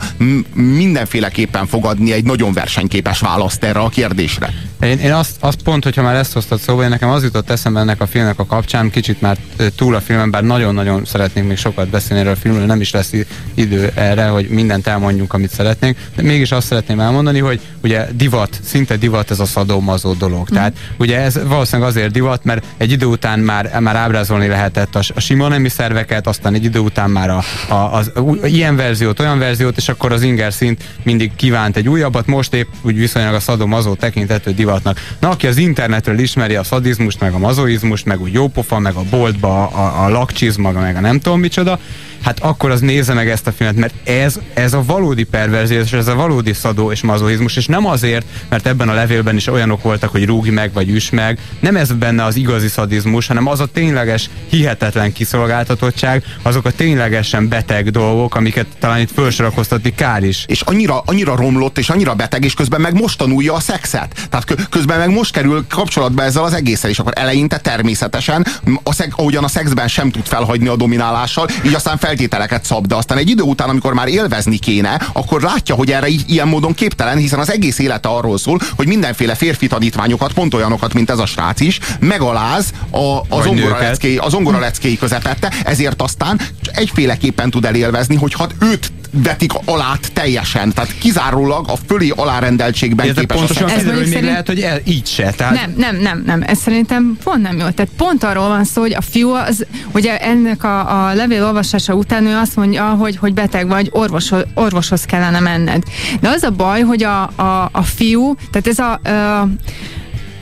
Speaker 4: mindenféleképpen fogadni egy nagyon versenyképes választ erre a kérdésre.
Speaker 3: Én, én azt, azt pont, hogyha már ezt hoztad szóba, én nekem az jutott eszembe ennek a filmnek a kapcsán, kicsit már túl a filmen, bár nagyon-nagyon szeretnénk még sokat beszélni erről a filmről, nem is lesz idő erre, hogy mindent elmondjunk, amit szeretnénk, de mégis azt szeretném elmondani, hogy ugye divat, szinte divat ez a szadomazó dolog.
Speaker 5: Mhm.
Speaker 3: Tehát ugye ez valószínűleg azért divat, mert egy idő után már, már ábrázolni lehetett a, a sima nemi szerveket, aztán egy idő után már a, a, az ú- ilyen verziót, olyan verziót, és akkor az inger szint mindig kívánt egy újabbat, most épp úgy viszonylag a szadomazó tekintető divatnak. Na, aki az internetről ismeri a szadizmust, meg a mazoizmust, meg úgy jópofa, meg a boltba a, a lakcsizma, meg a nem tudom micsoda, hát akkor az nézze meg ezt a filmet, mert ez, ez a valódi perverzió, és ez a valódi szadó és mazoizmus, és nem azért, mert ebben a levélben is olyanok voltak, hogy rúgj meg, vagy üss meg, nem ez benne az igazi szadizmus, hanem az a tényleges, hihetetlen kiszolgáltatottság, azok a ténylegesen beteg dolgok, amiket talán itt felsorakoztatni kár is.
Speaker 4: És annyira, annyira romlott, és annyira beteg, és közben meg most tanulja a szexet. Tehát kö- közben meg most kerül kapcsolatba ezzel az egésszel, és akkor eleinte természetesen, a szeg, ahogyan a szexben sem tud felhagyni a dominálással, így aztán feltételeket szab, de aztán egy idő után, amikor már élvezni kéne, akkor látja, hogy erre ilyen módon képtelen, hiszen az egész élete arról szól, hogy mindenféle férfi tanítványokat, pont olyanokat, mint ez a srác is, megaláz a, a zongora leckéi, a zongora leckéi közepette, ezért aztán egyféleképpen tud elélvezni, hogy hát őt vetik alát teljesen, tehát kizárólag a fölé alárendeltségben
Speaker 3: Illetve
Speaker 4: képes
Speaker 3: pontosan
Speaker 4: a
Speaker 3: kiderül, hogy még
Speaker 5: szerint-
Speaker 3: lehet, hogy el, így se. Tehát
Speaker 5: Nem, nem, nem, nem. Ez szerintem pont nem jó. Tehát pont arról van szó, hogy a fiú az, ugye ennek a, a levél olvasása után ő azt mondja, hogy, hogy beteg vagy, orvoshoz, orvoshoz kellene menned. De az a baj, hogy a, a, a fiú, tehát ez a, a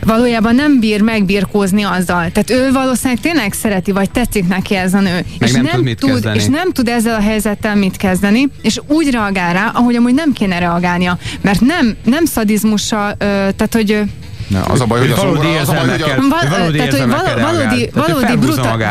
Speaker 5: valójában nem bír megbirkózni azzal. Tehát ő valószínűleg tényleg szereti, vagy tetszik neki ez a nő.
Speaker 3: Meg nem tud mit kezdeni.
Speaker 5: és nem tud ezzel a helyzettel mit kezdeni, és úgy reagál rá, ahogy amúgy nem kéne reagálnia. Mert nem, nem szadizmussal, ö, tehát hogy
Speaker 4: Ne, az a baj, hogy az
Speaker 3: valódi
Speaker 4: az a baj, hogy a-
Speaker 3: érzelmekkel,
Speaker 5: Val-
Speaker 3: valódi
Speaker 5: tehát, hogy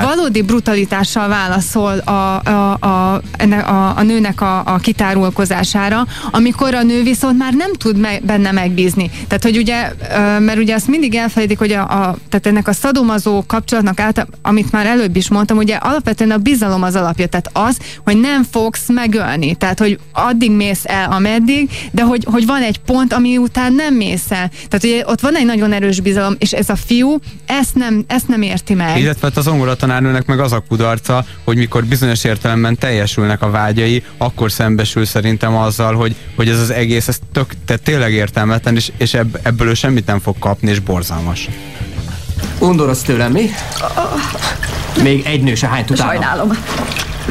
Speaker 5: valódi, bruta, brutalitással válaszol a, a, a, ennek a, a nőnek a, a kitárulkozására, amikor a nő viszont már nem tud me, benne megbízni. Tehát, hogy ugye, mert ugye azt mindig elfelejtik, hogy a, a, tehát ennek a szadomazó kapcsolatnak át, amit már előbb is mondtam, ugye alapvetően a bizalom az alapja. Tehát az, hogy nem fogsz megölni. Tehát, hogy addig mész el, ameddig, de hogy, hogy van egy pont, ami után nem mész el. Tehát ugye ott van egy nagyon erős bizalom, és ez a fiú ezt nem, ezt nem érti meg.
Speaker 3: Illetve hát az zongoratanárnőnek meg az a kudarca, hogy mikor bizonyos értelemben teljesülnek a vágyai, akkor szembesül szerintem azzal, hogy, hogy ez az egész, ez tök, tehát tényleg értelmetlen, és, és ebb, ebből ő semmit nem fog kapni, és borzalmas.
Speaker 14: Undorodsz tőlem, mi? Még egy nő se hányt utána.
Speaker 15: Sajnálom.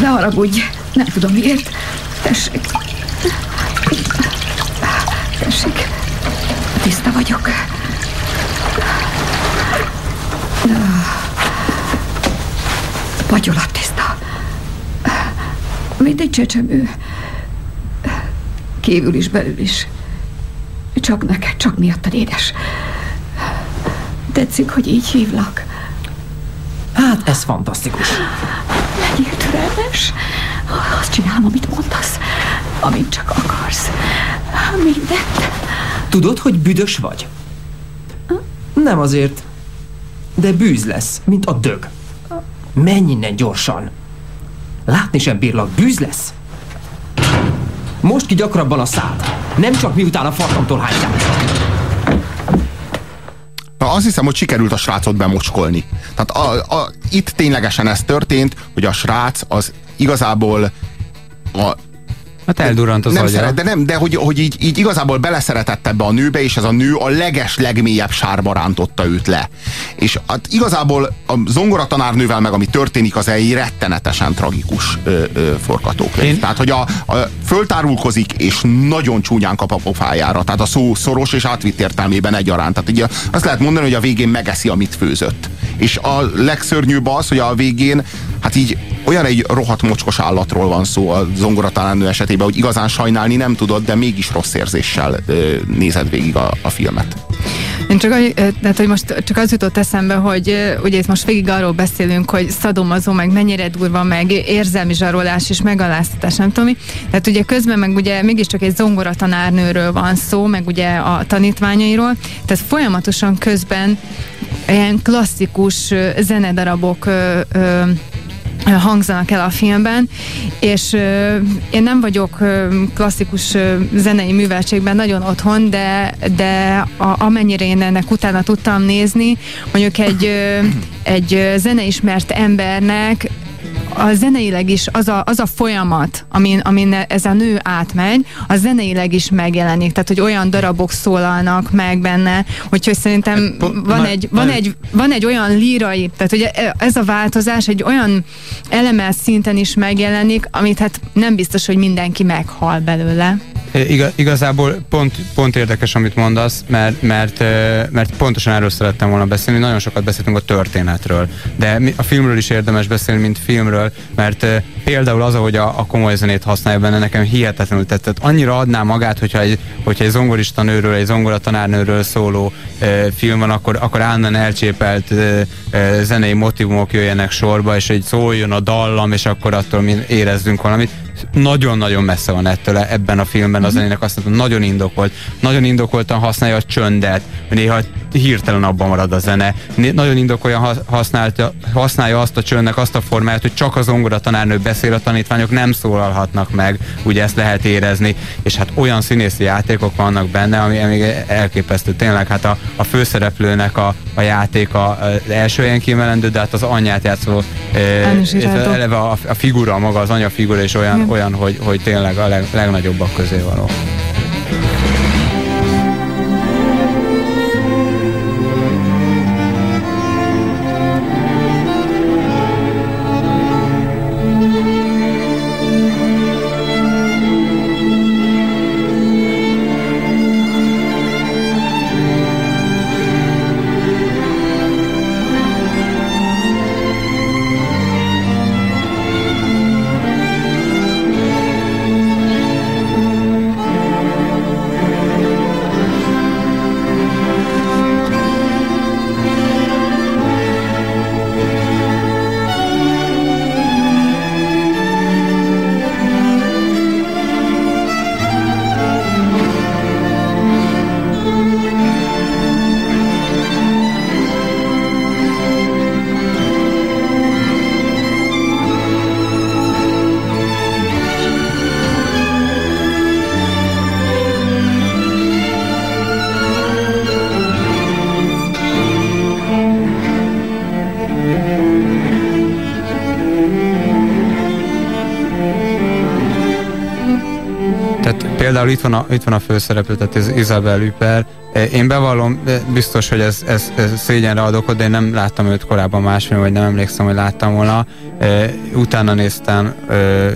Speaker 15: Ne haragudj. Nem tudom miért. Tessék. Tessék. Tiszta vagyok. Pagyolat tiszta. Mint egy csecsemő. Kívül is, belül is. Csak neked, csak miattad, édes. Tetszik, hogy így hívlak.
Speaker 14: Hát ez fantasztikus.
Speaker 15: Legyél türelmes. Azt csinálom, amit mondasz. Amit csak akarsz. Mindent.
Speaker 14: Tudod, hogy büdös vagy? Nem azért, de bűz lesz, mint a dög. Menj innen gyorsan! Látni sem bírlak, bűz lesz! Most ki gyakrabban a szád, nem csak miután a farkamtól hánytál.
Speaker 4: Na, azt hiszem, hogy sikerült a srácot bemocskolni. Tehát a, a, itt ténylegesen ez történt, hogy a srác az igazából a
Speaker 3: Hát eldurrant az
Speaker 4: nem szeret, de nem, de hogy, hogy így, így igazából beleszeretett ebbe a nőbe, és ez a nő a leges, legmélyebb sárba rántotta őt le. És hát igazából a zongoratanárnővel meg ami történik, az egy rettenetesen tragikus ö, ö, forgatókönyv. Én... Tehát, hogy a, a, föltárulkozik, és nagyon csúnyán kap a pofájára. Tehát a szó szoros és átvitt értelmében egyaránt. Tehát ugye azt lehet mondani, hogy a végén megeszi, amit főzött. És a legszörnyűbb az, hogy a végén, hát így olyan egy rohadt mocskos állatról van szó a zongoratanárnő esetében, hogy igazán sajnálni nem tudod, de mégis rossz érzéssel ö, nézed végig a, a filmet.
Speaker 5: Én csak, ö, tehát, hogy most csak az jutott eszembe, hogy ö, ugye itt most végig arról beszélünk, hogy szadomazó, meg mennyire durva, meg érzelmi zsarolás és megaláztatás, nem tudom mi. Tehát ugye közben meg ugye mégiscsak egy zongora tanárnőről van szó, meg ugye a tanítványairól, tehát folyamatosan közben ilyen klasszikus ö, zenedarabok ö, ö, hangzanak el a filmben, és én nem vagyok klasszikus ö, zenei műveltségben nagyon otthon, de, de a, amennyire én ennek utána tudtam nézni, mondjuk egy, ö, egy zeneismert embernek a zeneileg is az a, az a folyamat, amin, amin ez a nő átmegy, a zeneileg is megjelenik. Tehát, hogy olyan darabok szólalnak meg benne, úgyhogy szerintem van
Speaker 3: na-
Speaker 5: egy, van, egy, van egy olyan lírai, tehát ugye ez a változás egy olyan elemelt szinten is megjelenik, amit hát nem biztos, hogy mindenki meghal belőle.
Speaker 3: Iga, igazából pont, pont érdekes, amit mondasz, mert, mert, mert pontosan erről szerettem volna beszélni. Nagyon sokat beszéltünk a történetről, de a filmről is érdemes beszélni, mint filmről, mert ö, például az, ahogy a, a komoly zenét használja benne, nekem hihetetlenül tett. Tehát annyira adná magát, hogyha egy, hogyha egy zongorista nőről, egy zongora tanárnőről szóló ö, film van, akkor, akkor állandóan elcsépelt ö, ö, zenei motivumok jöjjenek sorba, és egy szóljon a dallam, és akkor attól mi érezzünk valamit nagyon-nagyon messze van ettől ebben a filmben a zenének azt mondom, nagyon indokolt. Nagyon indokoltan használja a csöndet, néha hirtelen abban marad a zene. Nagyon indokoljan ha- használja, használja azt a csöndnek, azt a formáját, hogy csak az zongora tanárnő beszél, a tanítványok nem szólalhatnak meg, ugye ezt lehet érezni, és hát olyan színészi játékok vannak benne, ami még elképesztő. Tényleg hát a, a főszereplőnek a, a játéka az első helyen kiemelendő, de hát az anyját
Speaker 5: Irátó.
Speaker 3: eleve a, a figura, maga az anya figura is olyan. Olyan hogy, hogy tényleg a leg, legnagyobbak közé való. Például itt van a, itt van a főszereplő, tehát ez Isabel Üper. Eh, Én bevallom, eh, biztos, hogy ez, ez, ez szégyenre ad okot, de én nem láttam őt korábban másfilm, vagy nem emlékszem, hogy láttam volna. Utána néztem,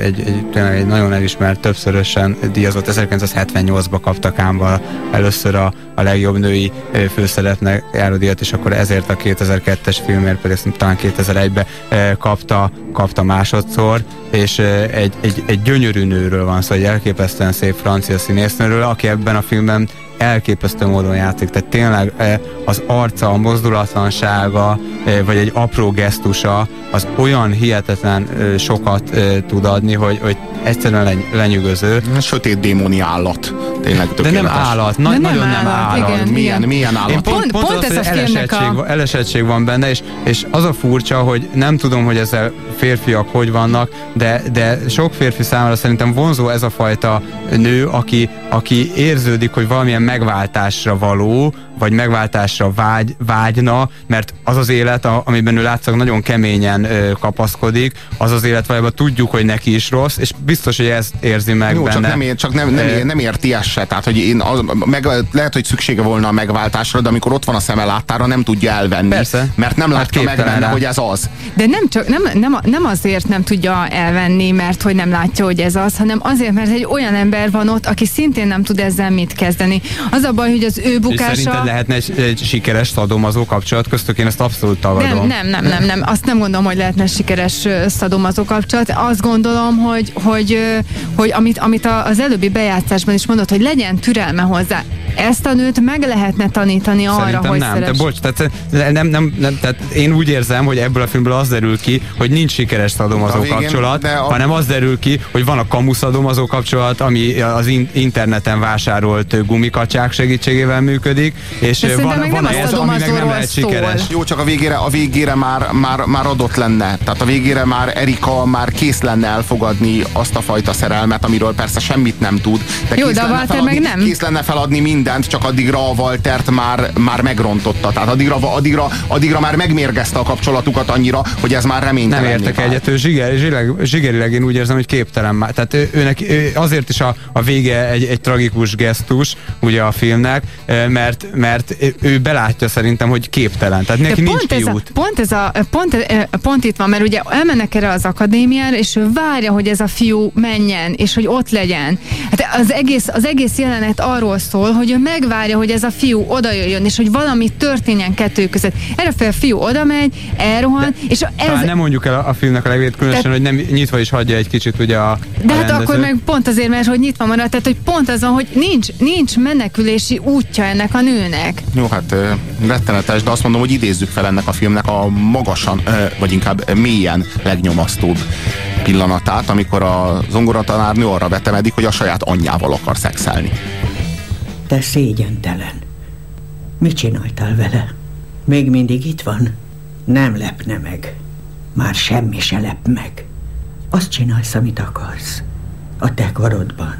Speaker 3: egy, egy, tényleg egy nagyon elismert, többszörösen díjazott, 1978-ban kapta Kámba először a, a legjobb női főszerepnek járó és akkor ezért a 2002-es filmért pedig talán 2001-ben eh, kapta, kapta másodszor, és egy, egy, egy gyönyörű nőről van szó, egy elképesztően szép francia színésznőről, aki ebben a filmben elképesztő módon játszik. Tehát tényleg eh, az arca, a mozdulatlansága, eh, vagy egy apró gesztusa, az olyan hihetetlen eh, sokat tud adni, hogy, hogy egyszerűen leny- lenyűgöző.
Speaker 4: Sötét démoni állat. Tényleg
Speaker 3: De
Speaker 4: tökéletes.
Speaker 3: nem állat, na,
Speaker 5: De nem
Speaker 3: nagyon nem
Speaker 5: állat,
Speaker 3: állat.
Speaker 5: igen,
Speaker 4: milyen, milyen állat.
Speaker 3: Én pont,
Speaker 5: Pont-
Speaker 3: pont,
Speaker 5: pont
Speaker 3: az,
Speaker 5: ez
Speaker 3: hogy
Speaker 5: a filmnek
Speaker 3: elesettség,
Speaker 5: a-
Speaker 3: van- elesettség van benne, és, és az a furcsa, hogy nem tudom, hogy ezzel férfiak hogy vannak, de, de sok férfi számára szerintem vonzó ez a fajta nő, aki, aki érződik, hogy valamilyen megváltásra való, vagy megváltásra vágy, vágyna, mert az az élet, a, amiben ő látszak nagyon keményen ö, kapaszkodik, az az élet valójában tudjuk, hogy neki is rossz, és biztos, hogy ezt érzi meg
Speaker 4: Jó,
Speaker 3: benne.
Speaker 4: csak nem, ér, csak nem, nem, ér, nem érti se. Tehát, hogy én az, meg, lehet, hogy szüksége volna a megváltásra, de amikor ott van a szeme láttára, nem tudja elvenni.
Speaker 3: Persze.
Speaker 4: Mert nem
Speaker 3: Hát
Speaker 4: látja meg benne, hogy ez az.
Speaker 5: De nem, csak, nem, nem, nem azért nem tudja elvenni, mert hogy nem látja, hogy ez az, hanem azért, mert egy olyan ember van ott, aki szintén nem tud ezzel mit kezdeni. Az a baj, hogy az ő
Speaker 3: És
Speaker 5: bukása...
Speaker 3: szerinted lehetne egy, egy sikeres szadomazó kapcsolat köztük? Én ezt abszolút tagadom.
Speaker 5: Nem, nem, nem, nem, nem. Azt nem gondolom, hogy lehetne sikeres szadomazó kapcsolat. Azt gondolom, hogy, hogy, ö, hogy amit, amit a- az előbbi bejátszásban is mondott, hogy legyen türelme hozzá. Ezt a nőt meg lehetne tanítani arra,
Speaker 3: Szerintem
Speaker 5: hogy
Speaker 3: nem,
Speaker 5: szeress.
Speaker 3: de bocs, tehát, nem, nem, nem, tehát én úgy érzem, hogy ebből a filmből az derül ki, hogy nincs sikeres szadomazó kapcsolat,
Speaker 4: de a-
Speaker 3: hanem az derül ki, hogy van a kamu szadomazó kapcsolat, ami az in- interneten vásárolt gumikacsák segítségével működik, és
Speaker 5: De
Speaker 3: van,
Speaker 5: meg
Speaker 3: van
Speaker 5: nem
Speaker 3: ez, ami meg nem lehet
Speaker 5: szól.
Speaker 3: sikeres.
Speaker 4: Jó, csak a végére, a végére már, már, már adott lenne. Tehát a végére már Erika már kész lenne elfogadni azt a fajta szerelmet, amiről persze semmit nem tud. De
Speaker 5: Jó, de a
Speaker 4: feladni,
Speaker 5: meg nem.
Speaker 4: Kész lenne feladni mindent, csak addigra a Waltert már, már megrontotta. Tehát addigra, addigra, addigra már megmérgezte a kapcsolatukat annyira, hogy ez már reménytelen.
Speaker 3: Nem értek egyet, ő zsiger, zsiger, zsigerileg én úgy érzem, hogy képtelen már. Tehát ő, őnek ő, azért is a, a vége egy, egy tragikus gesztus ugye a filmnek, mert, mert ő belátja szerintem, hogy képtelen. Tehát neki
Speaker 5: De
Speaker 3: nincs
Speaker 5: pont ez, a,
Speaker 3: kiút.
Speaker 5: pont, ez a, pont, pont itt van, mert ugye elmennek erre az akadémiára, és ő várja, hogy ez a fiú menjen, és hogy ott legyen. Hát az egész, az egész jelenet arról szól, hogy ő megvárja, hogy ez a fiú oda jöjjön, és hogy valami történjen kettő között. Erre fel a fiú oda megy, elrohan, és ez...
Speaker 3: Talán nem mondjuk el a, a filmnek a legvét, különösen,
Speaker 5: Tehát-
Speaker 3: hogy nem nyitva is hagyja egy kicsit ugye a,
Speaker 5: De
Speaker 3: a
Speaker 5: hát
Speaker 3: rendező.
Speaker 5: akkor meg pont azért, mert hogy nyitva maradt, tehát hogy pont az van, hogy nincs, nincs menekülési útja ennek a nőnek.
Speaker 4: Jó, hát rettenetes, de azt mondom, hogy idézzük fel ennek a filmnek a magasan, vagy inkább mélyen legnyomasztóbb pillanatát, amikor a zongoratanárnő arra vetemedik, hogy a saját anyjával akar szexelni.
Speaker 16: Te szégyentelen. Mit csináltál vele? Még mindig itt van? Nem lepne meg. Már semmi se lep meg. Azt csinálsz, amit akarsz. A te karodban.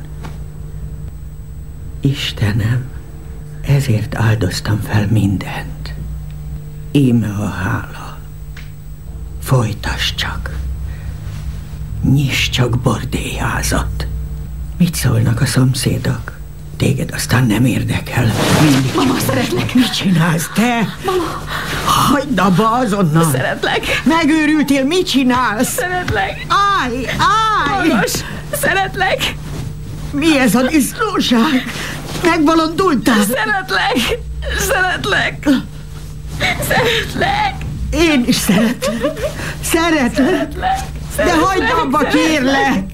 Speaker 16: Istenem, ezért áldoztam fel mindent. Íme a hála. Folytass csak. Nyiss csak bordélyházat. Mit szólnak a szomszédok? Téged aztán nem érdekel. Mindig
Speaker 15: Mama, szeretlek.
Speaker 16: Mit csinálsz te?
Speaker 15: Mama.
Speaker 16: Hagyd abba azonnal.
Speaker 15: Szeretlek.
Speaker 16: Megőrültél, mit csinálsz?
Speaker 15: Szeretlek.
Speaker 16: Állj, állj!
Speaker 15: Hallgass, szeretlek.
Speaker 16: Mi ez a disznóság? Megbolondultál?
Speaker 15: Szeretlek. Szeretlek. Szeretlek.
Speaker 16: Én is szeretlek. Szeretlek.
Speaker 15: Szeretlek.
Speaker 16: De hagyd abba, kérlek!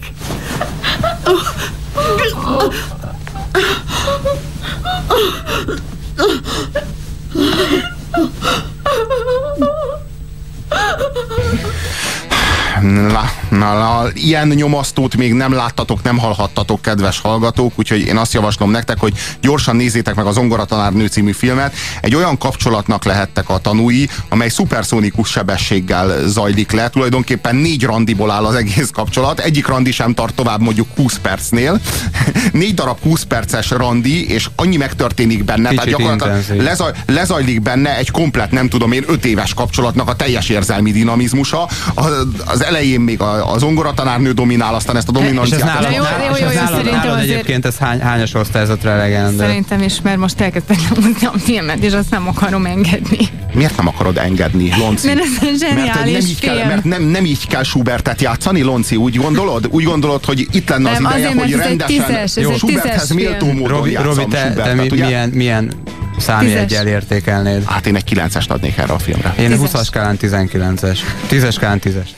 Speaker 4: Na, na, na, ilyen nyomasztót még nem láttatok, nem hallhattatok, kedves hallgatók, úgyhogy én azt javaslom nektek, hogy gyorsan nézzétek meg a Zongoratanárnő című filmet. Egy olyan kapcsolatnak lehettek a tanúi, amely szuperszónikus sebességgel zajlik le. Tulajdonképpen négy randiból áll az egész kapcsolat. Egyik randi sem tart tovább mondjuk 20 percnél. [LAUGHS] Négy darab 20 perces randi, és annyi megtörténik benne.
Speaker 3: Kicsit
Speaker 4: gyakorlatilag
Speaker 3: intenzív.
Speaker 4: lezaj, lezajlik benne egy komplet, nem tudom én, öt éves kapcsolatnak a teljes érzelmi dinamizmusa. Az, az elején még a, a zongoratanárnő dominál, aztán ezt a
Speaker 3: És ez
Speaker 4: dominanciát...
Speaker 3: nálad,
Speaker 5: jó, jó, jó,
Speaker 3: ez
Speaker 5: jó, szerintem azért-
Speaker 3: egyébként ez hány, hányas osztályzatra elegendő?
Speaker 5: Szerintem is, mert most elkezdtem húzni a filmet, és azt nem akarom engedni.
Speaker 4: Miért nem akarod engedni, Lonci?
Speaker 5: Mert ez egy
Speaker 4: mert, nem így kell,
Speaker 5: film.
Speaker 4: mert nem, nem így kell Schubertet játszani, Lonci, úgy gondolod? Úgy gondolod, hogy itt lenne az
Speaker 5: Nem,
Speaker 4: ideje,
Speaker 5: azért,
Speaker 4: hogy
Speaker 5: ez egy
Speaker 4: rendesen
Speaker 5: tízes, ez egy
Speaker 4: Schuberthez méltó módon
Speaker 3: Robi, Robi te, te mi,
Speaker 4: ugye?
Speaker 3: milyen, milyen számjegyel értékelnéd?
Speaker 4: Hát én egy 9-est adnék erre a filmre.
Speaker 3: Én 20-as skálán 19-es. 10-es skálán 10-es.